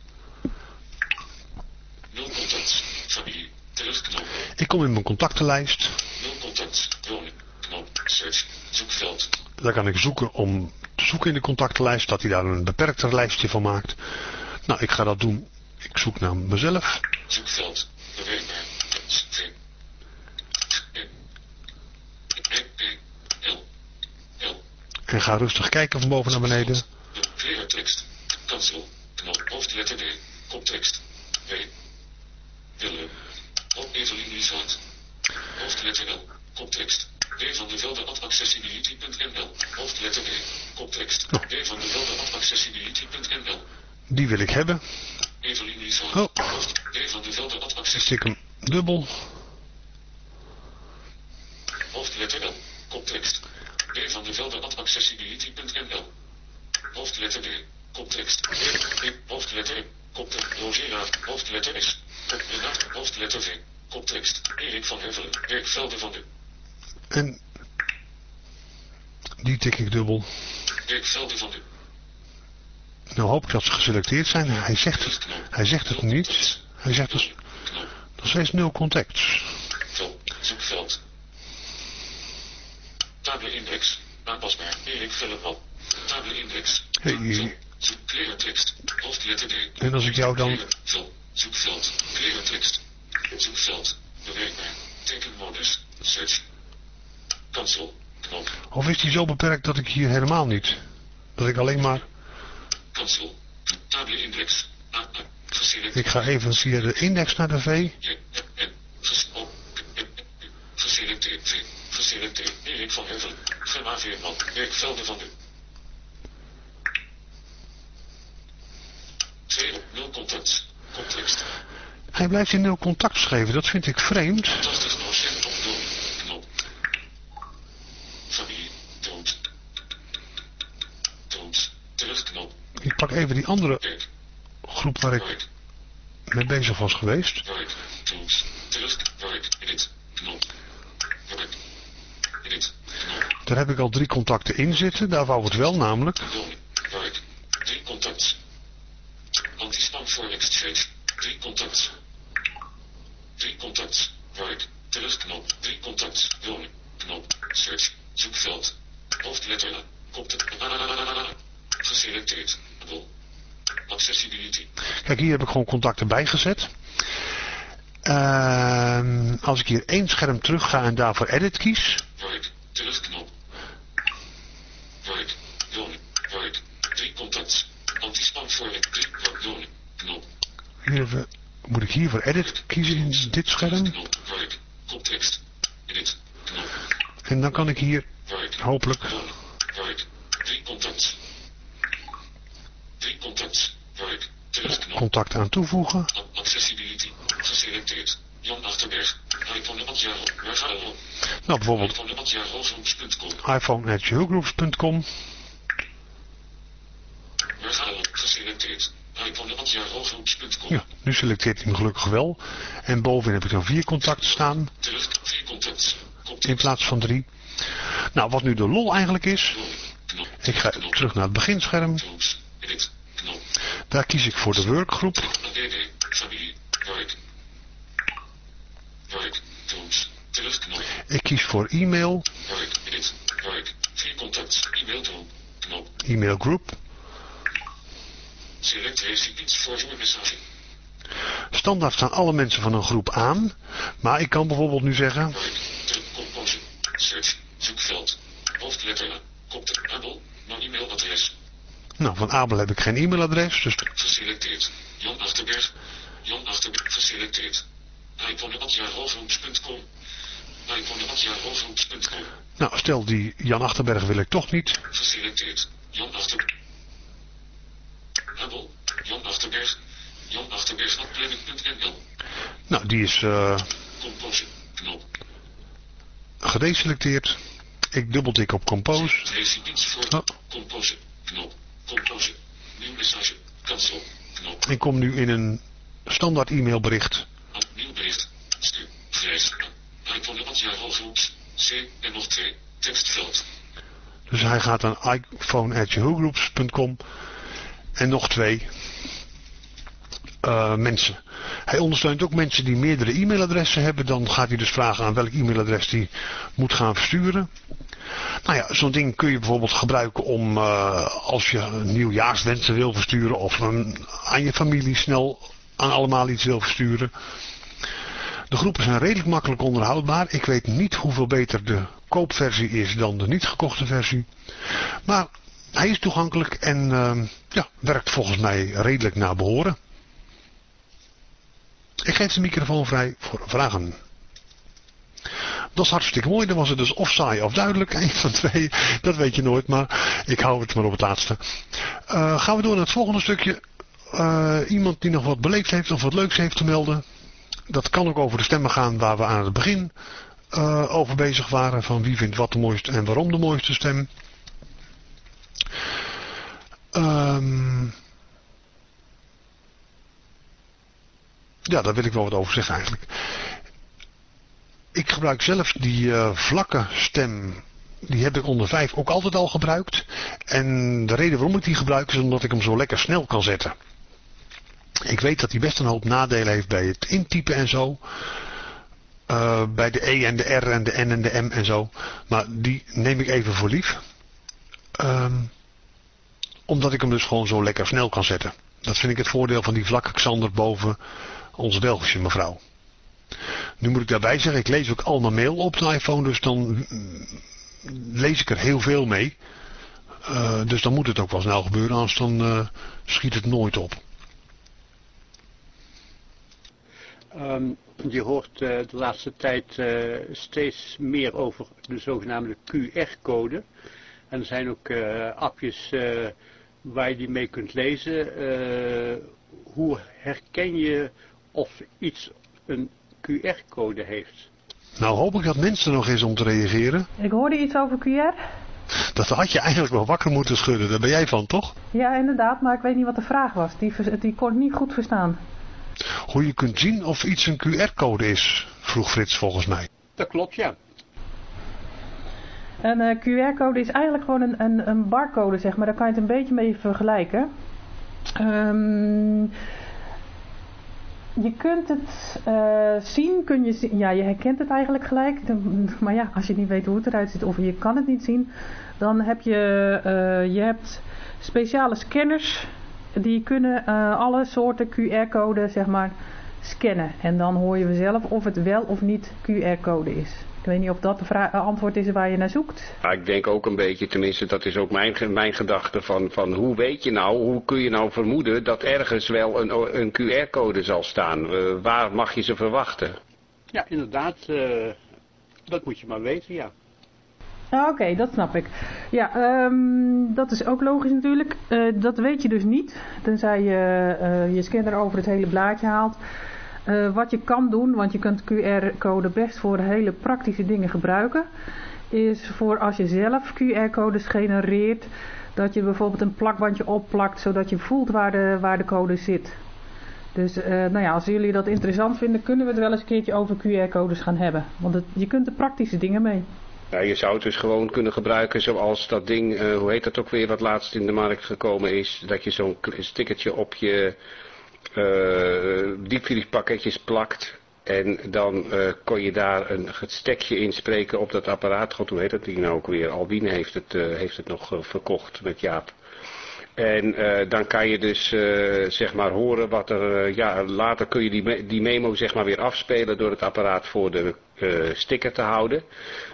Speaker 5: Nul contact. Familie, terugknop.
Speaker 2: Ik kom in mijn contactenlijst.
Speaker 5: Nul contact, wonen, knop, search, zoekveld.
Speaker 2: Daar kan ik zoeken om zoeken in de contactenlijst, dat hij daar een beperkter lijstje van maakt. Nou, ik ga dat doen. Ik zoek naar mezelf.
Speaker 5: Zoekveld,
Speaker 2: En ga rustig kijken van boven naar beneden.
Speaker 5: Kleurtekst, kansel, knop, hoofdletter D, koptekst, W, Willem, op Evelien Lieshout, hoofdletter L, koptekst, D van de velden at accessibility.nl, hoofdletter D, koptekst, D van de velden at accessibility.nl.
Speaker 2: Die wil ik hebben.
Speaker 5: Evelien Lieshout,
Speaker 2: oh.
Speaker 5: hoofd, D van de velden at
Speaker 2: accessibility. Stik hem dubbel.
Speaker 5: Hoofdletter L, koptekst, D van de velden at accessibility.nl. Hoofdletter D. Koptekst. D. Hoofdletter E. Koptekst. Rogera. Hoofdletter S. Renat. Hoofdletter V. Koptekst. Erik van Hevelen. Werkvelden van de.
Speaker 2: En die tik ik dubbel. Nou hoop ik dat ze geselecteerd zijn. Hij zegt het, hij zegt het niet. Hij zegt dus nog steeds nul contacts.
Speaker 5: Zoekveld. Table index. Aanpasbaar. Erik Velleman. Table index.
Speaker 2: Hey.
Speaker 5: Zoek klerentekst. Hoofdletter D.
Speaker 2: En als ik jou dan...
Speaker 5: Zoekveld. Klerentekst. Zoekveld. Bewerkbaar. Tekenmodus. Search. Cancel. Knop.
Speaker 2: Of is die zo beperkt dat ik hier helemaal niet... Dat ik alleen maar...
Speaker 5: Cancel. Table index.
Speaker 2: Ik ga even via de index naar de V.
Speaker 5: Geselecteerd V. Geselecteerd. Erik van Hevelen. Gemma Veerman. Werkvelden van de. 2 op 0 contact. Context.
Speaker 2: Hij blijft in nul contact schrijven. Dat vind ik vreemd.
Speaker 5: 80 procent op 0. Knop. Familie. Toont. Toont. Terugknop.
Speaker 2: Ik pak even die andere groep waar ik mee bezig was geweest. Daar heb ik al drie contacten in zitten. Daar wou het wel namelijk.
Speaker 5: Drie contacts. Antispam voor exchange. Drie contacts. Drie contacts. Werk. Terugknop. Drie contacts. Wonen. Knop. Search. Zoekveld. Hoofdletter A. Geselecteerd. Accessibility.
Speaker 2: Kijk, hier heb ik gewoon contacten bijgezet. Uh, als ik hier één scherm terug ga en daarvoor edit kies.
Speaker 5: Werk. Terugknop. Werk. Wonen. Werk. Drie contacts. Antispam voor drie. Wonen. Knop.
Speaker 2: Hier even, moet ik hier voor edit kiezen in dit scherm.
Speaker 5: Werk. Koptekst. Edit. Knop.
Speaker 2: En dan kan ik hier hopelijk...
Speaker 5: Werk. Drie contacts. Drie contacts. Werk. Terugknop.
Speaker 2: Contact aan toevoegen.
Speaker 5: Accessibility. Geselecteerd. Jan Achterberg. iPhone we op?
Speaker 2: Nou, bijvoorbeeld
Speaker 5: iPhone op? Geselecteerd. iPhone.
Speaker 2: Ja, nu selecteert hij hem gelukkig wel. En bovenin heb ik dan vier contacten staan. In plaats van drie. Nou, wat nu de lol eigenlijk is. Ik ga terug naar het beginscherm. Daar kies ik voor de workgroep. Ik kies voor e-mail.
Speaker 5: E-mail.
Speaker 2: Standaard staan alle mensen van een groep aan. Maar ik kan bijvoorbeeld nu zeggen...
Speaker 5: Non-e-mailadres.
Speaker 2: Nou, van Abel heb ik geen e-mailadres, dus...
Speaker 5: Geselecteerd. Jan Achterberg. Jan Achterberg. Geselecteerd. iPhone.jaarhoofdroeps.com iPhone.jaarhoofdroeps.com
Speaker 2: Nou, stel die Jan Achterberg wil ik toch niet.
Speaker 5: Geselecteerd. Jan Achterberg. Abel. Jan Achterberg. Jan Achterberg. Planning.nl
Speaker 2: Nou, die is uh,
Speaker 5: Compose. Knop.
Speaker 2: gedeselecteerd. Ik dubbeltik op Compose.
Speaker 5: Recipient voor.
Speaker 2: Oh.
Speaker 5: Compose. Knop. Compose. Nieuw message. Cancel. Knop.
Speaker 2: Ik kom nu in een standaard e-mailbericht.
Speaker 5: Nieuw bericht. Stuur. Grijs. iPhone at jaarhoofdroeps. C en nog twee. Tekstveld.
Speaker 2: Dus hij gaat aan iPhone.yahoogroeps.com en nog twee uh, mensen. Hij ondersteunt ook mensen die meerdere e-mailadressen hebben. Dan gaat hij dus vragen aan welk e-mailadres die moet gaan versturen. Nou ja, zo'n ding kun je bijvoorbeeld gebruiken om uh, als je nieuwjaarswensen wil versturen of aan je familie snel aan allemaal iets wil versturen. De groepen zijn redelijk makkelijk onderhoudbaar. Ik weet niet hoeveel beter de koopversie is dan de niet gekochte versie. Maar hij is toegankelijk en uh, ja, werkt volgens mij redelijk naar behoren. Ik geef de microfoon vrij voor vragen. Dat is hartstikke mooi. Dan was het dus of saai of duidelijk. Een van twee. Dat weet je nooit. Maar ik hou het maar op het laatste. Uh, gaan we door naar het volgende stukje. Uh, iemand die nog wat beleefd heeft of wat leuks heeft te melden. Dat kan ook over de stemmen gaan waar we aan het begin uh, over bezig waren. Van wie vindt wat de mooiste en waarom de mooiste stem. Um, ja, daar wil ik wel wat over zeggen eigenlijk. Ik gebruik zelf die uh, vlakke stem. Die heb ik onder 5 ook altijd al gebruikt. En de reden waarom ik die gebruik is omdat ik hem zo lekker snel kan zetten. Ik weet dat hij best een hoop nadelen heeft bij het intypen en zo. Uh, bij de E en de R en de N en de M en zo. Maar die neem ik even voor lief. Um, omdat ik hem dus gewoon zo lekker snel kan zetten. Dat vind ik het voordeel van die vlakke Xander boven onze Belgische mevrouw. Nu moet ik daarbij zeggen, ik lees ook allemaal mail op de iPhone, dus dan lees ik er heel veel mee. Uh, dus dan moet het ook wel snel gebeuren, anders dan uh, schiet het nooit op.
Speaker 11: Um, je hoort uh, de laatste tijd steeds meer over de zogenaamde QR-code. En er zijn ook appjes waar je die mee kunt lezen. hoe herken je of iets een QR-code heeft.
Speaker 2: Nou hoop ik dat mensen nog eens om te reageren.
Speaker 3: Ik hoorde iets over QR.
Speaker 2: Dat had je eigenlijk wel wakker moeten schudden, daar ben jij van, toch?
Speaker 3: Ja, inderdaad, maar ik weet niet wat de vraag was. Die, die kon ik niet goed verstaan.
Speaker 2: Hoe je kunt zien of iets een QR-code is, vroeg Frits volgens mij.
Speaker 11: Dat klopt, ja.
Speaker 3: Een uh, QR-code is eigenlijk gewoon een, een, een, barcode, zeg maar. Daar kan je het een beetje mee vergelijken. Um, je kunt het uh, zien, kun je zien, ja je herkent het eigenlijk gelijk, maar ja als je niet weet hoe het eruit ziet of je kan het niet zien, dan heb je, uh, je hebt speciale scanners die kunnen uh, alle soorten QR-code zeg maar scannen en dan hoor je zelf of het wel of niet QR-code is. Ik weet niet of dat de antwoord is waar je naar zoekt.
Speaker 9: Ja, ik denk ook een beetje, tenminste dat is ook mijn, mijn gedachte van, van hoe weet je nou, hoe kun je nou vermoeden dat ergens wel een, een QR-code zal staan? Uh, waar mag je ze verwachten?
Speaker 11: Ja, inderdaad, uh, dat moet je maar weten, ja.
Speaker 3: Ah, Oké, okay, dat snap ik. Ja, um, dat is ook logisch natuurlijk. Uh, dat weet je dus niet, tenzij je je scanner over het hele blaadje haalt. Uh, wat je kan doen, want je kunt QR-code best voor hele praktische dingen gebruiken, is voor als je zelf QR-codes genereert, dat je bijvoorbeeld een plakbandje opplakt, zodat je voelt waar de, waar de code zit. Dus uh, nou ja, als jullie dat interessant vinden, kunnen we het wel eens een keertje over QR-codes gaan hebben. Want je kunt er praktische dingen mee.
Speaker 9: Ja, je zou het dus gewoon kunnen gebruiken zoals dat ding, uh, hoe heet dat ook weer, wat laatst in de markt gekomen is. Dat je zo'n stickertje op je uh, plakt. En dan uh, kon je daar een stekje inspreken op dat apparaat. God, hoe heet dat ding nou ook weer? Albine heeft het, uh, heeft het nog verkocht met Jaap. En dan kan je dus zeg maar horen wat er, ja later kun je die, die memo zeg maar weer afspelen door het apparaat voor de sticker te houden.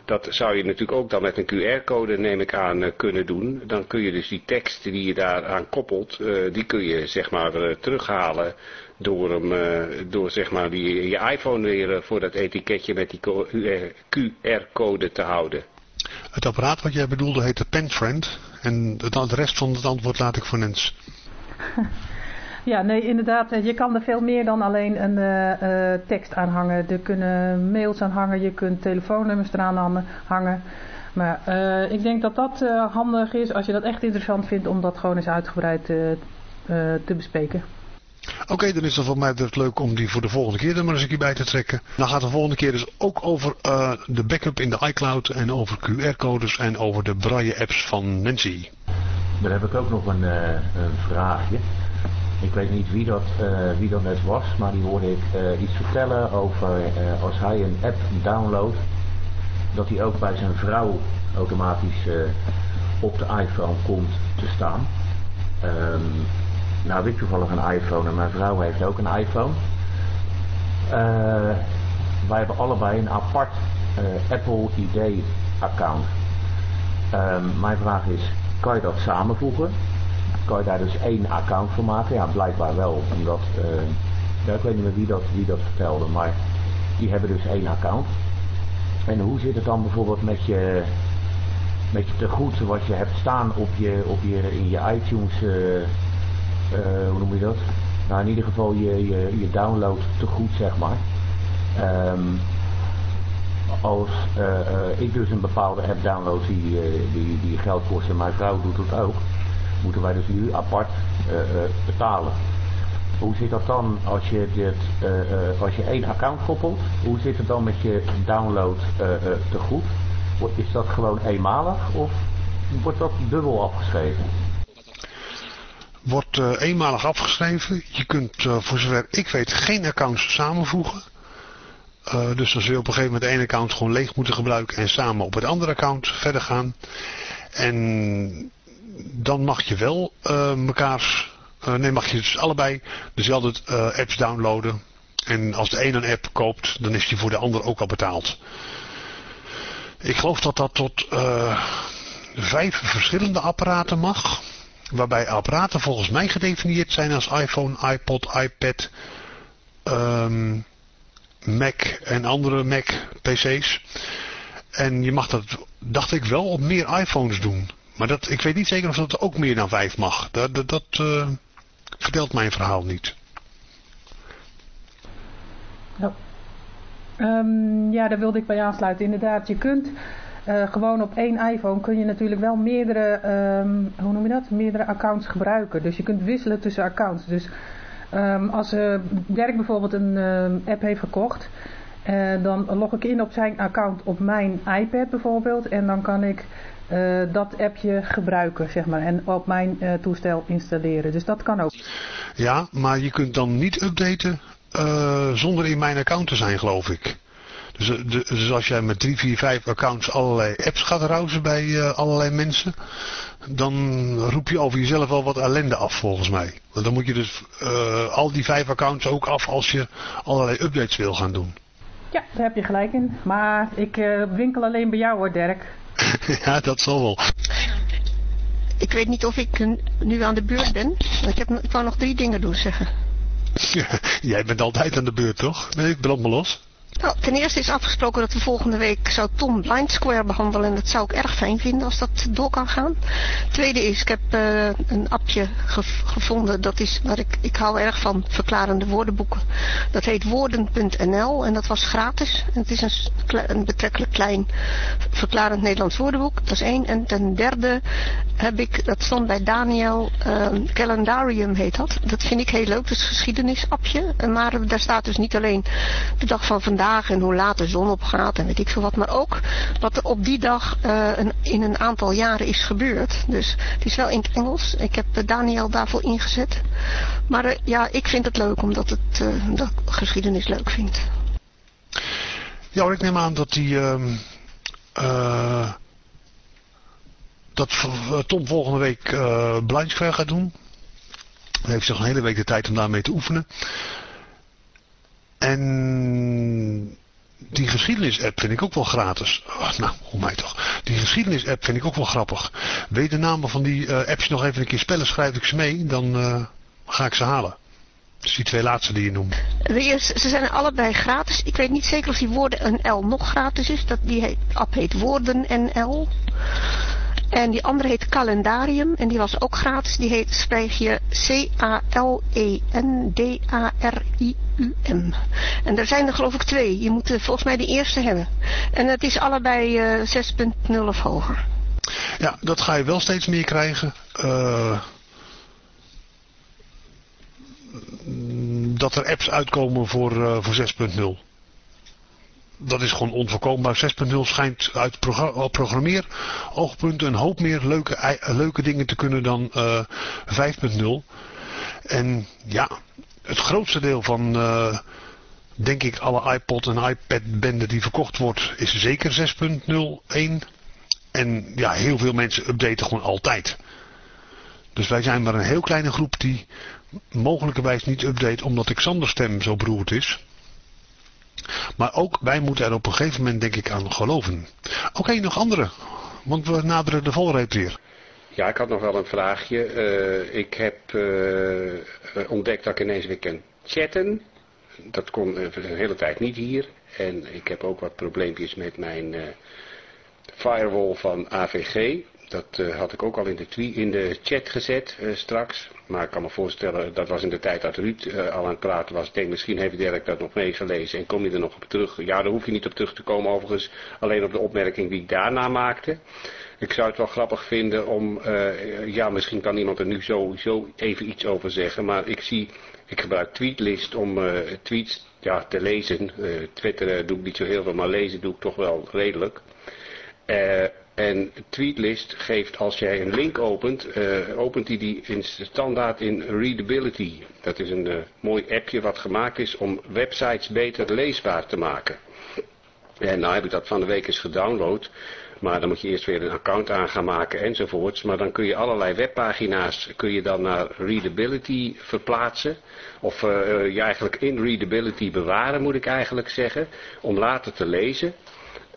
Speaker 9: Dat zou je natuurlijk ook dan met een QR-code neem ik aan kunnen doen. Dan kun je dus die tekst die je daaraan koppelt, die kun je zeg maar terughalen door, hem, door zeg maar die, je iPhone weer voor dat etiketje met die QR-code te houden.
Speaker 2: Het apparaat wat jij bedoelde heet de PenFriend. En de rest van het antwoord laat ik voor Nens.
Speaker 3: Ja, nee, inderdaad. Je kan er veel meer dan alleen een uh, uh, tekst aan hangen. Er kunnen mails aan hangen, je kunt telefoonnummers eraan hangen. Maar uh, ik denk dat dat handig is als je dat echt interessant vindt om dat gewoon eens uitgebreid te bespreken.
Speaker 2: Oké, okay, dan is het voor mij het leuk om die voor de volgende keer er maar eens een keer bij te trekken. Dan gaat de volgende keer dus ook over uh, de backup in de iCloud en over QR-codes en over de braille-apps van Nancy.
Speaker 14: Dan heb ik ook nog een, uh, een vraagje. Ik weet niet wie dat, uh, wie dat net was, maar die hoorde ik iets vertellen over als hij een app downloadt, dat hij ook bij zijn vrouw automatisch op de iPhone komt te staan. Um, nou heb toevallig een iPhone en mijn vrouw heeft ook een iPhone. Wij hebben allebei een apart Apple ID account. Uh, mijn vraag is, kan je dat samenvoegen? Kan je daar dus één account voor maken? Ja, blijkbaar wel, omdat, ja, ik weet niet meer wie dat, wie dat vertelde, maar die hebben dus één account. En hoe zit het dan bijvoorbeeld met je, met je tegoed wat je hebt staan op je, op je, in je iTunes uh, hoe noem je dat? Nou, in ieder geval je, je, je download te goed, zeg maar. Um, als uh, uh, ik dus een bepaalde app download die, die, die geld kost en mijn vrouw doet het ook, moeten wij dus nu apart betalen. Hoe zit dat dan als je, dit, als je één account koppelt? Hoe zit het dan met je download te goed? Is dat gewoon eenmalig of wordt dat dubbel afgeschreven?
Speaker 2: wordt eenmalig afgeschreven. Je kunt voor zover ik weet geen accounts samenvoegen. Dus dan zul je op een gegeven moment één account gewoon leeg moeten gebruiken en samen op het andere account verder gaan. En dan mag je wel mekaars, nee mag je dus allebei dezelfde apps downloaden. En als de ene een app koopt, dan is die voor de ander ook al betaald. Ik geloof dat dat tot vijf verschillende apparaten mag. Waarbij apparaten volgens mij gedefinieerd zijn als iPhone, iPod, iPad, um, Mac en andere Mac PC's. En je mag dat, dacht ik wel, op meer iPhones doen. Maar dat, ik weet niet zeker of dat ook meer dan vijf mag. Dat, dat, uh, vertelt mijn verhaal niet.
Speaker 3: Ja. Um, ja, daar wilde ik bij aansluiten. Inderdaad, je kunt uh, gewoon op één iPhone kun je natuurlijk wel meerdere, um, hoe noem je dat? Meerdere accounts gebruiken. Dus je kunt wisselen tussen accounts. Dus um, als uh, Dirk bijvoorbeeld een app heeft gekocht, dan log ik in op zijn account op mijn iPad bijvoorbeeld. En dan kan ik dat appje gebruiken, zeg maar. En op mijn toestel installeren. Dus dat kan ook.
Speaker 2: Ja, maar je kunt dan niet updaten zonder in mijn account te zijn, geloof ik. Dus, eh, dus, als jij met 3, 4, 5 accounts allerlei apps gaat rousen bij allerlei mensen, dan roep je over jezelf wel wat ellende af volgens mij. Want dan moet je dus al die vijf accounts ook af als je allerlei updates wil gaan doen.
Speaker 3: Ja, daar heb je gelijk in. Maar ik winkel alleen bij jou hoor, Dirk.
Speaker 2: ja, dat zal wel.
Speaker 6: Ik weet niet of ik nu aan de beurt ben. Ik, heb, ik wou nog drie dingen doen zeggen.
Speaker 2: Jij bent altijd aan de beurt, toch? Nee, ik brand me los.
Speaker 6: Nou, ten eerste is afgesproken dat we volgende week zou Tom Blind Square behandelen. En dat zou ik erg fijn vinden als dat door kan gaan. Tweede is, ik heb uh, een appje gevonden. Dat is waar ik, ik hou erg van verklarende woordenboeken. Dat heet woorden.nl en dat was gratis. Het is een, een, betrekkelijk klein verklarend Nederlands woordenboek. Dat is één. En ten derde heb ik, dat stond bij Daniel, uh, Calendarium heet dat. Dat vind ik heel leuk, dat is een geschiedenisapje. Maar daar staat dus niet alleen de dag van vandaag en hoe laat de zon opgaat en weet ik veel wat. Maar ook wat er op die dag uh, een, in een aantal jaren is gebeurd. Dus het is wel in het Engels. Ik heb Daniel daarvoor ingezet. Maar uh, ja, ik vind het leuk omdat het dat geschiedenis leuk vindt.
Speaker 2: Ja, ik neem aan dat die... Uh, dat Tom volgende week uh, gaat doen. Hij heeft zich een hele week de tijd om daarmee te oefenen. En die geschiedenis-app vind ik ook wel gratis. Oh, nou, hoe mij toch. Die geschiedenis-app vind ik ook wel grappig. Weet de namen van die uh, apps nog even een keer spellen, schrijf ik ze mee. Dan uh, ga ik ze halen. Dus die twee laatste die je noemt.
Speaker 6: Ze zijn allebei gratis. Ik weet niet zeker of die woorden NL nog gratis is. Dat die app heet Woorden NL. En die andere heet Calendarium en die was ook gratis. Die heet, schrijf je C-A-L-E-N-D-A-R-I-U-M. En er zijn er geloof ik twee. Je moet volgens mij de eerste hebben. En het is allebei uh, eh, 6.0 of hoger.
Speaker 2: Ja, dat ga je wel steeds meer krijgen. Uh, dat er apps uitkomen voor, uh, voor 6.0 dat is gewoon onvoorkombaar. 6.0 schijnt uit programmeer oogpunten een hoop meer leuke, leuke dingen te kunnen dan uh, eh, 5.0. En ja, het grootste deel van, uh, denk ik, alle iPod en iPad benden die verkocht wordt, is zeker 6.01. En ja, heel veel mensen updaten gewoon altijd. Dus wij zijn maar een heel kleine groep die mogelijkerwijs niet update omdat Xander's stem zo beroerd is. Maar ook wij moeten er op een gegeven moment denk ik aan geloven. Oké, nog andere. Want we naderen de volreep weer.
Speaker 9: Ja, ik had nog wel een vraagje. Uh, ik heb uh, ontdekt dat ik ineens weer kan chatten. Dat kon een hele tijd niet hier. En ik heb ook wat probleempjes met mijn uh, firewall van AVG. Dat uh, had ik ook al in de, in de chat gezet uh, straks. Maar ik kan me voorstellen, dat was in de tijd dat Ruud uh, al aan het praten was. Ik denk, misschien heeft Dirk dat nog meegelezen en kom je er nog op terug. Ja, daar hoef je niet op terug te komen overigens. Alleen op de opmerking die ik daarna maakte. Ik zou het wel grappig vinden om, ja, misschien kan iemand er nu sowieso even iets over zeggen. Maar ik zie, ik gebruik Tweetlist om tweets ja, te lezen. Twitter doe ik niet zo heel veel, maar lezen doe ik toch wel redelijk. Eh en Tweetlist geeft als jij een link opent, uh, opent die die in standaard in Readability. Dat is een uh, mooi appje wat gemaakt is om websites beter leesbaar te maken. En nou heb ik dat van de week eens gedownload. Maar dan moet je eerst weer een account aan gaan maken enzovoorts. Maar dan kun je allerlei webpagina's kun je dan naar Readability verplaatsen. Of uh, je eigenlijk in Readability bewaren moet ik eigenlijk zeggen. Om later te lezen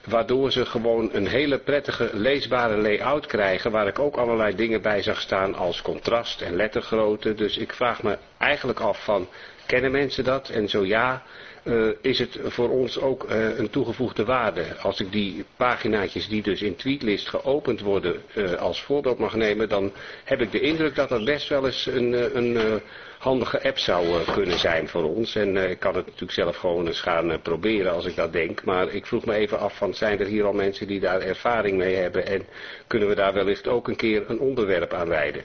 Speaker 9: waardoor ze gewoon een hele prettige leesbare layout krijgen, waar ik ook allerlei dingen bij zag staan als contrast en lettergrootte. Dus ik vraag me eigenlijk af van, kennen mensen dat? En zo ja, uh, is het voor ons ook uh, een toegevoegde waarde. Als ik die paginaatjes die dus in Tweetlist geopend worden uh, als voorbeeld mag nemen, dan heb ik de indruk dat dat best wel eens een, een handige app zou uh, kunnen zijn voor ons. En uh, ik kan het natuurlijk zelf gewoon eens gaan uh, proberen als ik dat denk. Maar ik vroeg me even af van zijn er hier al mensen die daar ervaring mee hebben. En kunnen we daar wellicht ook een keer een onderwerp aan wijden.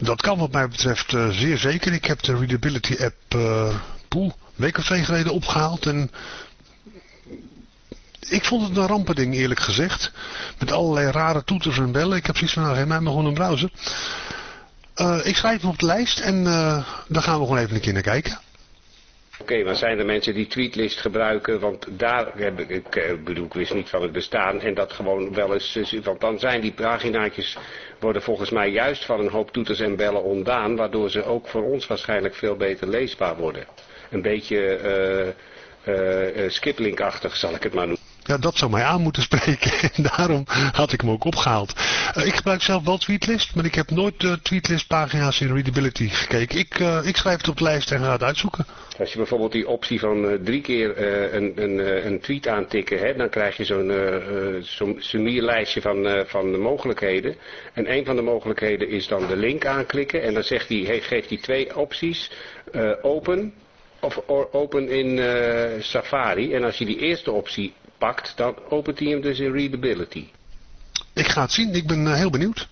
Speaker 2: Dat kan wat mij betreft zeer zeker. Ik heb de Readability app pool een week of twee geleden opgehaald. En ik vond het een rampending eerlijk gezegd. Met allerlei rare toeters en bellen. Ik heb zoiets van, nou, mij maar gewoon een browser. Uh, ik schrijf hem op de lijst en uh, dan gaan we gewoon even een keer naar kijken.
Speaker 9: Oké, maar zijn er mensen die tweetlist gebruiken? Want daar heb ik, ik eh, bedoel, ik wist niet van het bestaan. En dat gewoon wel eens, want dan zijn die paginaatjes, worden volgens mij juist van een hoop toeters en bellen ontdaan. Waardoor ze ook voor ons waarschijnlijk veel beter leesbaar worden. Een beetje uh, uh, skiplinkachtig zal ik het maar noemen.
Speaker 2: Ja, dat zou mij aan moeten spreken. En daarom had ik hem ook opgehaald. Uh, ik gebruik zelf wel Tweetlist, maar ik heb nooit de Tweetlist pagina's in Readability gekeken. Ik, uh, ik schrijf het op de lijst en ga het uitzoeken.
Speaker 9: Als je bijvoorbeeld die optie van drie keer een, een, een, tweet aantikken, hè, dan krijg je zo'n zo'n summierlijstje van, van de mogelijkheden. En een van de mogelijkheden is dan de link aanklikken. En dan zegt hij, geeft hij twee opties. open of open in Safari. En als je die eerste optie pakt, dan opent hij hem dus in readability.
Speaker 2: Ik ga het zien, ik ben uh, heel benieuwd.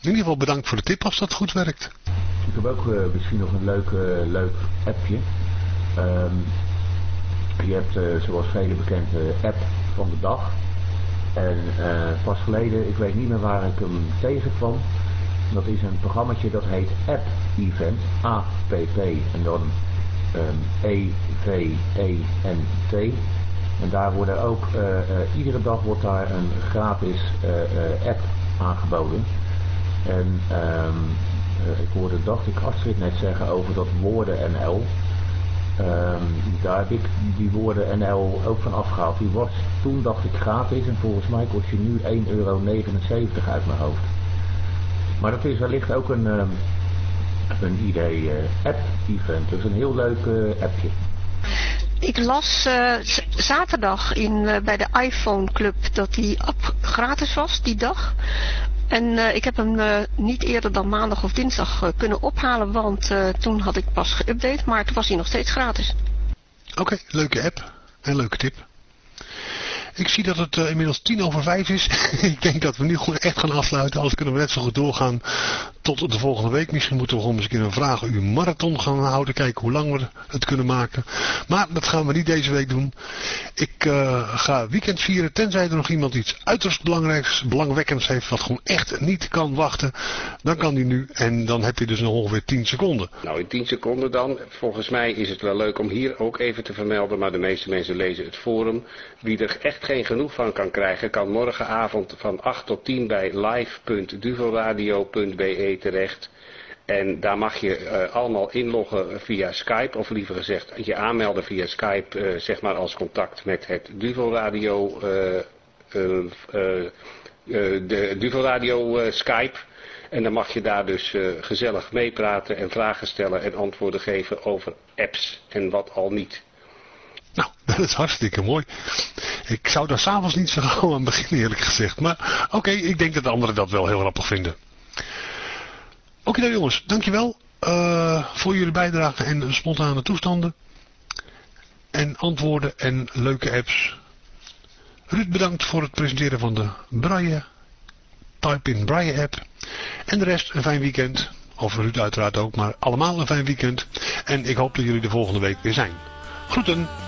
Speaker 2: In ieder geval bedankt voor de tip als dat goed werkt.
Speaker 14: Ik heb ook uh, misschien nog een leuk, uh, leuk appje. Um, je hebt zoals vele bekend app van de dag. En pas geleden, ik weet niet meer waar ik hem tegenkwam. Dat is een programmaatje dat heet App Event, A-P-P en dan um, E-V-E-N-T. En daar worden ook, uh, uh, iedere dag wordt daar een gratis uh, app aangeboden. En ehm, ik hoorde, dacht ik, Astrid net zeggen over dat woorden NL. Ehm, daar heb ik die woorden NL ook van afgehaald. Die was toen, dacht ik, gratis en volgens mij kost je nu 1,79 euro uit mijn hoofd. Maar dat is wellicht ook een, um, een idee uh, app-event, dus een heel leuk appje.
Speaker 6: Ik las uh, zaterdag in, bij de iPhone Club dat die app gratis was die dag. En uh, ik heb hem niet eerder dan maandag of dinsdag kunnen ophalen, want toen had ik pas geüpdate, maar toen was hij nog steeds gratis.
Speaker 2: Oké, leuke app en leuke tip. Ik zie dat het uh, inmiddels tien over vijf is. ik denk dat we nu gewoon echt gaan afsluiten. Anders kunnen we net zo goed doorgaan tot de volgende week. Misschien moeten we gewoon eens een een vragenuur marathon gaan houden. Kijken hoe lang we het kunnen maken. Maar dat gaan we niet deze week doen. Ik uh, ga weekend vieren. Tenzij er nog iemand iets uiterst belangrijks, belangwekkends heeft. Wat gewoon echt niet kan wachten. Dan kan die nu. En dan heb je dus nog ongeveer 10 seconden.
Speaker 9: Nou in 10 seconden dan. Volgens mij is het wel leuk om hier ook even te vermelden. Maar de meeste mensen lezen het forum. Wie er echt geen genoeg van kan krijgen, kan morgenavond van 8 tot 10 bij live.duvelradio.be terecht. En daar mag je uh, allemaal inloggen via Skype, of liever gezegd je aanmelden via Skype, uh, zeg maar als contact met het Duvelradio, uh, de Duvelradio Skype. En dan mag je daar dus gezellig meepraten en vragen stellen en antwoorden geven over apps en wat al niet.
Speaker 2: Nou, dat is hartstikke mooi. Ik zou daar s'avonds niet zo gauw aan beginnen eerlijk gezegd. Maar oké, ik denk dat de anderen dat wel heel grappig vinden. Oké dan jongens, dankjewel uh, voor jullie bijdrage en spontane toestanden. En antwoorden en leuke apps. Ruud bedankt voor het presenteren van de Braille, Type in Braille app. En de rest een fijn weekend. Of Ruud uiteraard ook, maar allemaal een fijn weekend. En ik hoop dat jullie de volgende week weer zijn. Groeten!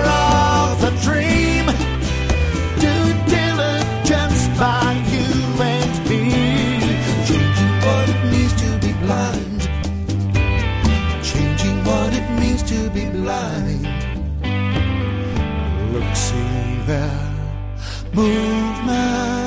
Speaker 2: movement.